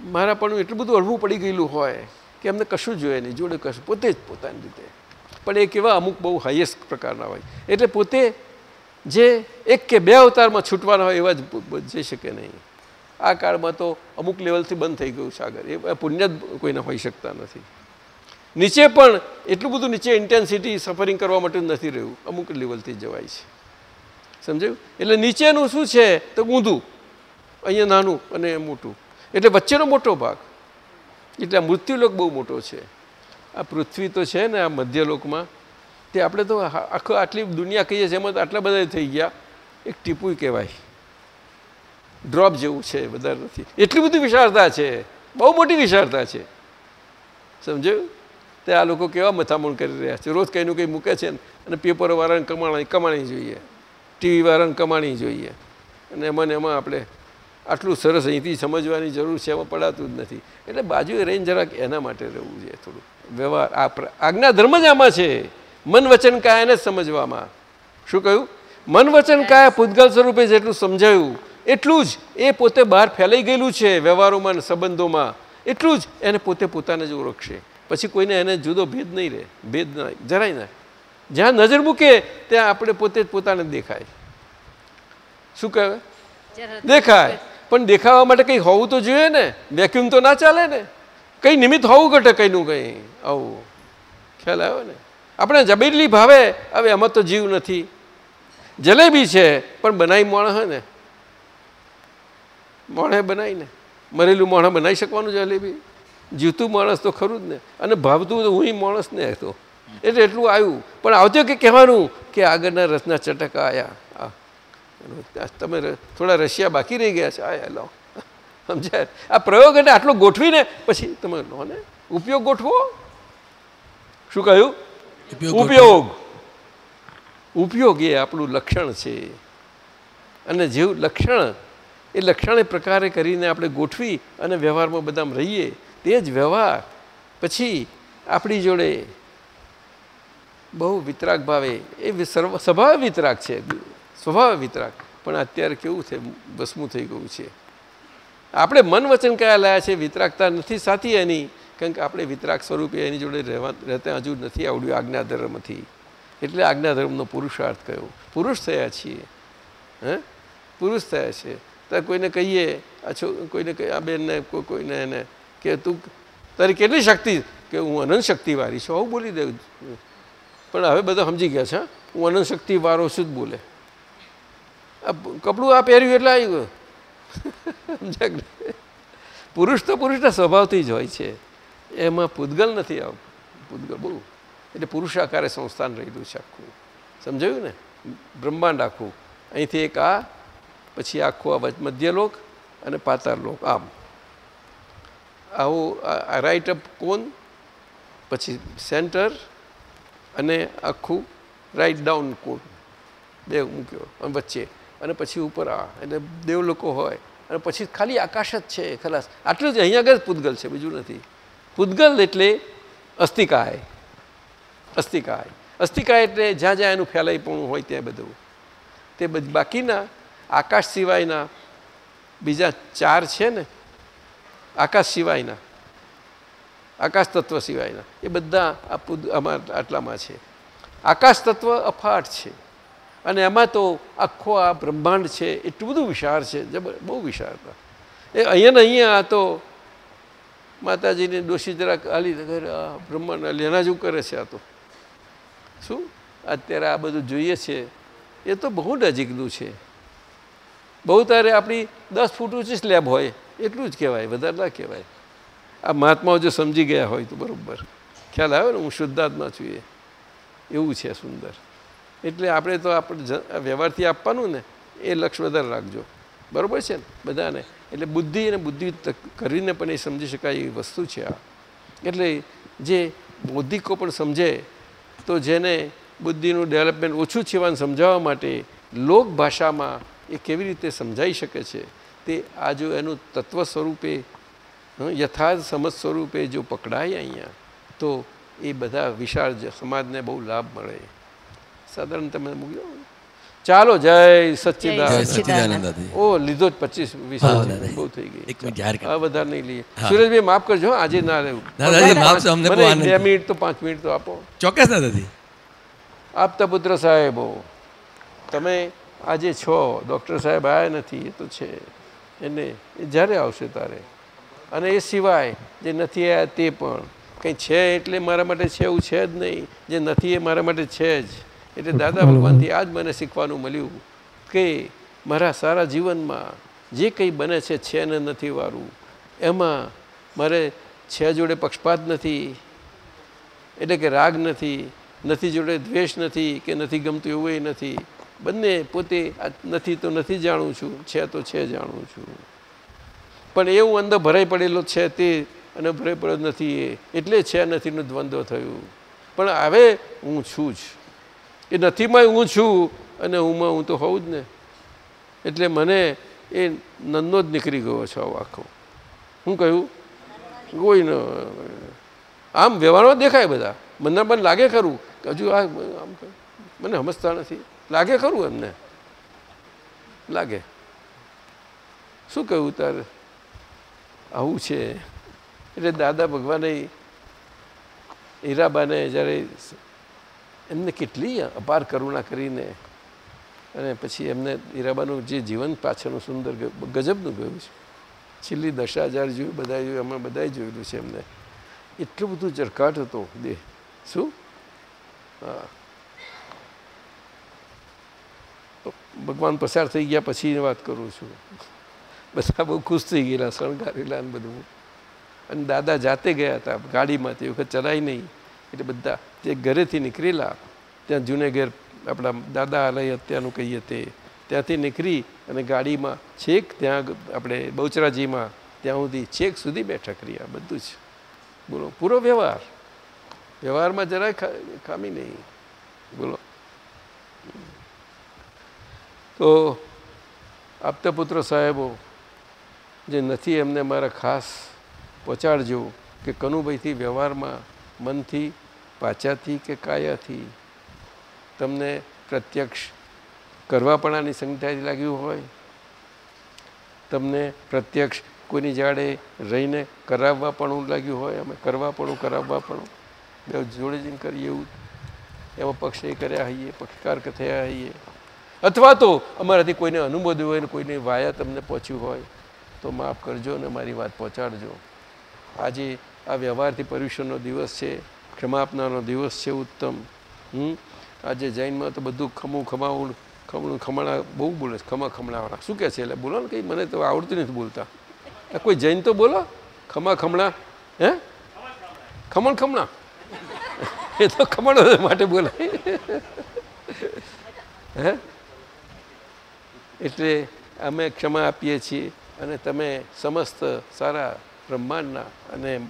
મારા પણ એટલું બધું હળવું પડી ગયેલું હોય કે એમને કશું જોઈએ નહીં, જોડે કશું, પોતે જ પોતાની રીતે. પણ એ કેવા અમુક બહુ હાઈએસ્ટ પ્રકારના હોય. એટલે પોતે જે એક કે બે અવતારમાં છૂટવાના હોય એવા જ જઈ શકે નહીં. આ કાળમાં તો અમુક લેવલથી બંધ થઈ ગયું સાગર. એ પુણ્ય જ કોઈને હોઈ શકતા નથી. નીચે પણ એટલું બધું નીચે ઇન્ટેન્સિટી સફરિંગ કરવા માટે નથી રહ્યું. અમુક લેવલથી જવાય છે. સમજાયું? એટલે નીચેનું શું છે? તો ઊંધું. અહીંયા નાનું અને મોટું. એટલે વચ્ચેનો મોટો ભાગ. એટલે મૃત્યુલોક બહુ મોટો છે. આ પૃથ્વી તો છે ને આ મધ્યલોકમાં. તે આપણે તો આખો આટલી દુનિયા કહીએ છીએ એમાં આટલા બધા થઈ ગયા. એક ટીપુય કહેવાય. ડ્રોપ જેવું છે, વધારે નથી. એટલી બધી વિશાળતા છે. બહુ મોટી વિશાળતા છે. સમજાયું? તે આ લોકો કેવા મથામણ કરી રહ્યા છે. રોજ કંઈનું કંઈ મૂકે છે અને પેપરવાળાને કમાણી કમાણી જોઈએ. ટીવી વાળાને કમાણી જોઈએ. અને એમાં ને એમાં આપણે આટલું સરસ અહીંથી સમજવાની જરૂર છે એમાં પડાતું જ નથી. એટલે બાજુએ રહીને જરાક એના માટે રહેવું છે થોડું. વ્યવહાર આ આજ્ઞા ધર્મ જ આમાં છે. મન વચન કાયાને જ સમજવામાં. શું કહ્યું? મન વચન કાયા પૂતગલ સ્વરૂપે જેટલું સમજાયું એટલું જ એ પોતે બહાર ફેલાઈ ગયેલું છે વ્યવહારોમાં સંબંધોમાં. એટલું જ એને પોતે પોતાને જ ઓળખશે. પછી કોઈને એને જુદો ભેદ નહીં રહે. ભેદ ના જરાય ના જ્યાં નજર મૂકે ત્યાં આપણે પોતે જ પોતાને દેખાય. શું કહેવાય દેખાય. પણ દેખાવા માટે કંઈ હોવું તો જોઈએ ને. વેક્યુમ તો ના ચાલે ને. કંઈ નિમિત્ત હોવું ઘટે કંઈનું કંઈ. આવું. ખ્યાલ આવ્યો ને? આપણે જબેરલી ભાવે, હવે એમાં તો જીવ નથી. જલેબી છે, પણ બનાવી મોણ હોય ને. મોણે બનાવીને મરેલું મોણ બનાવી શકવાનું જલેબી. જીવતું માણસ તો ખરું જ ને. અને ભાવતું તો હું માણસ ને હતો એટલે એટલું આવ્યું. પણ આવતો કે કહેવાનું કે આગળના રસના ચટકા આવ્યા તમે થોડા રશિયા બાકી રહી ગયા છે. આ લો સમજાય? આ પ્રયોગ એટલે આટલો ગોઠવીને પછી તમે લો ને. ઉપયોગ ગોઠવો. શું કહ્યું? ઉપયોગ ઉપયોગ. એ આપણું લક્ષણ છે. અને જેવું લક્ષણ એ લક્ષણ પ્રકારે કરીને આપણે ગોઠવી અને વ્યવહારમાં બધામાં રહીએ. તે જ વ્યવહાર. પછી આપણી જોડે બહુ વિતરાગ ભાવે. એ સર્વ સ્વભાવ વિતરાગ છે. સ્વભાવ વિતરાગ પણ અત્યારે કેવું છે? ભસ્મું થઈ ગયું છે. આપણે મન વચન કયા લાયા છે? વિતરાગતા નથી સાથી એની. કારણ કે આપણે વિતરાગ સ્વરૂપે એની જોડે રહેવા, રહેતા હજુ નથી આવડ્યું આજ્ઞાધર્મથી. એટલે આજ્ઞાધર્મનો પુરુષાર્થ કયો? પુરુષ થયા છીએ. હે? પુરુષ થયા છે. ત્યારે કોઈને કહીએ, આ છો, કોઈને આ બેનને કોઈ કોઈને એને કે તું, તારી કેટલી શક્તિ કે હું અનંત શક્તિવાળી છું? આવું બોલી દઉં પણ હવે બધા સમજી ગયા છે, હું અનંત શક્તિવાળો છું જ બોલે. કપડું આ પહેર્યું એટલે આવી ગયું? પુરુષ તો પુરુષના સ્વભાવથી જ હોય છે. એમાં પૂદગલ નથી આવ પૂદગલ બહુ એટલે પુરુષાકારે સંસ્થાન રહેલું છે આખું. સમજાયું ને? બ્રહ્માંડ આખું. અહીંથી એક આ, પછી આખું આ મધ્યલોક અને પાતાળલોક. આમ. આવું રાઈટ અપ કોન પછી સેન્ટર અને આખું રાઈટ ડાઉન કોન બે મૂક્યો. વચ્ચે. અને પછી ઉપર આ, એટલે દેવ લોકો હોય. અને પછી ખાલી આકાશ જ છે, ખલાસ. આટલું જ, અહીંયા આગળ પૂતગલ છે, બીજું નથી. પૂતગલ એટલે અસ્થિકાય અસ્થિકાય અસ્થિકાય એટલે જ્યાં જ્યાં એનું ફેલાઈપણું હોય ત્યાં બધું. તે બાકીના આકાશ સિવાયના બીજા ચાર છે ને, આકાશ સિવાયના, આકાશ તત્વ સિવાયના, એ બધા આ પુદ અમારા, આટલામાં છે. આકાશ તત્વ અફાટ છે. અને એમાં તો આખો આ બ્રહ્માંડ છે, એટલું બધું વિશાળ છે, જબર, બહુ વિશાળતા એ અહીંયા ને અહીંયા તો માતાજીને દોષી જરાક હાલી બ્રહ્માંડ લેના જેવું કરે છે આ તો. શું? અત્યારે આ બધું જોઈએ છે. એ તો બહુ નજીકનું છે. બહુ તારે આપણી દસ ફૂટ ઊંચી સ્લેબ હોય, એટલું જ કહેવાય, વધારે ના કહેવાય. આ મહાત્માઓ જો સમજી ગયા હોય તો બરાબર. ખ્યાલ આવે ને? હું શુદ્ધાત્મા છું એવું છે સુંદર. એટલે આપણે તો આપણે વ્યવહારથી આપવાનું ને, એ લક્ષ વધારે રાખજો. બરાબર છે ને? બધાને. એટલે બુદ્ધિ અને બુદ્ધિ કરીને પણ એ સમજી શકાય એવી વસ્તુ છે આ. એટલે જે બૌદ્ધિકો પણ સમજે, તો જેને બુદ્ધિનું ડેવલપમેન્ટ ઓછું છે એવાને સમજાવવા માટે લોક ભાષામાં એ કેવી રીતે સમજાઈ શકે છે, તે આ જો એનું તત્વ સ્વરૂપે યથાર્થ સમજ સ્વરૂપે જો પકડાય અહીંયા, તો એ બધા વિશાળ સમાજને બહુ લાભ મળે. સાધારણ તમે મૂક્યો ચાલો જય સચ્ચિદાનંદ. ઓ લીધો જ પચીસ વીસ. બહુ થઈ ગઈ. આ વધારે નહીં લઈએ. સુરેશભાઈ માફ કરજો આજે ના રહેવું. બે મિનિટ તો પાંચ મિનિટ તો આપો. ચોક્કસ ના દાદી. આપતા પુત્ર સાહેબો તમે આજે છો ડૉક્ટર સાહેબ આવ્યા નથી એ તો છે. એને જ્યારે આવશે તારે. અને એ સિવાય જે નથી આવ્યા તે પણ. કંઈ છે એટલે મારા માટે છે એવું છે જ નહીં. જે નથી એ મારા માટે છે જ. એટલે દાદા ભગવાનથી આ જ મને શીખવાનું મળ્યું કે મારા સારા જીવનમાં જે કંઈ બને છે છે ને નથી વાળું એમાં મારે છે જોડે પક્ષપાત નથી એટલે કે રાગ નથી નથી જોડે દ્વેષ નથી કે નથી ગમતું એવું એ નથી. બંને પોતે આ નથી તો નથી જાણું છું છે તો છે જાણું છું. પણ એવું અંદર ભરાઈ પડેલો છે તે અને ભરાઈ પડેલો નથી એ. એટલે છે નથીનું દ્વંદ્વ થયું. પણ હવે હું છું જ. એ નથીમાં હું છું અને હુંમાં હું તો હોઉં જ ને. એટલે મને એ નન્નો જ નીકળી ગયો છે આખો. હું કહ્યું? કોઈ ન. આમ વ્યવહારમાં દેખાય બધા. મને પણ લાગે ખરું હજુ આ આમ મને સમજતા નથી. લાગે ખરું એમને? લાગે. શું કહ્યું તારે? આવું છે. એટલે દાદા ભગવાને હીરાબાને જ્યારે એમને કેટલી અપાર કરુણા કરીને અને પછી એમને ઈરાબાનું જે જીવન પાછળનું સુંદર ગજબનું ગયું છે. છેલ્લી દશા હજાર જોયું, બધા જોયું અમે બધાએ જોયેલું છે એમને. એટલું બધું ચરકાટ હતો દેહ શું? હા. ભગવાન પસાર થઈ ગયા પછીની વાત કરું છું. બધા બહુ ખુશ થઈ ગયેલા, શણગારેલા અને બધું. અને દાદા જાતે ગયા હતા ગાડીમાં તે વખત ચલાવી નહીં. એટલે બધા તે ઘરેથી નીકળેલા. ત્યાં જૂને ઘેર આપણા દાદા આલય અત્યારનું કહીએ તે. ત્યાંથી નીકળી અને ગાડીમાં છેક ત્યાં આપણે બહુચરાજીમાં ત્યાં સુધી છેક સુધી બેઠક રહ્યા. બધું જ. બોલો, પૂરો વ્યવહાર. વ્યવહારમાં જરાય ખામી નહીં. બોલો. તો આપતા પુત્ર સાહેબો, જે નથી એમને મારા ખાસ પહોંચાડજો કે કનુભાઈથી વ્યવહારમાં મનથી પાચાથી કે કાયાથી? તમને પ્રત્યક્ષ કરવાપણાની જ લાગ્યું હોય? તમને પ્રત્યક્ષ કોઈની જાડે રહીને કરાવવાપણું લાગ્યું હોય? અમે કરવાપણું કરાવવાપણું બે જોડે જઈને કરીએ એવું. એમાં પક્ષે કર્યા હઈએ, પક્ષકાર થયા હઈએ. અથવા તો અમારાથી કોઈને અનુમોદ્યું હોય ને કોઈને વાયા તમને પહોંચ્યું હોય, તો માફ કરજો અને મારી વાત પહોંચાડજો. આજે આ વ્યવહારથી પર્યુષણનો દિવસ છે. ક્ષમા આપનારનો દિવસ છે ઉત્તમ. હમ? આજે જૈનમાં તો બધું ખમું ખમાવું ખમણું ખમણા બહુ બોલે છે, ખમા ખમણાવાળા. શું કહે છે એટલે? બોલો ને કંઈ, મને તો આવડતું નથી બોલતા. કોઈ જૈન તો બોલો? ખમા ખમણા? હે? ખમણ ખમણા? એ તો ખમણ માટે બોલાય હે? એટલે અમે ક્ષમા આપીએ છીએ અને તમે સમસ્ત સારા બ્રહ્માંડના અને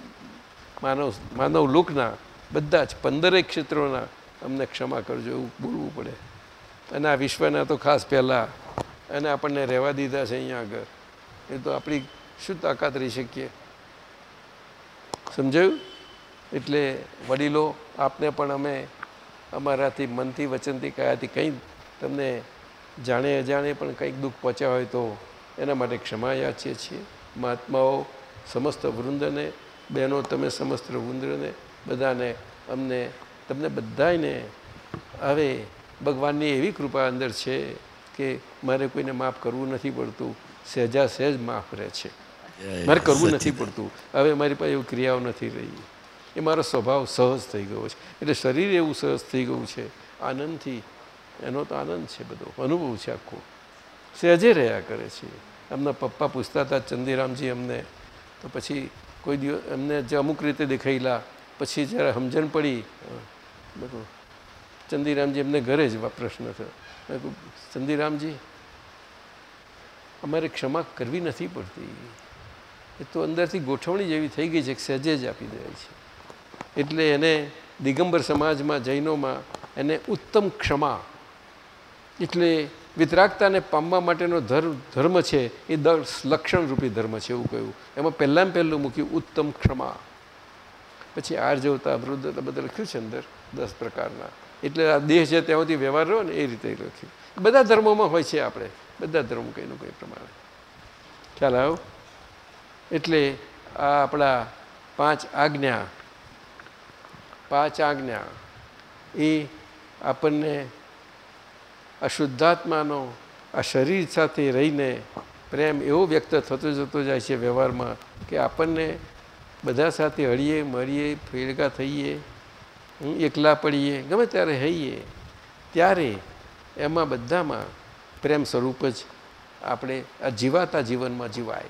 માનવ માનવ લોકના બધા જ પંદરેક ક્ષેત્રોના અમને ક્ષમા કરજો એવું બોલવું પડે. અને આ વિશ્વના તો ખાસ પહેલાં અને આપણને રહેવા દીધા છે અહીંયા આગળ. એ તો આપણી શું તાકાત રહી શકીએ? સમજાયું? એટલે વડીલો, આપને પણ અમે અમારાથી મનથી, વચનથી, કયાથી કંઈ તમને જાણે અજાણે પણ કંઈક દુઃખ પહોંચ્યા હોય તો એના માટે ક્ષમા યાચીએ છીએ. મહાત્માઓ, સમસ્ત વૃંદને, બહેનો, તમે સમસ્ત વૃંદને બધાને અમને તમને બધાને હવે ભગવાનની એવી કૃપા અંદર છે કે મારે કોઈને માફ કરવું નથી પડતું સહેજા સહેજ માફ રહે છે. મારે કરવું નથી પડતું. હવે મારી પાસે એવી ક્રિયાઓ નથી રહી. એ મારો સ્વભાવ સહજ થઈ ગયો છે. એટલે શરીર એવું સહજ થઈ ગયું છે. આનંદથી એનો તો આનંદ છે બધો. અનુભવ છે આખો. સહેજે રહ્યા કરે છે. એમના પપ્પા પૂછતા હતા ચંદીરામજી અમને તો પછી કોઈ દિવસ એમને જે અમુક રીતે દેખાયેલા પછી જ્યારે સમજણ પડી. બધું. ચંદીરામજી એમને ઘરે જ પ્રશ્ન થયો મેં ચંદીરામજી, અમારે ક્ષમા કરવી નથી પડતી. એ તો અંદરથી ગોઠવણી જેવી થઈ ગઈ છે કે સહેજે જ આપી દેવાય છે. એટલે એને દિગંબર સમાજમાં, જૈનોમાં એને ઉત્તમ ક્ષમા, એટલે વિતરાગતાને પામવા માટેનો ધર્મ ધર્મ છે, એ દસ લક્ષણરૂપી ધર્મ છે એવું કહ્યું. એમાં પહેલાં પહેલું મૂક્યું ઉત્તમ ક્ષમા. પછી આર જોતા વૃદ્ધતા બધા લખ્યું છે અંદર, દસ પ્રકારના. એટલે આ દેહ છે ત્યાં સુધી વ્યવહાર રહ્યો ને એ રીતે લખ્યું. બધા ધર્મોમાં હોય છે આપણે. બધા ધર્મો કંઈનું કંઈ પ્રમાણે. ખ્યાલ આવ્યો? એટલે આ આપણા પાંચ આજ્ઞા પાંચ આજ્ઞા એ આપણને આ શુદ્ધાત્માનો આ શરીર સાથે રહીને પ્રેમ એવો વ્યક્ત થતો જતો જાય છે વ્યવહારમાં કે આપણને બધા સાથે હળીએ મળીએ ભેગા થઈએ એકલા પડીએ ગમે ત્યારે હઈએ ત્યારે એમાં બધામાં પ્રેમ સ્વરૂપ જ આપણે આ જીવાતા જીવનમાં જીવાય.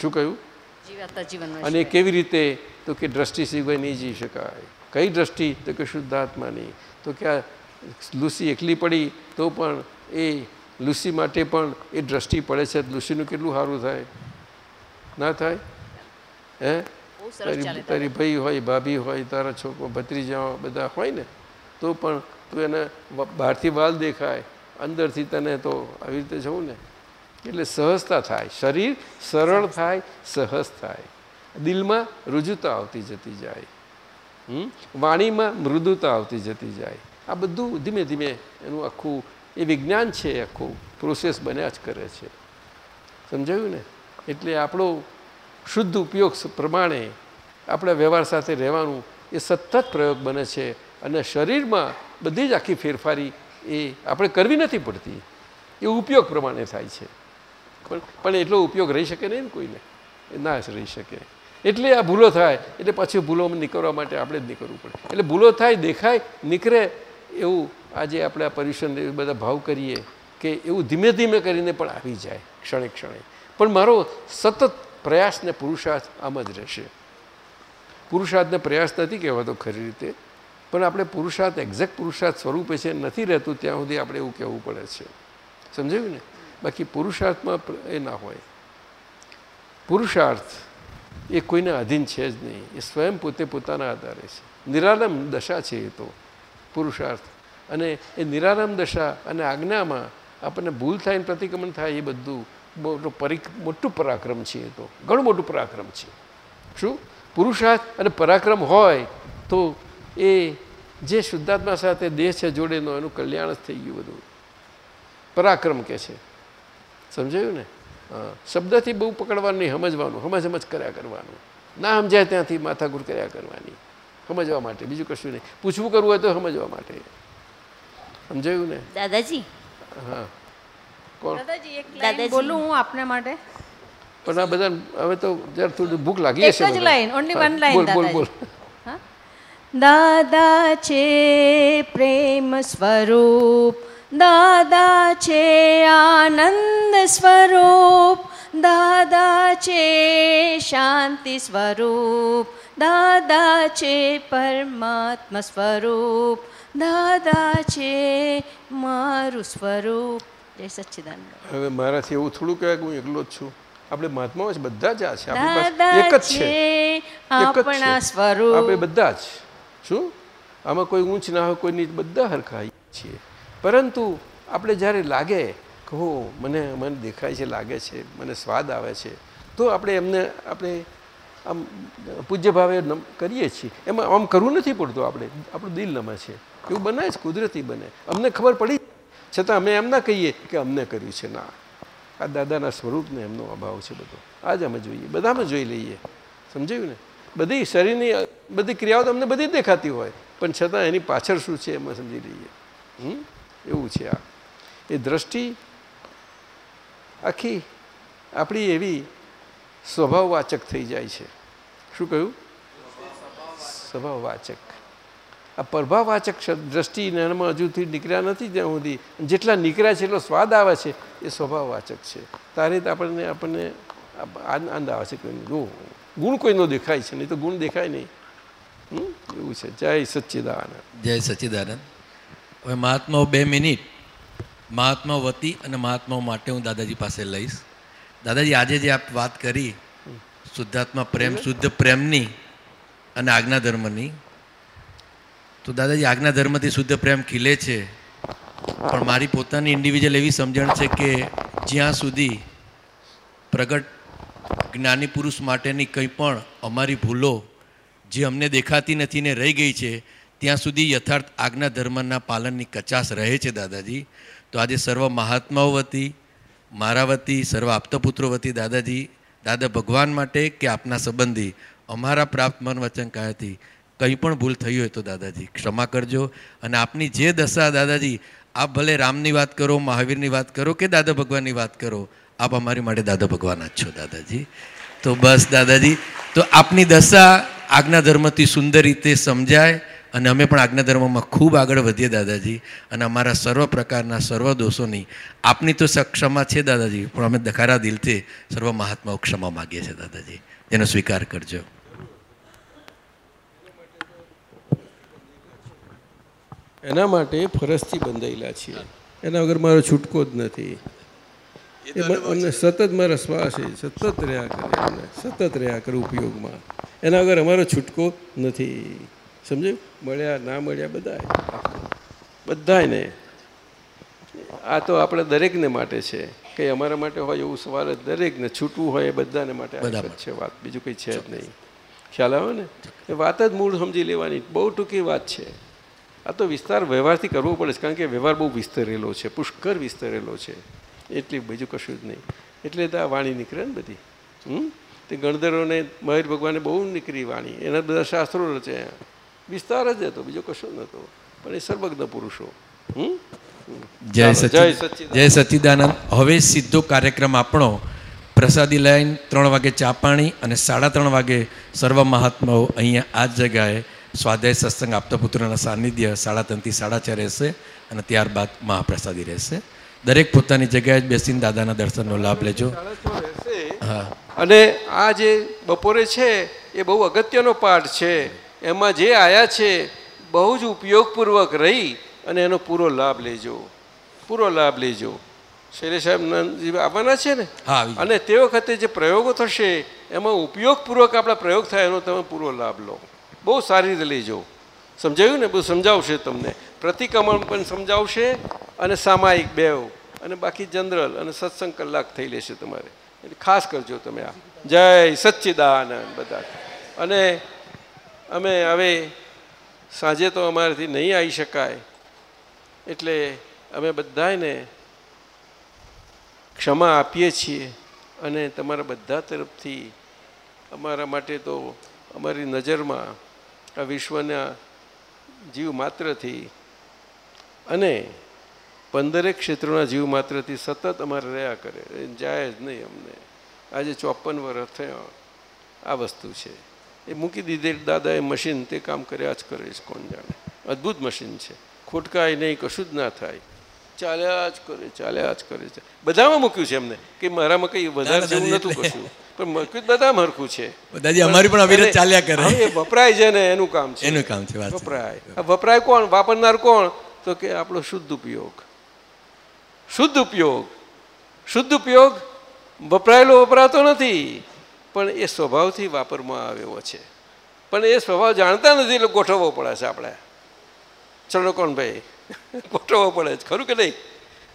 શું કહ્યું? જીવાતા જીવનમાં અને કેવી રીતે? તો કે દ્રષ્ટિ સિવાય નહીં જીવી શકાય. કઈ દ્રષ્ટિ? તો કે શુદ્ધાત્માની તો કે આ લુસી એકલી પડી તો પણ એ લુસી માટે પણ એ દ્રષ્ટિ પડે છે. લુસીનું કેટલું સારું થાય? ના થાય? હે? તારી તારી ભાઈ હોય ભાભી હોય તારા છોકરો ભત્રીજા બધા હોય ને તો પણ તું એને બહારથી વાલ દેખાય અંદરથી તને તો આવી રીતે જવું ને. એટલે સહજતા થાય. શરીર સરળ થાય સહજ થાય. દિલમાં રુજુતા આવતી જતી જાય? વાણીમાં મૃદુતા આવતી જતી જાય. આ બધું ધીમે ધીમે એનું આખું એ વિજ્ઞાન છે આખું પ્રોસેસ બન્યા જ કરે છે. સમજાયું ને? એટલે આપણો શુદ્ધ ઉપયોગ પ્રમાણે આપણા વ્યવહાર સાથે રહેવાનું એ સતત પ્રયોગ બને છે અને શરીરમાં બધી જ આખી ફેરફારી એ આપણે કરવી નથી પડતી. એ ઉપયોગ પ્રમાણે થાય છે. પણ પણ એટલો ઉપયોગ રહી શકે નહીં કોઈને? ના જ રહી શકે. એટલે આ ભૂલો થાય, એટલે પછી ભૂલો નીકળવા માટે આપણે જ નીકળવું પડે. એટલે ભૂલો થાય, દેખાય, નીકળે એવું આજે આપણે આ પર્યુષણ બધા ભાવ કરીએ કે એવું ધીમે ધીમે કરીને પણ આવી જાય, ક્ષણે ક્ષણે. પણ મારો સતત પ્રયાસ ને પુરુષાર્થ આમ જ રહેશે. પુરુષાર્થને પ્રયાસ નથી કહેવાતો ખરી રીતે, પણ આપણે પુરુષાર્થ એક્ઝેક્ટ પુરુષાર્થ સ્વરૂપે છે, નથી રહેતું, ત્યાં સુધી આપણે એવું કહેવું પડે છે. સમજાયું ને? બાકી પુરુષાર્થમાં એ ના હોય. પુરુષાર્થ એ કોઈના અધીન છે જ નહીં, એ સ્વયં પોતે પોતાના આધારે છે. નિરાલમ દશા છે એ તો, પુરુષાર્થ. અને એ નિરાલમ દશા અને આજ્ઞામાં આપણને ભૂલ થાય ને પ્રતિક્રમણ થાય એ બધું મોટું પરિક મોટું પરાક્રમ છે એ તો. ઘણું મોટું પરાક્રમ છે. શું? પુરુષાર્થ અને પરાક્રમ હોય તો એ જે શુદ્ધાત્મા સાથે દેહ છે જોડેનો એનું કલ્યાણ જ થઈ ગયું બધું. પરાક્રમ કે છે. સમજાયું ને? હા. શબ્દથી બહુ પકડવાનું નહીં સમજવાનું. સમજ સમજ કર્યા કરવાનું. ના સમજાય ત્યાંથી માથાકૂર કર્યા કરવાની. સમજવા માટે. બીજું કશું નહીં. પૂછવું કરવું હોય તો સમજવા માટે. સમજાયું ને? દાદાજી? હા. દાદાજી એક દાદાજી. લાઈન બોલું હું આપના માટે? પણ આ બધા હવે તો જરા થોડી ભૂખ લાગી એક જ લાઈન ઓન્લી વન લાઈન બોલ બોલ બોલ. દાદા છે પ્રેમ સ્વરૂપ દાદા છે આનંદ સ્વરૂપ દાદા છે શાંતિ સ્વરૂપ દાદા છે પરમાત્મા સ્વરૂપ દાદા છે મારું સ્વરૂપ. જય સચ્ચિદાનંદ. હવે મારાથી એવું થોડું કહેવાય કે હું એકલો જ છું. આપણે મહાત્માઓ જ બધા જ આ છે. આપણી પાસે એક જ છે. આપણા સ્વરૂપ. આપણે બધા જ. શું? આમાં કોઈ ઊંચ ના હોય કોઈ નીચ બધા હરખા છીએ. પરંતુ આપણે જ્યારે લાગે કે હો મને મને દેખાય છે લાગે છે મને સ્વાદ આવે છે તો આપણે એમને આપણે આમ પૂજ્ય ભાવે કરીએ છીએ. એમાં આમ કરવું નથી પડતું આપણે. આપણું દિલ નમે છે. એવું બને જ કુદરતી બને. અમને ખબર પડી છતાં અમે એમ ના કહીએ કે અમને કર્યું છે ના. આ દાદાના સ્વરૂપને એમનો અભાવ છે બધો. આ જ અમે જોઈએ. બધામાં જોઈ લઈએ. સમજાયું ને? બધી શરીરની, બધી ક્રિયાઓ અમને બધી દેખાતી હોય. પણ છતાં એની પાછળ શું છે એમાં સમજી લઈએ. હમ? એવું છે આ. એ દ્રષ્ટિ આખી આપણી એવી સ્વભાવવાચક થઈ જાય છે. શું કહ્યું? સ્વભાવવાચક. આ પ્રભાવવાચક શબ્દ દ્રષ્ટિ એનામાં હજુથી નીકળ્યા નથી ત્યાં સુધી. જેટલા નીકળ્યા છે એટલો સ્વાદ આવે છે એ સ્વભાવવાચક છે. તારે આપણને આપણને આનંદ આવે છે કોઈ જો ગુણ કોઈનો દેખાય છે નહીં તો ગુણ દેખાય નહીં? એવું છે. જય સચ્ચિદાનંદ. જય સચ્ચિદાનંદ. હવે મહાત્માઓ બે મિનિટ. મહાત્મા વતી અને મહાત્માઓ માટે હું દાદાજી પાસે લઈશ. દાદાજી આજે જે આપ વાત કરી શુદ્ધાત્મા પ્રેમ શુદ્ધ પ્રેમની અને આજ્ઞા ધર્મની તો દાદાજી આજ્ઞા ધર્મથી શુદ્ધ પ્રેમ ખીલે છે. પણ મારી પોતાની ઇન્ડિવિજ્યુઅલ એવી સમજણ છે કે જ્યાં સુધી પ્રગટ જ્ઞાની પુરુષ માટેની કંઈ પણ અમારી ભૂલો જે અમને દેખાતી નથી ને રહી ગઈ છે, ત્યાં સુધી યથાર્થ આજ્ઞા ધર્મના પાલનની કચાશ રહે છે દાદાજી. તો આજે સર્વ મહાત્માઓ વતી, મારા વતી, સર્વ આપતપુત્રો વતી દાદાજી, દાદા ભગવાન માટે કે આપના સંબંધી અમારા પ્રાપ્ત મન વચન કાયાથી કંઈ પણ ભૂલ થઈ હોય તો દાદાજી, ક્ષમા કરજો. અને આપની જે દશા દાદાજી, આપ ભલે રામની વાત કરો, મહાવીરની વાત કરો કે દાદા ભગવાનની વાત કરો, આપ અમારી માટે દાદા ભગવાન જ છો દાદાજી. તો બસ દાદાજી, તો આપની દશા આજ્ઞા ધર્મથી સુંદર રીતે સમજાય અને અમે પણ આજ્ઞા ધર્મમાં ખૂબ આગળ વધીએ દાદાજી. અને અમારા સર્વ પ્રકારના સર્વ દોષોની આપની તો ક્ષમા છે દાદાજી, પણ અમે દખારા દિલથી સર્વ મહાત્માઓ ક્ષમા માગીએ છીએ દાદાજી. એનો સ્વીકાર કરજો. એના માટે ફરજથી બંધાયેલા છીએ. એના વગર મારો છૂટકો જ નથી. એ અમને સતત મારા શ્વાસ એ સતત રહ્યા કરે અમને સતત રહ્યા કરે ઉપયોગમાં. એના વગર અમારો છૂટકો નથી. સમજ્યું? મળ્યા ના મળ્યા બધાય. બધાને આ તો આપણે દરેકને માટે છે. કે અમારા માટે હોય એવું સવાલ જ દરેકને છૂટવું હોય એ બધાને માટે છે વાત. બીજું કંઈ છે જ નહીં. ખ્યાલ આવે ને? એ વાત જ મૂળ સમજી લેવાની બહુ ટૂંકી વાત છે. આ તો વિસ્તાર વ્યવહારથી કરવો પડે છે કારણ કે વ્યવહાર બહુ વિસ્તરેલો છે પુષ્કર વિસ્તરેલો છે. એટલે બીજું કશું જ નહીં. એટલે તો આ વાણી નીકળે ને બધી. હમ? તે ગણધરોને મહેર ભગવાને બહુ નીકળી વાણી. એના બધા શાસ્ત્રો રચ્યા વિસ્તાર જ હતો બીજો કશો જ નહોતો. પણ એ સર્વજ્ઞ પુરુષો. હમ? જય સચિદ જય સચિદાનંદ. હવે સીધો કાર્યક્રમ આપણો. પ્રસાદી લઈને ત્રણ વાગે ચા પાણી અને સાડા ત્રણ વાગે સર્વ મહાત્માઓ અહીંયા આ જ જગ્યાએ સ્વાધ્યાય સત્સંગ આપતા પુત્રના સાનિધ્ય સાડા ત્રણથી સાડા ચાર રહેશે અને ત્યારબાદ મહાપ્રસાદી રહેશે. દરેક પોતાની જગ્યાએ જ બેસીને દાદાના દર્શનનો લાભ લેજો. હા. અને આ જે બપોરે છે એ બહુ અગત્યનો પાઠ છે. એમાં જે આયા છે બહુ જ ઉપયોગપૂર્વક રહી અને એનો પૂરો લાભ લેજો. પૂરો લાભ લેજો. શૈલેષ સાહેબ નંદજી આવવાના છે ને? હા, અને તે વખતે જે પ્રયોગો થશે એમાં ઉપયોગપૂર્વક આપણા પ્રયોગ થાય એનો તમે પૂરો લાભ લો. બહુ સારી રીતે લેજો. સમજાયું ને? બધું સમજાવશે તમને. પ્રતિક્રમણ પણ સમજાવશે અને સામાયિક બે અને બાકી જનરલ અને સત્સંગ કલાક થઈ લેશે તમારે. એટલે ખાસ કરજો તમે આ. જય સચ્ચિદાનંદ બધા અને અમે હવે સાંજે તો અમારાથી નહીં આવી શકાય. એટલે અમે બધાને ક્ષમા આપીએ છીએ અને તમારા બધા તરફથી અમારા માટે તો અમારી નજરમાં આ વિશ્વના જીવ માત્રથી અને પંદરેક ક્ષેત્રોના જીવ માત્રથી સતત અમારે રહ્યા કરે. જાય જ નહીં અમને. આજે ચોપન વર્ષ થયા. આ વસ્તુ છે. એ મૂકી દીધેલ દાદાએ મશીન તે કામ કર્યા જ કરે છે કોણ જાણે. અદ્ભુત મશીન છે. ખોટકાય નહીં કશું જ ના થાય. ચાલ્યા જ કરે ચાલ્યા જ કરે છે. બધામાં મૂક્યું છે એમને કે મારામાં કંઈ વધારે જેવું નહોતું કશું. પણ મૂક્યું બધા હરખું છે. દાદાજી અમારી પણ અવિરત ચાલ્યા કરે. એ વપરાય છે ને એનું કામ છે. એનું કામ છે વપરાય. વપરાય કોણ? વાપરનાર કોણ? તો કે આપણો શુદ્ધ ઉપયોગ. શુદ્ધ ઉપયોગ. શુદ્ધ ઉપયોગ વપરાયેલો વપરાતો નથી પણ એ સ્વભાવથી વાપરમાં આવ્યો છે. પણ એ સ્વભાવ જાણતા નથી એટલે ગોઠવવો પડે છે આપણે. ચલો કોણ ભાઈ? [LAUGHS] ગોઠવવો પડે છે. ખરું કે નહીં?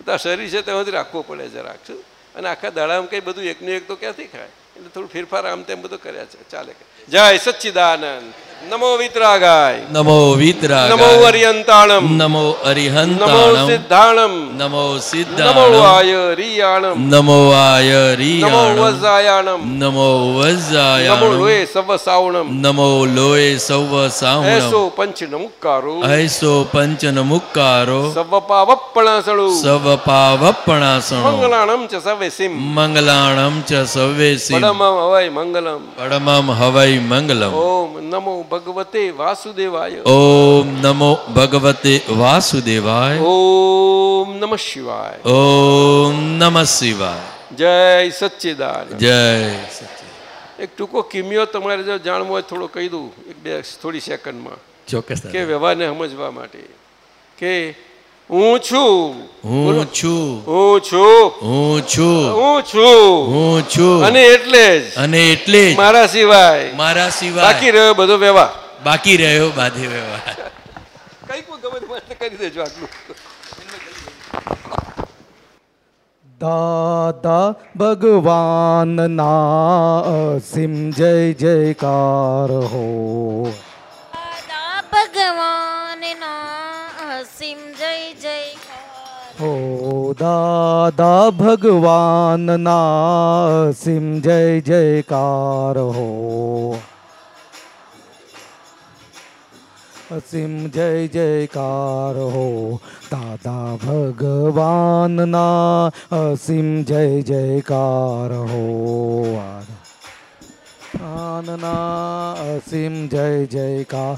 તો શરીર છે તેમાંથી રાખવું પડે છે રાખશું અને આખા દાડામાં કંઈ બધું એકનું એક તો ક્યાંથી ખાય? એટલે થોડું ફેરફાર આમ તેમ બધું કર્યા છે. ચાલે જય સચ્ચિદાનંદ. નમો વિતરાગાય નમો વિતરાગાય નમો અરિયંતાણમ નમો નમો અરિહંતાણમ સિદ્ધાણમ નમો નમો સિદ્ધાણમ આય રિયાણમ નમો આય નમો રિયાણમ વજાયાણમ નમો નમો વજ્જાયાણમ લોય સવ સાવણમ નમો લોય સવ સાવણમ એસો પંચ નમુકારો એસો પંચ મુક્કારો સવ પાવપણાસણુ સવ પાવપણાસણો મંગલાણમ ચ સવેસિમ મંગલાણમ ચ સવેસી પડમમ હવય મંગલમ પરમમ હવૈ મંગલમ ઓમ નમો ભગવતે વાસુદેવાય ઓમ નમો ભગવતે વાસુદેવાય ઓમ નમઃ શિવાય ઓમ નમઃ શિવાય જય સચ્ચિદાનંદ જય એક ટૂંકો કિમિયો તમારે જો જાણવો હોય થોડો કહી દઉં એક બે થોડી સેકન્ડમાં ચોક્કસ કે વ્યવહારને સમજવા માટે કે હું છું. હું છું. હું છું. હું છું. હું છું. હું છું. અને એટલે જ. અને એટલે જ. મારા સિવાય. મારા સિવાય. બાકી રહ્યો બધો વ્યવહાર. બાકી રહ્યો બાધે વ્યવહાર. કઈ કોઈ ગમે તે કરી દેજો આટલું. દાદા ભગવાનના અસીમ જય જયકાર હો. દાદા असीम जय जय। हो दादा भगवान नासिम, जय, जयकार हो। असीम, जय, जयकार हो। दादा भगवान ना, असीम, जय, जयकार हो। आन ना, असीम, जय, जयकार।